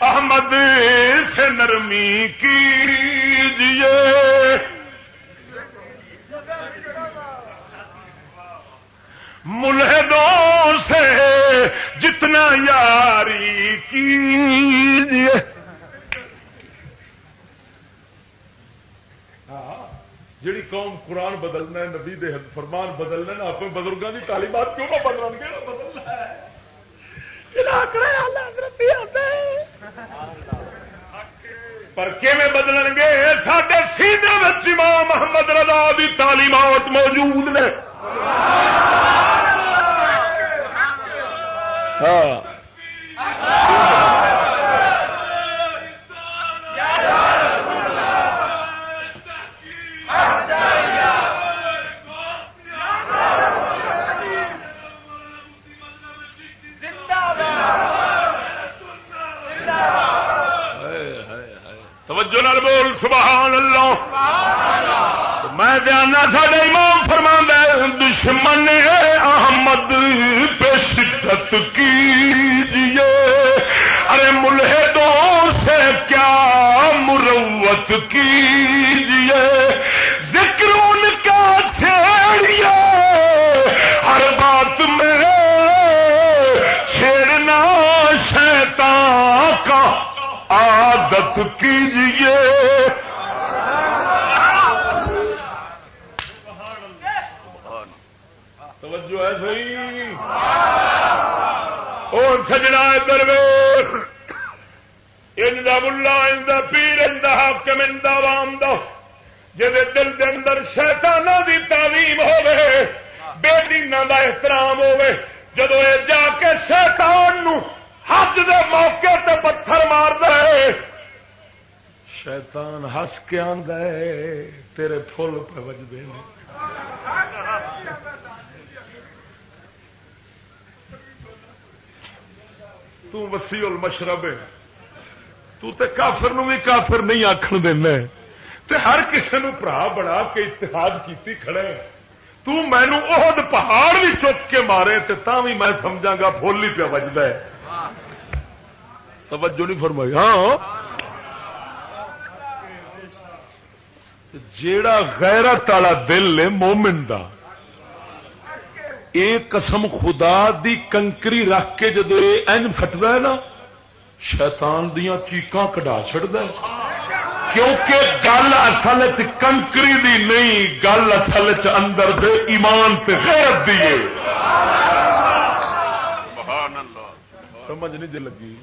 احمد سے نرمی کیجیے۔ ملحدوں سے جتنا یاری کیجیے۔ ہاں، جیڑی قوم قرآن بدلنا ہے، نبی دے فرمان بدلنا ہے اپنے بزرگوں کی تعلیمات کیوں نہ بدل گے؟ بدلنا ہے۔ پر کیون بدل گے؟ سڈے سیدے امام محمد رضا دی تعلیمات موجود نے۔ ہاں۔ سبحان اللہ. میں جانا ساڈے امام فرما دشمن احمد پہ شدت کیجیے۔ ارے ملحدوں سے کیا مروت کیجیے۔ ذکر ان کا چھیڑیے۔ ہر بات میں چھیڑنا شیطان کا عادت کیجیے۔ ہے صحیح اور سجنا درویش۔ اندا ملا اندا پیر اندا حاکم اندا عوام دا۔ جے دل دے اندر شیطاناں دی تعلیم ہوے بے دیناں دا احترام ہوے جدو یہ جا کے شیطان نو حج دے موقع تے پتھر مار دے شیطان ہس کے آد تیرے فل پہ بجتے ہیں تو وسیع المشرب ہے۔ تو تے کافر نو بھی کافر نہیں آخر دینا تے ہر کسی نو برا بڑا کے اتحاد کیتی کھڑے تو مینو عہد پہاڑ بھی چک کے مارے تے تا بھی میں سمجھا گا فل ہی پیا بجتا ہے۔ توجہ نہیں فرمائی۔ ہاں۔ جیڑا غیرت والا دل ہے مومن دا اے قسم خدا دی کنکری رکھ کے جدو این فٹتا ہے نا شیطان دیاں چیقاں کڈا چڑھتا ہے۔ کیونکہ گل اصل کنکری دی نہیں گل اصل اندر دے ایمان تے غیرت دی ہے۔ سمجھ نہیں دل لگی۔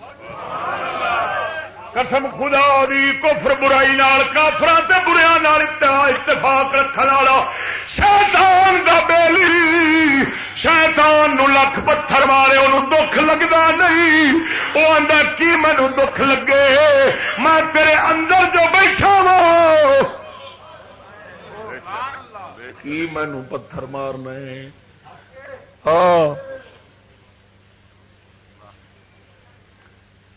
قسم خدا دی، کفر برائی نال کافر تے بریا نال اتفاق رکھنے والا شیطان دا بیلی۔ شیطان نو لکھ پتھر مارے انہوں دکھ لگتا نہیں۔ وہ اندر کی مینو دکھ لگے؟ میں تیرے اندر جو بیٹھا وا کی مینو پتھر مارنا ہاں۔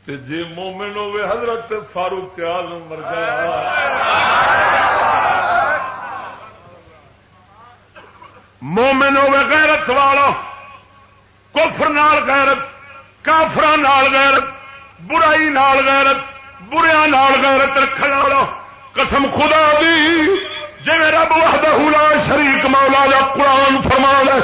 جی مومن ہوے حضرت فاروق آزم ورگا مومن ہوے غیرت والا، کفر نال غیرت کافر نال غیرت، برائی نال غیرت بریا نال غیرت رکھنے والا۔ قسم خدا دی جی رب وحدہ لا شریک مولا جا قرآن فرمان ہے،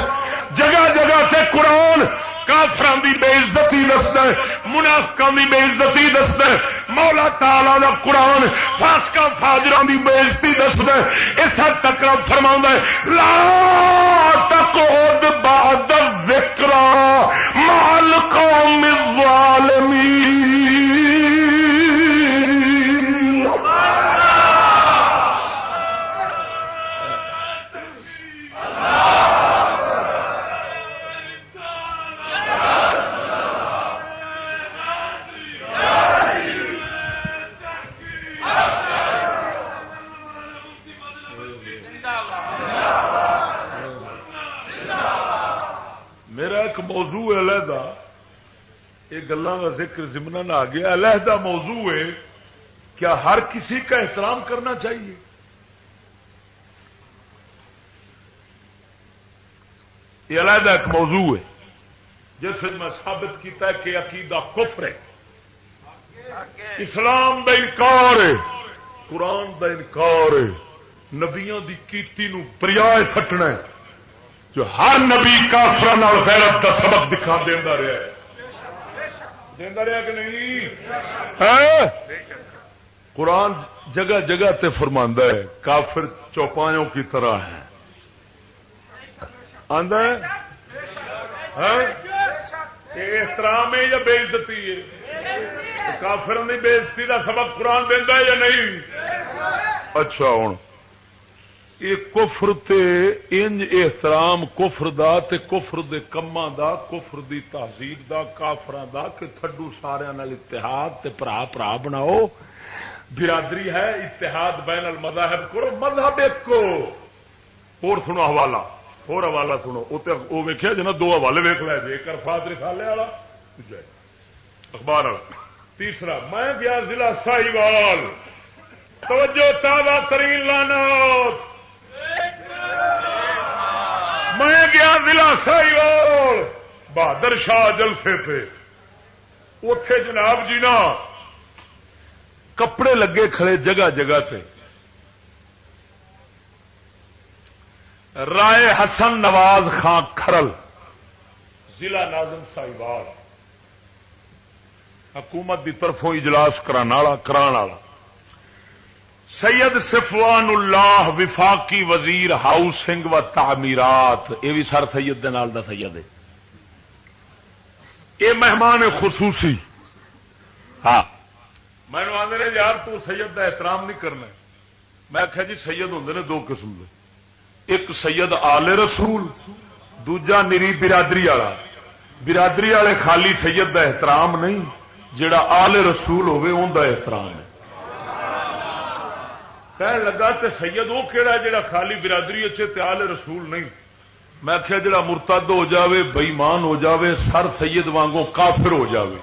جگہ جگہ تے قرآن کافران دی بے عزتی دستا ہے منافقان دی بے عزتی دستا ہے، مولا تعالی دا قرآن فاسقہ فاجران دی بے عزتی دستا ہے۔ اس حد تک رب فرماؤں ہے، لا تقعد بعد الذکر مال قوم الظالمین۔ ایک موضوع علیحدہ۔ یہ گلوں کا ذکر ضمن آ گیا۔ علیحدہ موضوع ہے کیا ہر کسی کا احترام کرنا چاہیے؟ یہ علیحدہ ایک موضوع ہے۔ جس میں ثابت کیتا ہے کہ عقیدہ کفر ہے۔ اسلام دا انکار ہے۔ قرآن دا انکار ہے۔ نبیا کی کیتی پریا سٹنا ہے۔ جو ہر نبی کافر غیرت کا سبق دکھا دینا رہا ہے۔ دینا رہا کہ نہیں؟ قرآن جگہ جگہ تے فرماندہ ہے کافر چوپایوں کی طرح ہے؟ آدھا احترام ہے یا بےزتی ہے۔ کافر نہیں بےزتی کا سبق قرآن دینا یا نہیں؟ اچھا ہوں یہ کفر تے انج احترام کفر دا تے کفر دے کما دا، کفر دی تہذیب دا کافران دا کہ تھڈو سارا اتحاد تے پرا پرا بناؤ۔ برادری ہے، اتحاد بین المذاہب کرو، مذہب ایک۔ کو اور سنو حوالہ، اور حوالہ سنو۔ وہ ویکیا جنا دو حوالے ویک لے جی کر فاد رسالے والا اخبار والا۔ تیسرا، میں گیا ضلع سائی وال توجہ تازہ ترین لانا میں گیا ضلع سائی وال بہادر شاہ جلسے پہ۔ اتے جناب جی نا، کپڑے لگے کھڑے جگہ جگہ تے۔ رائے حسن نواز خان کھرل، ضلع ناظم ساحیوال حکومت کی طرفوں اجلاس کرا سید سفوان اللہ وفاقی وزیر ہاؤسنگ و تعمیرات، یہ بھی سر سید دے نال دا سید ہے۔ یہ مہمان خصوصی۔ ہاں۔ میں آدھے یار، تو سید دا احترام نہیں کرنا۔ میں آخیا جی سید ہوں نے دو قسم کے ایک سید آل رسول، دوجا نری برادری والا۔ برادری والے خالی سید دا احترام نہیں جڑا آل رسول ہوے ان دا احترام ہے۔ کہنے لگا تے سید وہ کہڑا جڑا خالی برادری اچھے آل رسول نہیں؟ میں آخیا جڑا مرتد ہو جاوے، بئیمان ہو جاوے، سر سید وانگو کافر ہو جاوے۔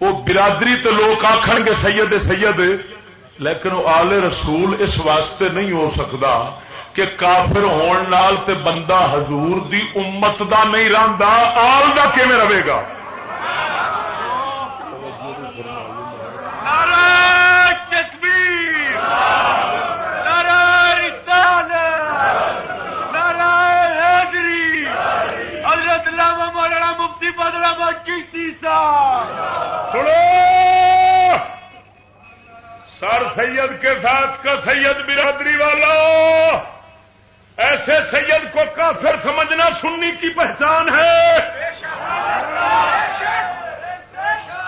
وہ برادری تو لوگ آخر گے سید سید، لیکن وہ آلے رسول اس واسطے نہیں ہو سکتا کہ کافر ہون نال تے بندہ حضور دی امت دا نہیں رہتا آل دا کیون رہے گا مفتی بدلا چیشتی سنو سر سید کے ساتھ کا سید برادری والا، ایسے سید کو کافر سمجھنا سننی کی پہچان ہے۔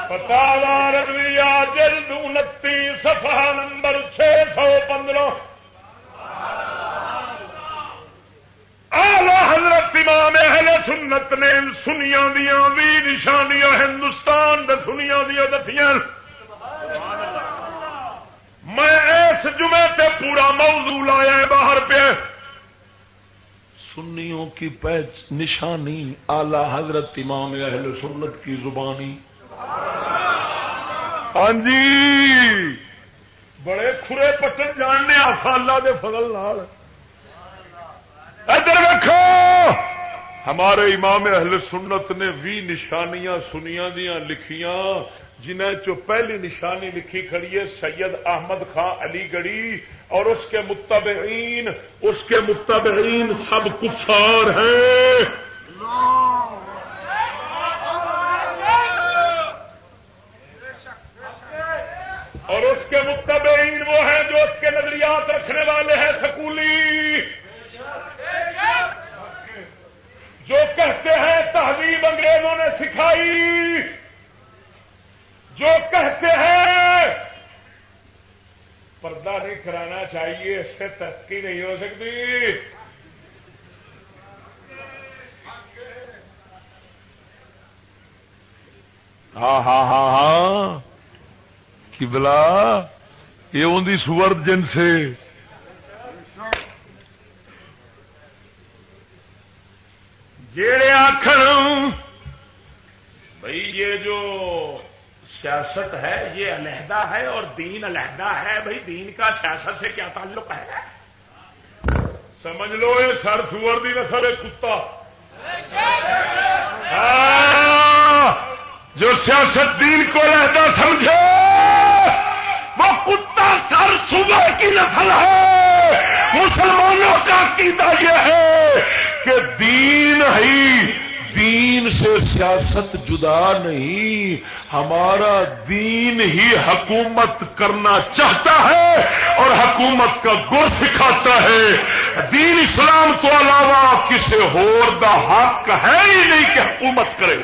پتا رویہ جلد انتیس، صفحہ نمبر چھ سو پندرہ۔ آلہ حضرت امام اہل سنت نے سنیا دیا بھی نشانیاں ہندوستان دے سنیا دیا دفیاں میں اس جمعے تے پورا موضوع لایا ہے باہر پہ۔ سنیوں کی پہچ نشانی آلہ حضرت امام اہل سنت کی زبانی۔ ہاں جی۔ بڑے کھرے پٹن جاننے آسا اللہ دے فضل نال۔ ادھر ویکو ہمارے امام اہل سنت نے بھی نشانیاں سنیا دیا لکھیاں۔ جنہیں چو پہلی نشانی لکھی کھڑی ہے، سید احمد خان علی گڑھی اور اس کے متبعین، اس کے متبعین سب کفار ہیں۔ اور اس کے متبعین وہ ہیں جو اس کے نظریات رکھنے والے ہیں، سکولی۔ جو کہتے ہیں، تہذیب انگریزوں نے سکھائی۔ جو کہتے ہیں، پردہ نہیں کرانا چاہیے، اس سے ترقی نہیں ہو سکتی۔ ہاں ہاں ہاں ہاں۔ کی بلا یہ ان سور جن سے۔ جڑے آخر بھائی یہ جو سیاست ہے، یہ علیحدہ ہے اور دین علیحدہ ہے۔ بھائی دین کا سیاست سے کیا تعلق ہے؟ سمجھ لو یہ سر سور دی نسل ہے، کتا۔ ہاں، جو سیاست دین کو علیحدہ سمجھے، وہ کتا سر صبح کی نسل ہے۔ مسلمانوں کا عقیدہ یہ ہے کہ دین ہی دین سے سیاست جدا نہیں، ہمارا دین ہی حکومت کرنا چاہتا ہے اور حکومت کا گر سکھاتا ہے۔ دین اسلام تو علاوہ کسی ہور دا حق ہے ہی نہیں کہ حکومت کرے۔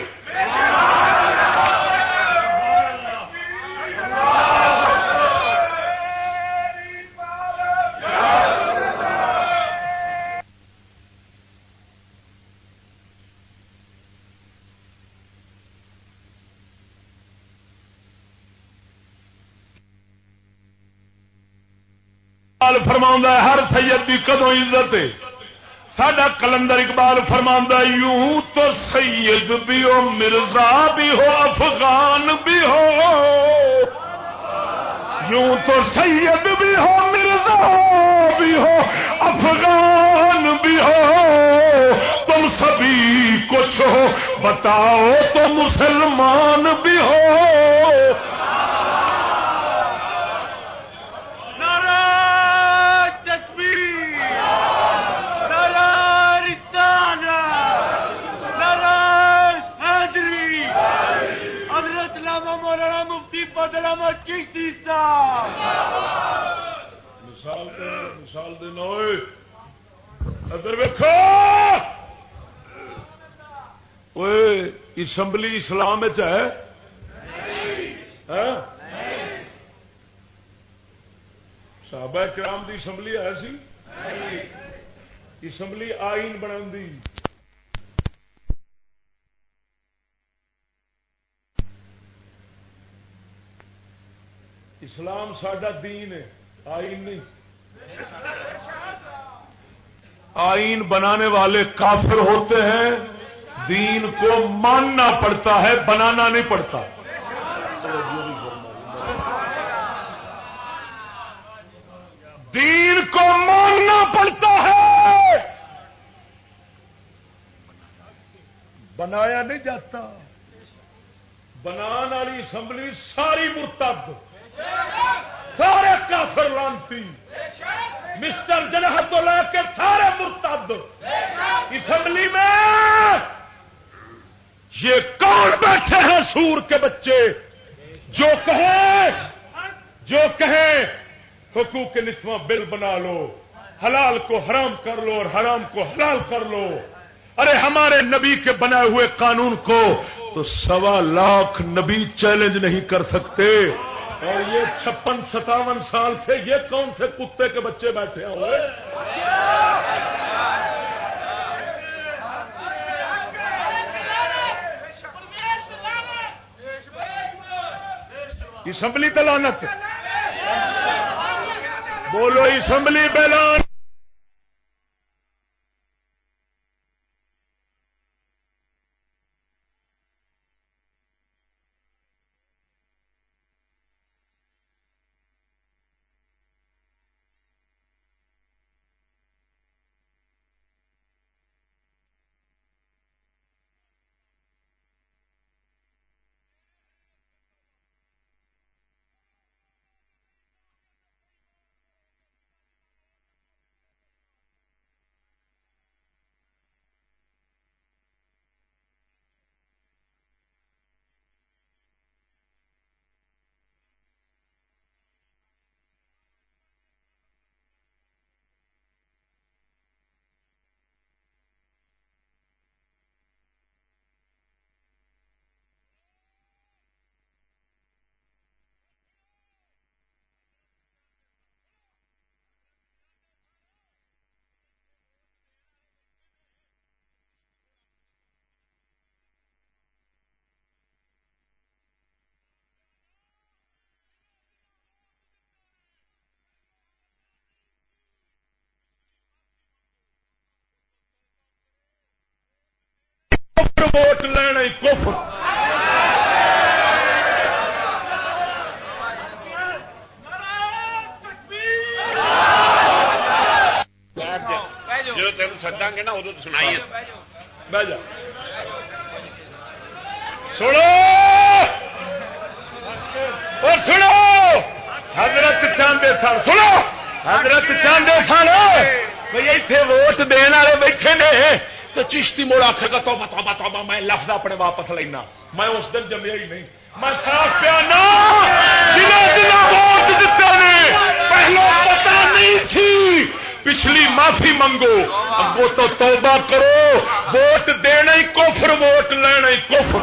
فرما ہر سید کی کدو عزت سڈا کلندر اقبال فرما یوں تو سید بھی ہو، مرزا بھی ہو، افغان بھی ہو۔ یوں تو سید بھی ہو، مرزا بھی ہو، افغان بھی ہو۔ تم سبھی کچھ ہو، بتاؤ تو مسلمان بھی ہو۔ مثال مثال دینا ادھر ویکو اسمبلی اسلام ہے؟ ہاں؟ صحابہ کرام دی اسمبلی ہے سی؟ اسمبلی آئین بنا اسلام سڈا دین ہے، آئین نہیں۔ آئین بنانے والے کافر ہوتے ہیں، دین کو ماننا پڑتا ہے، بنانا نہیں پڑتا۔ دین کو ماننا پڑتا ہے۔ بنایا نہیں جاتا۔ بنانے والی اسمبلی ساری مرتب سارے کافر لانتی۔ مسٹر جنہ تو لے کے سارے مرتد۔ اسمبلی میں یہ کون بیٹھے ہیں سور کے بچے؟ جو کہیں جو کہیں حقوق نسواں بل بنا لو، حلال کو حرام کر لو اور حرام کو حلال کر لو۔ ارے ہمارے نبی کے بنائے ہوئے قانون کو تو سوا لاکھ نبی چیلنج نہیں کر سکتے۔ اور یہ چھپن ستاون سال سے یہ کون سے کتے کے بچے بیٹھے ہوئے؟ اسمبلی تلانت بولو اسمبلی بلان ووٹ لینا کفر۔ جب تین سدا گے نا ادو سنائی بہ جا۔ سنو۔ اور سنو۔ حضرت چاندے سن۔ سنو۔ حضرت چاندے سن۔ بھائی اتنے ووٹ دن والے بیٹھے نے۔ تو چشتی موڑا آخر گا، توبہ توبہ توبہ، میں لفظ اپنے واپس لینا۔ میں اس دن جمیا ہی نہیں۔ میں صاف پیا جنہ جنہ ووٹ دیتے نے، پہلو پتا نہیں تھی۔ پچھلی معافی منگو۔ وہ تو توبہ کرو۔ ووٹ دینا ہی کفر، ووٹ لینا ہی کفر۔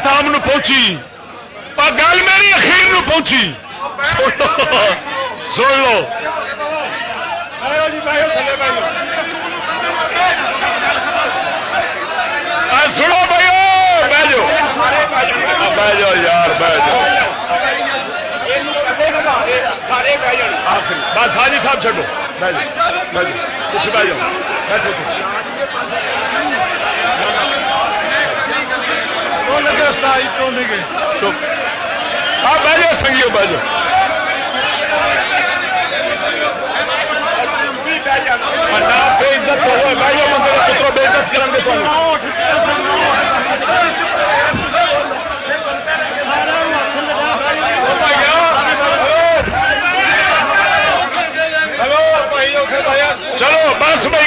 اختتام نو پہنچی۔ اور گل میری اخیر نو پہنچی۔ سن لو۔ سنو بھائی بہ جاؤ۔ بہ جاؤ یار بہ جاؤ۔ بس حاجی صاحب چڈو بہ جاؤ بہ جاؤ۔ کچھ بہ جاؤ۔ بیٹھو تم چپ۔ ہاں بہ جاؤ، سنگیو، بہ جاؤ۔ بے عزت ہوئے بہ جاؤ مندر پترو بے عزت کریں گے چلو، بس بھائی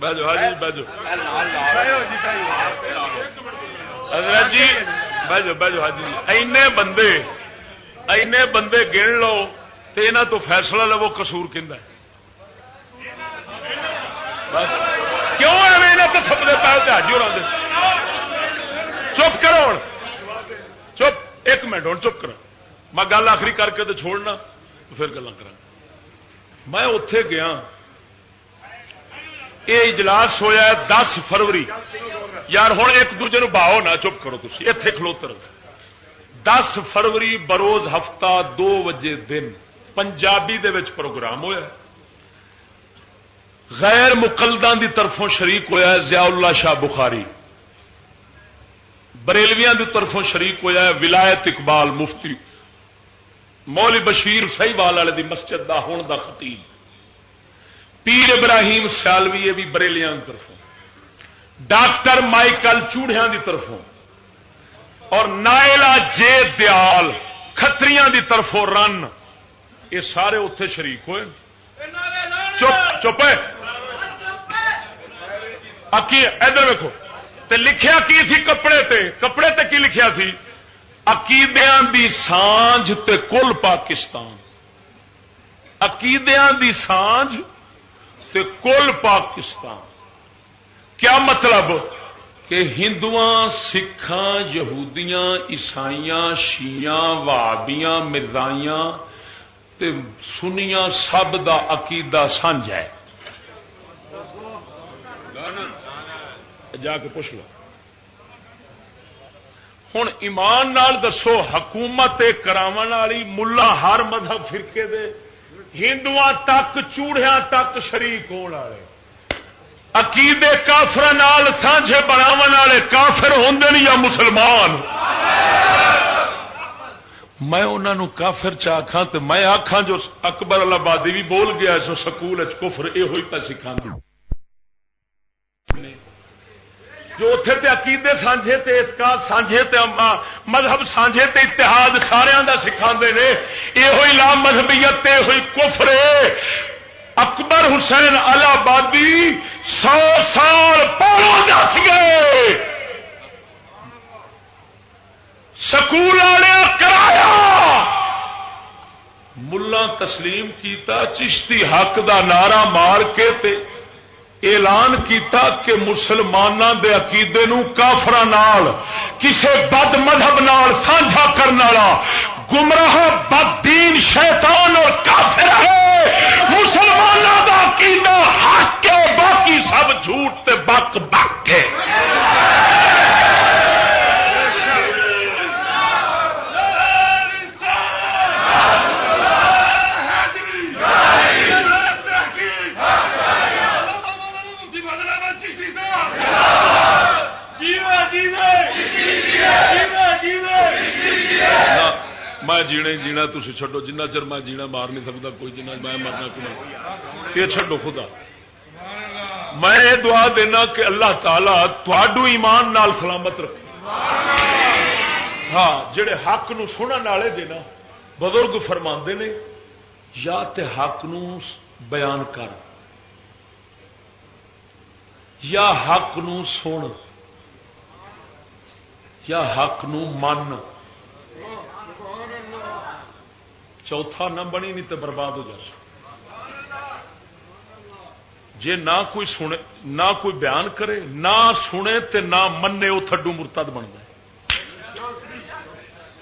دین بلا کے بہجو حاجی ہاں بہجو حضرت جی بہجو بہجو حاجی ہاں اینے بندے اینے بندے گن لو تو یہاں تو فیصلہ لو، قصور کہ بس۔ کیوں ایویں تو تھپنے پائے تو حاجی اور چپ کرو ہوں چپ۔ ایک منٹ ہوں چپ کرا میں گل آخری کر کے تو چھوڑنا پھر گلا کرا میں اتے گیا یہ اجلاس ہوا دس فروری۔ یار ہوں ایک دوجے نو نہ، چپ کرو تھی اتے کھلوتر۔ دس فروری بروز ہفتہ دو بجے دن۔ پنجابی دے وچ پروگرام ہوا غیر مقلدان دی طرفوں شریک ہوا ہے ضیاء اللہ شاہ بخاری۔ بریلویاں دی طرفوں شریک ہوا ہے ولایت اقبال مفتی۔ مولی بشیر سی والے دی مسجد دا ہون دا خطیب۔ پیر ابراہیم سیالوی یہ بھی بریلیاں طرفوں۔ ڈاکٹر مائیکل چوڑیاں دی طرفوں۔ اور نائلا جے دیال کتری دی طرفوں رن۔ یہ سارے اتے شریک ہوئے۔ چپ چپ ادھر ویکو لکھیا کی تھی کپڑے تے؟ کپڑے تے کی لکھیا تھی؟ عقیدیاں دی سانج تے کل پاکستان۔ عقیدیاں دی سانج تے کل پاکستان۔ کیا مطلب؟ کہ ہندو سکھان یہودیاں، عیسائیاں شیاں وابیاں مرزائیاں تے سنیا سب دا عقیدہ سانج ہے۔ جا کے پوچھ لو۔ ہوں ایمان نال دسو، حکومت کراو والی ملا ہر مذہب فرقے دے۔ ہندو تک چوڑیا تک شریک ہونے والے۔ عقیدے کافر سانجے بناو والے کافر ہوں یا مسلمان؟ میں انہوں کافر چاخا تو میں آخا جو اکبر آبادی بھی بول گیا سو سکول کفر یہ ہوئی پہ سکھا جو اتے تے عقیدے سانجے تے اعتقاد سانجے تے مذہب سانجے تے اتحاد سارا کا سکھا نے یہ ہوئی لا مذہبیت یہ ہوئی کفر اکبر حسین الہبادی سو سال پہلو دس گئے۔ سکول والے کرایا۔ ملا تسلیم کیتا، چشتی حق دا نعرہ مار کے تے اعلان کیتا کہ مسلمانوں دے عقیدے نو کافر کسے بد مذہب نال سانجا کرنے والا، گمراہ بد دین شیطان اور کافر ہے۔ مسلمانوں دا عقیدہ حق کے باقی سب جھوٹ تے بک بک کے میں جینے جینا تھی چڈو جنہ چر میں جینا مار نہیں سکتا، کوئی جنہ میں مرنا کو یہ چڈو خدا۔ میں یہ دعا دینا کہ اللہ تعالی تھوڑو ایمان نال سلامت رکھے۔ ہاں جڑے حق نو سنن والے دینا بزرگ فرما نے، یا تے حق نو بیان کر۔ یا حق نو سن۔ یا حق نو من؟ چوتھا نہ بنی نہیں تو برباد ہو جائے جی نہ کوئی سنے، نہ کوئی بیان کرے، نہ سنے تے نہ منے وہ تھڈو مرتد بن جائے۔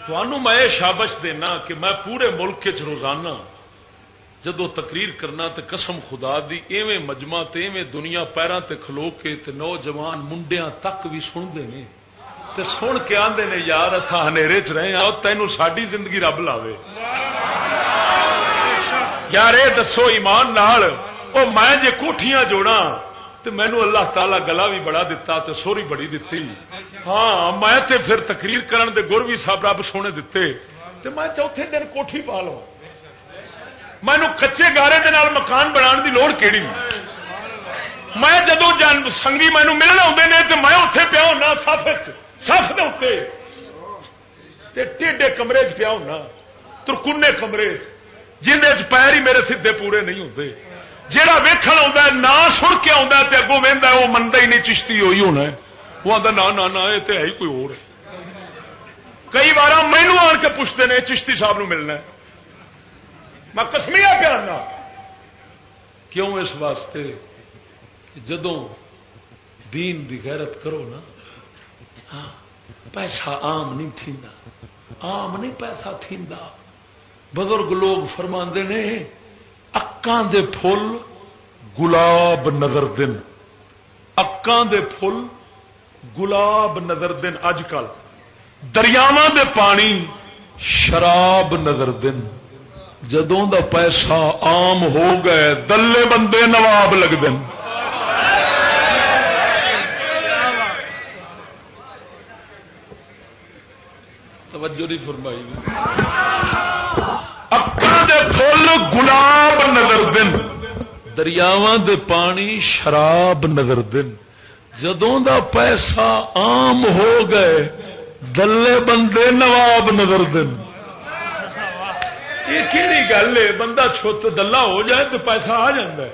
تو میں شابش دینا کہ میں پورے ملک چ روزانہ جدو تقریر کرنا تے قسم خدا دی، ایویں مجمع تے، ایویں دنیا پیروں تے کھلو کے تے نوجوان منڈیاں تک بھی سنتے ہیں۔ تے سن کے آدھے نے، یار اتنا ہیں ہاں، تینوں ساری زندگی رب لاوے. یار یہ دسو ایمان نال، او میں جے کوٹھیاں جوڑا تو مینو اللہ تعالی گلا بھی بڑا دتا تے سوری بڑی دتی۔ ہاں میں تے پھر تقریر کرن دے گر بھی سب رب سونے دیتے تو میں چوتھے دن کوٹھی پا لوا مینو کچے گارے دے نال مکان بنا دی لوڑ کیڑی؟ میں جدو جان سنگی مینو ملنے آتے ہیں تو میں اتے پیا ہونا سف سف دے ٹھڈے کمرے چ پیا ہونا، ترکنے کمرے۔ جن پیر ہی میرے سیدے پورے نہیں ہوتے جہاں ویکن آتا نہ سن کے آتا ہے اگوں وہدا وہ منتا ہی نہیں، چشتی ہوئی ہونا وہ آتا نہ نہ یہ تو ہے ہی کوئی اور۔ کئی بار مینو آن کے پوچھتے ہیں چشتی صاحب نو ملنا میں کسمیا پیارنا کیوں اس واسطے جدوں دین دی غیرت کرو نا ہاں پیسہ آم نہیں تھیندا۔ آم نہیں پیسہ تھیندا۔ بزرگ لوگ فرما نے اکان دے پھل گلاب نظر دن۔ اکان دے پھل گلاب نظر دن۔ اج کل دریاوا دے پانی شراب نظر دن۔ جدوں دا پیسہ عام ہو گئے، دلے بندے نواب لگ دن۔ توجہ نہیں فرمائی دے فل گلاب نظر دن۔ دریاواں دے پانی شراب نظر دن۔ جدوں دا پیسہ عام ہو گئے، دلے بندے نواب نظر دن۔ یہ کہڑی گل ہے؟ بندہ چھت دلہ ہو جائے تو پیسہ آ جائے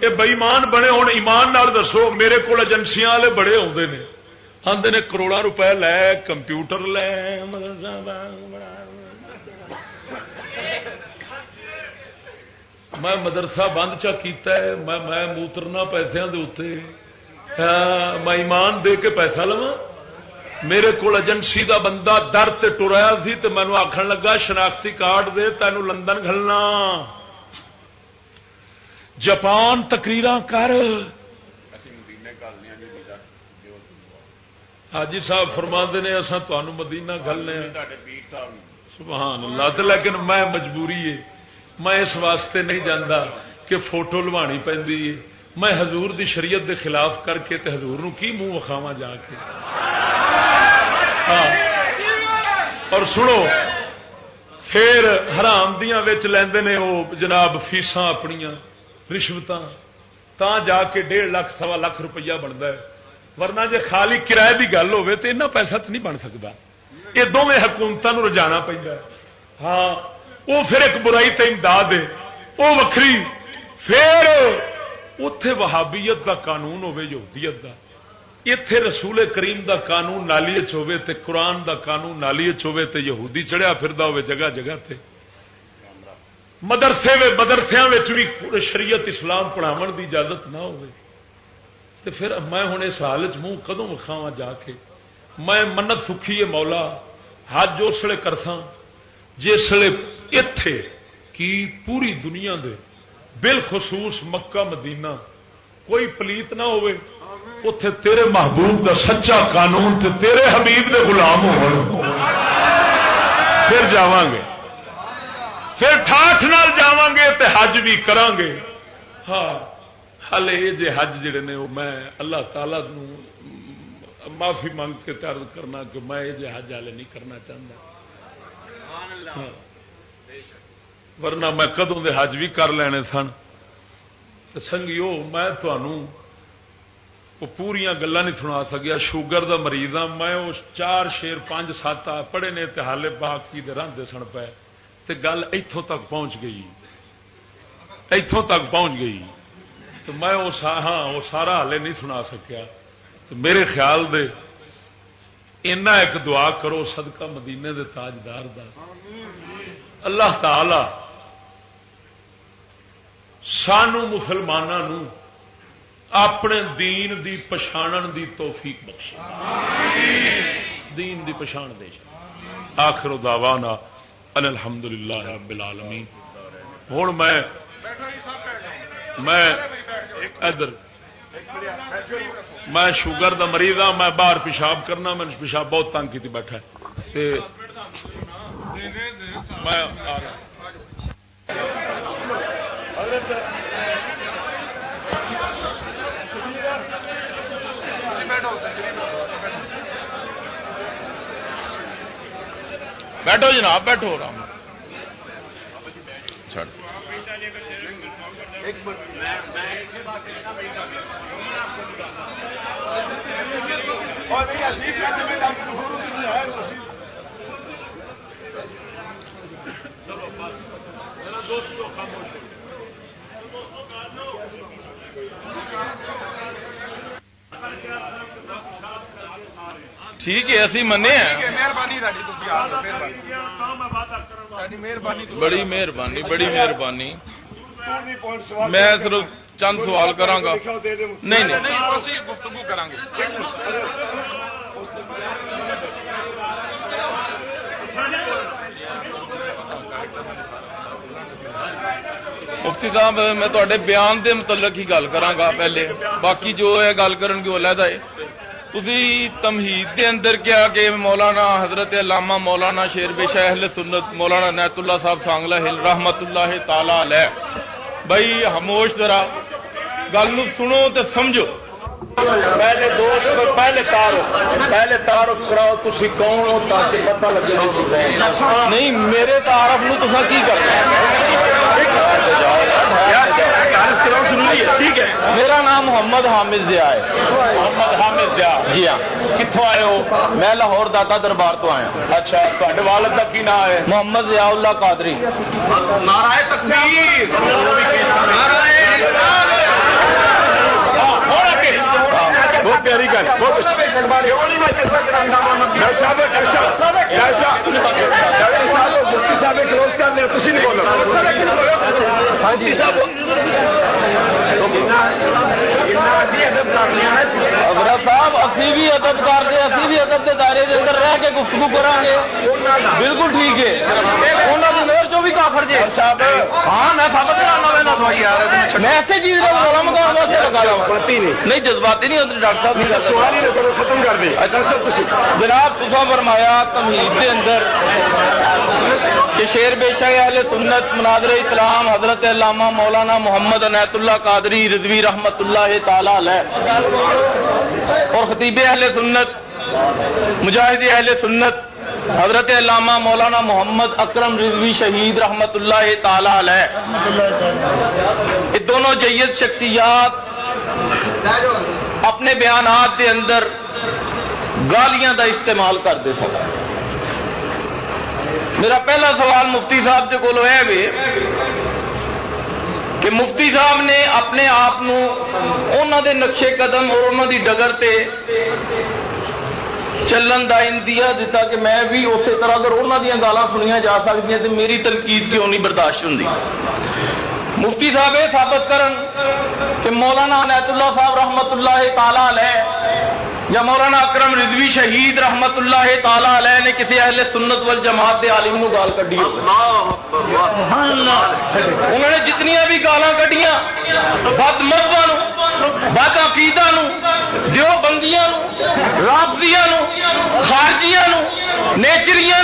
یہ بئیمان بنے ہوں ایمان نال دسو، میرے کو ایجنسیاں والے بڑے آتے ہیں آدھے نے کروڑا روپے لے کمپیوٹر لے میں مدرسہ بند چا کیتا ہے میں میں موترنا پیسوں کے اتنے میں ایمان دے کے پیسہ لوا میرے کو ایجنسی دا بندہ در ٹرایا سی تو مینو آخر لگا شناختی کارڈ دے تینوں لندن گلنا جاپان تقریر کر حاجی صاحب فرما نے اصا تمہوں مدینہ گلنے سبحان اللہ لیکن میں مجبوری ہے۔ میں اس واسطے نہیں جانا کہ فوٹو لوانی پہ میں حضور دی شریعت دے خلاف کر کے تے حضور نو کی منہ وکھاوا جا کے؟ ہاں۔ اور سنو پھر حرام دیا لیندے نے وہ جناب فیساں اپنی رشوت تا جا کے ڈیڑھ لاکھ سوا لاکھ روپیہ بنتا ہے۔ ورنہ جے خالی کرایہ کی گل ہو پیسہ تو نہیں بن سکتا یہ دونوں حکومتوں رجانا پہ ہاں وہ پھر ایک برائی امداد ہے۔ وہ وکری پھر اتے وہابیت کا قانون ہوتی اتے رسول کریم دا قانون نالی تے قرآن دا قانون نالی تے یہودی چڑھیا پھر جگہ جگہ تے۔ مدرسے مدرسیا بھی شریعت اسلام پڑھاو دی اجازت نہ ہو پھر میں ہوں اس حال چ منہ کدوں وکھاوا جا کے؟ میں منت سکھی ہے مولا، حج اسلے کرساں جسے اتے کی پوری دنیا دے بالخصوص مکہ، مدینہ، کوئی پلیت نہ ہوئے۔ اتے تیرے محبوب دا سچا قانون تے تیرے حبیب دے غلام ہو پھر جا گے پھر ٹھاٹ نال جا گے تے حج بھی کران گے ہاں۔ ہال یہ جے حج جڑے نے وہ میں اللہ تعالی نو معافی مانگ کے تیار کرنا کہ میں یہ جے حج والے نہیں کرنا چاہتا۔ ہاں۔ ورنہ میں کدوں دے حج بھی کر لینے سن۔ سنگیو میں پوریا گلا نہیں سنا سکیا۔ شوگر دا مریض ہاں میں اس چار شیر پانچ سات پڑھے نے ہالے باقی راندے سن پے۔ گل اتوں تک پہنچ گئی۔ اتوں تک پہنچ گئی۔ تو میں وہ ہاں وہ سارا ہالے نہیں سنا سکیا۔ تو میرے خیال دے، اینا ایک دعا کرو، صدقہ مدینے دے تاجدار دا۔ اللہ تعالی سانو مسلمانوں اپنے دین دی پچھان دی توفیق بخش دین دی پچھان دے۔ آخر دعوانا ان الحمد رب العالمین۔ ہوں میں میں ادھر میں شوگر دا مریض ہاں میں باہر پیشاب کرنا، میں پیشاب بہت تنگ کی بیٹھا میں بیٹھو جناب، بیٹھو، آرام۔ چھڑ ٹھیک ہے اسی منے ہیں۔ مہربانی مہربانی۔ بڑی مہربانی بڑی مہربانی۔ میں صرف چند سوال کرا گا نہیں۔ نہیں گفتگو کریں گے مفتی صاحب میں تے بیان دے متعلق ہی گل کرا گا پہلے۔ باقی جو ہے گل کرن کی علیحدہ ہے۔ تھی تمہید دے اندر کیا کہ مولانا حضرت علامہ مولانا شیر بے اہل سنت مولانا نیت اللہ صاحب سانگلہ ہل رحمت اللہ تعالی علیہ۔ بھائی خاموش ذرا گل سنو تے سمجھو۔ پہلے دوست پہلے تعارف پہلے تعارف کراؤ تھی کون ہو تاکہ پتہ لگے نہیں میرے تعارف نو تو کی کرنا میرا نام محمد حامد ضیاء ہے۔ محمد حامد ضیاء جی ہاں۔ کتوں آئے ہو؟ میں لاہور داتا دربار تو آیا۔ اچھا تے والد کا کی نام ہے؟ محمد ضیاء اللہ قادری تکبیر بہت پیاری گل صاحب کلوز کرنے تھی نہیں بولو ہاں جی۔ صاحب اسی بھی ادب کرتے اسی بھی ادب کے دائرے کے اندر رہ کے گفتگو کریں گے بالکل ٹھیک ہے۔ انہوں کی مہر چو بھی کافر جی؟ صاحب ہاں میں ثابت کرانا میں میں ایسے چیز کا بولا مقام واسطے لگا رہا نہیں۔ جذباتی نہیں ہوتے ڈاکٹر صاحب سوال ہی کرو ختم کر دیں۔ اچھا جناب تصا فرمایا تمہید کے اندر شیر بے اہل سنت مناظر اسلام حضرت علامہ مولانا محمد عنایت اللہ قادری رضوی رحمت اللہ تعالی علیہ اور خطیب اہل سنت، مجاہد اہل سنت، حضرت علامہ مولانا محمد اکرم رضوی شہید رحمت اللہ تعالی علیہ۔ یہ دونوں جید شخصیات اپنے بیانات کے اندر گالیاں دا استعمال کرتے سکتے میرا پہلا سوال مفتی صاحب کے کولو ہے بھی کہ مفتی صاحب نے اپنے آپ انہوں دے نقشے قدم اور انہوں دی ڈگر تے چلن کا دیا دیتا کہ میں بھی اسی طرح اگر انہوں دیا گالاں سنیا جا سکتی ہیں تو میری تنقید کیوں نہیں برداشت ہوں مفتی صاحب یہ ثابت کرن کہ مولانا عنایت اللہ صاحب رحمت اللہ تعالی علیہ یا مولانا اکرم رضوی شہید رحمت اللہ تعالی علیہ نے کسی اہل سنت وال جماعت عالم نو گال کھی انہوں نے جتنی بھی گالاں کھیاں بد مذہب بد عقیدہ دیو بندیاں رابطیاں خارجیاں نیچریاں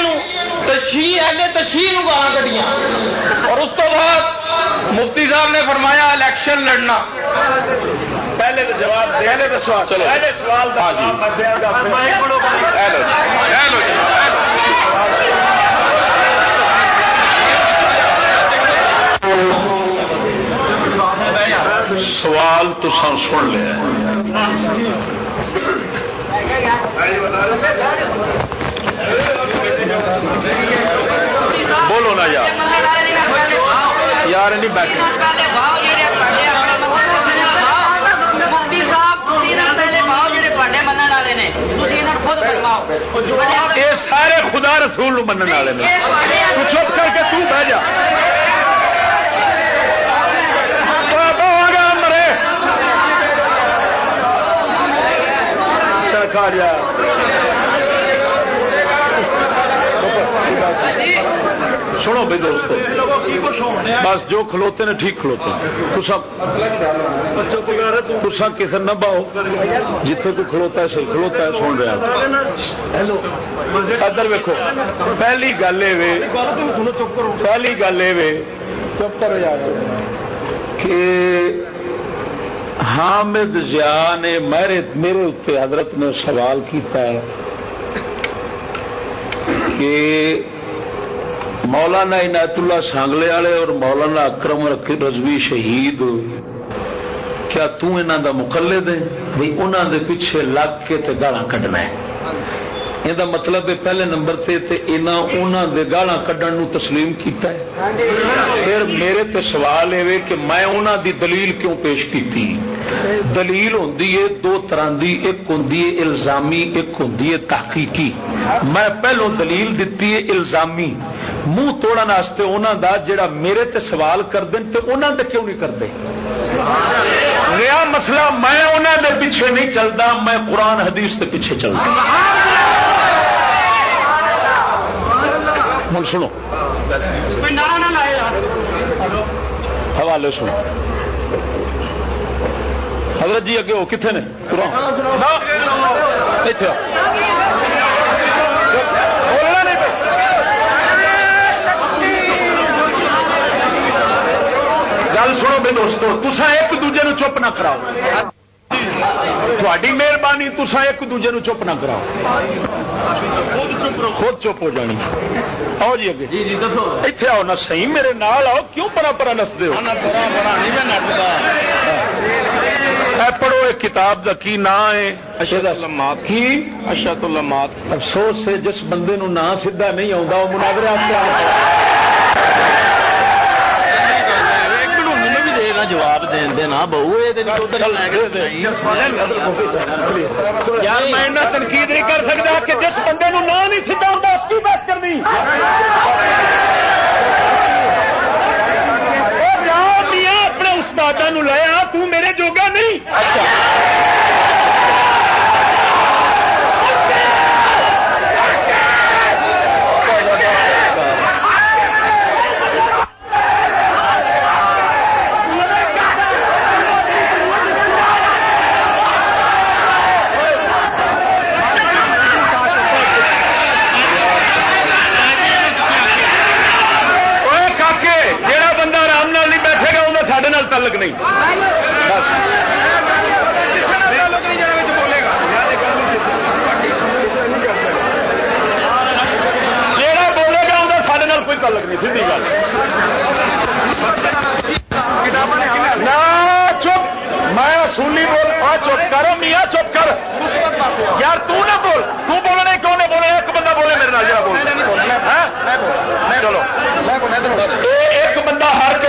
تشہیر اہل تشہیر گالاں کھیاں اور اس تو بعد مفتی صاحب نے فرمایا الیکشن لڑنا۔ پہلے تو جواب پہلے تو سوال۔ چلو۔ پہلے سوال ہاں جی۔ سوال تو سن لیا۔ بولو نا یار۔ یار نہیں بیٹھ یہ سارے خدا رسول من والے تو چپ کر کے تو بہ جا۔ مرے۔ کھا جا سنو بھائی دوستو بس جو کھلوتے نے ٹھیک کھلوتے تسا کسی نہ باؤ جتھے تو کھلوتا ہے صحیح کھلوتا ہے، سن رہا ادھر ویکو پہلی گل یہ پہلی گل یہ چپ کہ حامد ضیاء نے میرے میرے اتنے حضرت نے سوال کیتا ہے کہ مولانا عنایت اللہ سانگلے والے اور مولانا اکرم رضوی شہید، کیا تنا دا مقلد ہے بھائی انہوں دے پیچھے لگ کے گالا کڈنا ہے۔ یہ مطلب ہے پہلے نمبر تے تے دے گالا کڈن نو تسلیم کیتا ہے۔ پھر میرے تے سوال یہ کہ میں انہوں دی دلیل کیوں پیش کی دلیل ہوں دو طرح دی، ایک ہوں الزامی، ایک ہوں تحقیقی۔ میں پہلو دلیل دیتی ہے الزامی۔ منہ توڑن واسطے انہوں دا جڑا میرے تے سوال کر دیں تے انہوں دے کیوں نہیں کرتے نیا مسئلہ میں انہوں دے پیچھے نہیں چلتا میں قرآن حدیث کے پیچھے چلتا ہوں سنو۔ حوالے سنو۔ حضرت جی اگے ہو کتنے نے؟ گل سنو دوستو تسا ایک دوجے نو چپ نہ کراؤ۔ تھوڑی مہربانی تسا ایک دوجے نو چپ نہ کراؤ۔ خود چپ ہو جانی۔ آؤ جی اگے۔ جی جی اتنے آؤ نہ صحیح میرے نال آؤ۔ کیوں پرا پرا نستے ہو؟ پڑھو ایک کتاب کا کی نام ہے؟ کی؟ اشد المات افسوس ہے جس بندے نو نام سیدھا نہیں آتا وہ مناظرے جواب دینا بہو یار میں تنقید نہیں کر سکتا کہ جس بندے نو نام نہیں سیدھا ہوتا اس کی بات کرنی۔ اپنے استاد لایا تو میرے جوگا نہیں اچھا تعلق نہیں جہاں بولے گا انہیں سارے کوئی تعلق نہیں سی گل چپ میں سونی بول آ چپ کرو میاں چپ کر یار تو نہ بول تو بولنے کیوں نہیں بولے ایک بندہ بولے میرے نال بول چلو ایک بندہ ہار کے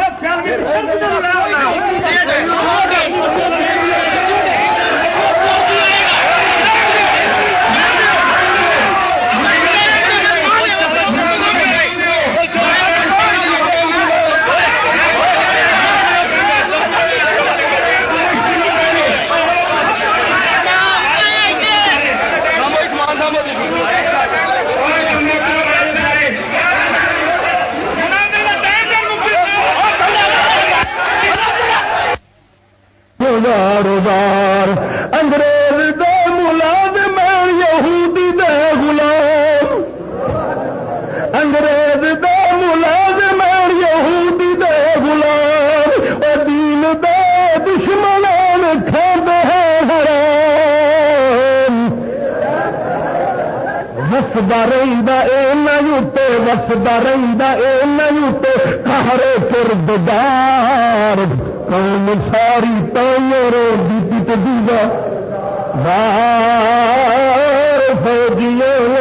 ਨਾਲ ਵੀ ਫਰਕ ਚੱਲ ਰਿਹਾ ਹੈ ਇਹ ਜਿਹੜਾ ਹੋ ਗਿਆ کاروبار انگریز دے ملازم یہودی دے غلام۔ انگریز دے ملازم یہودی دے غلام۔ او دین دے دشمنان کھاد ہے حرام۔ وسدا رہندا اے نیوتے وسدا رہندا اے نیوتے کہرے پھر بدار قوم ساری تیرے دیتی تو دیوا بار فوجیوں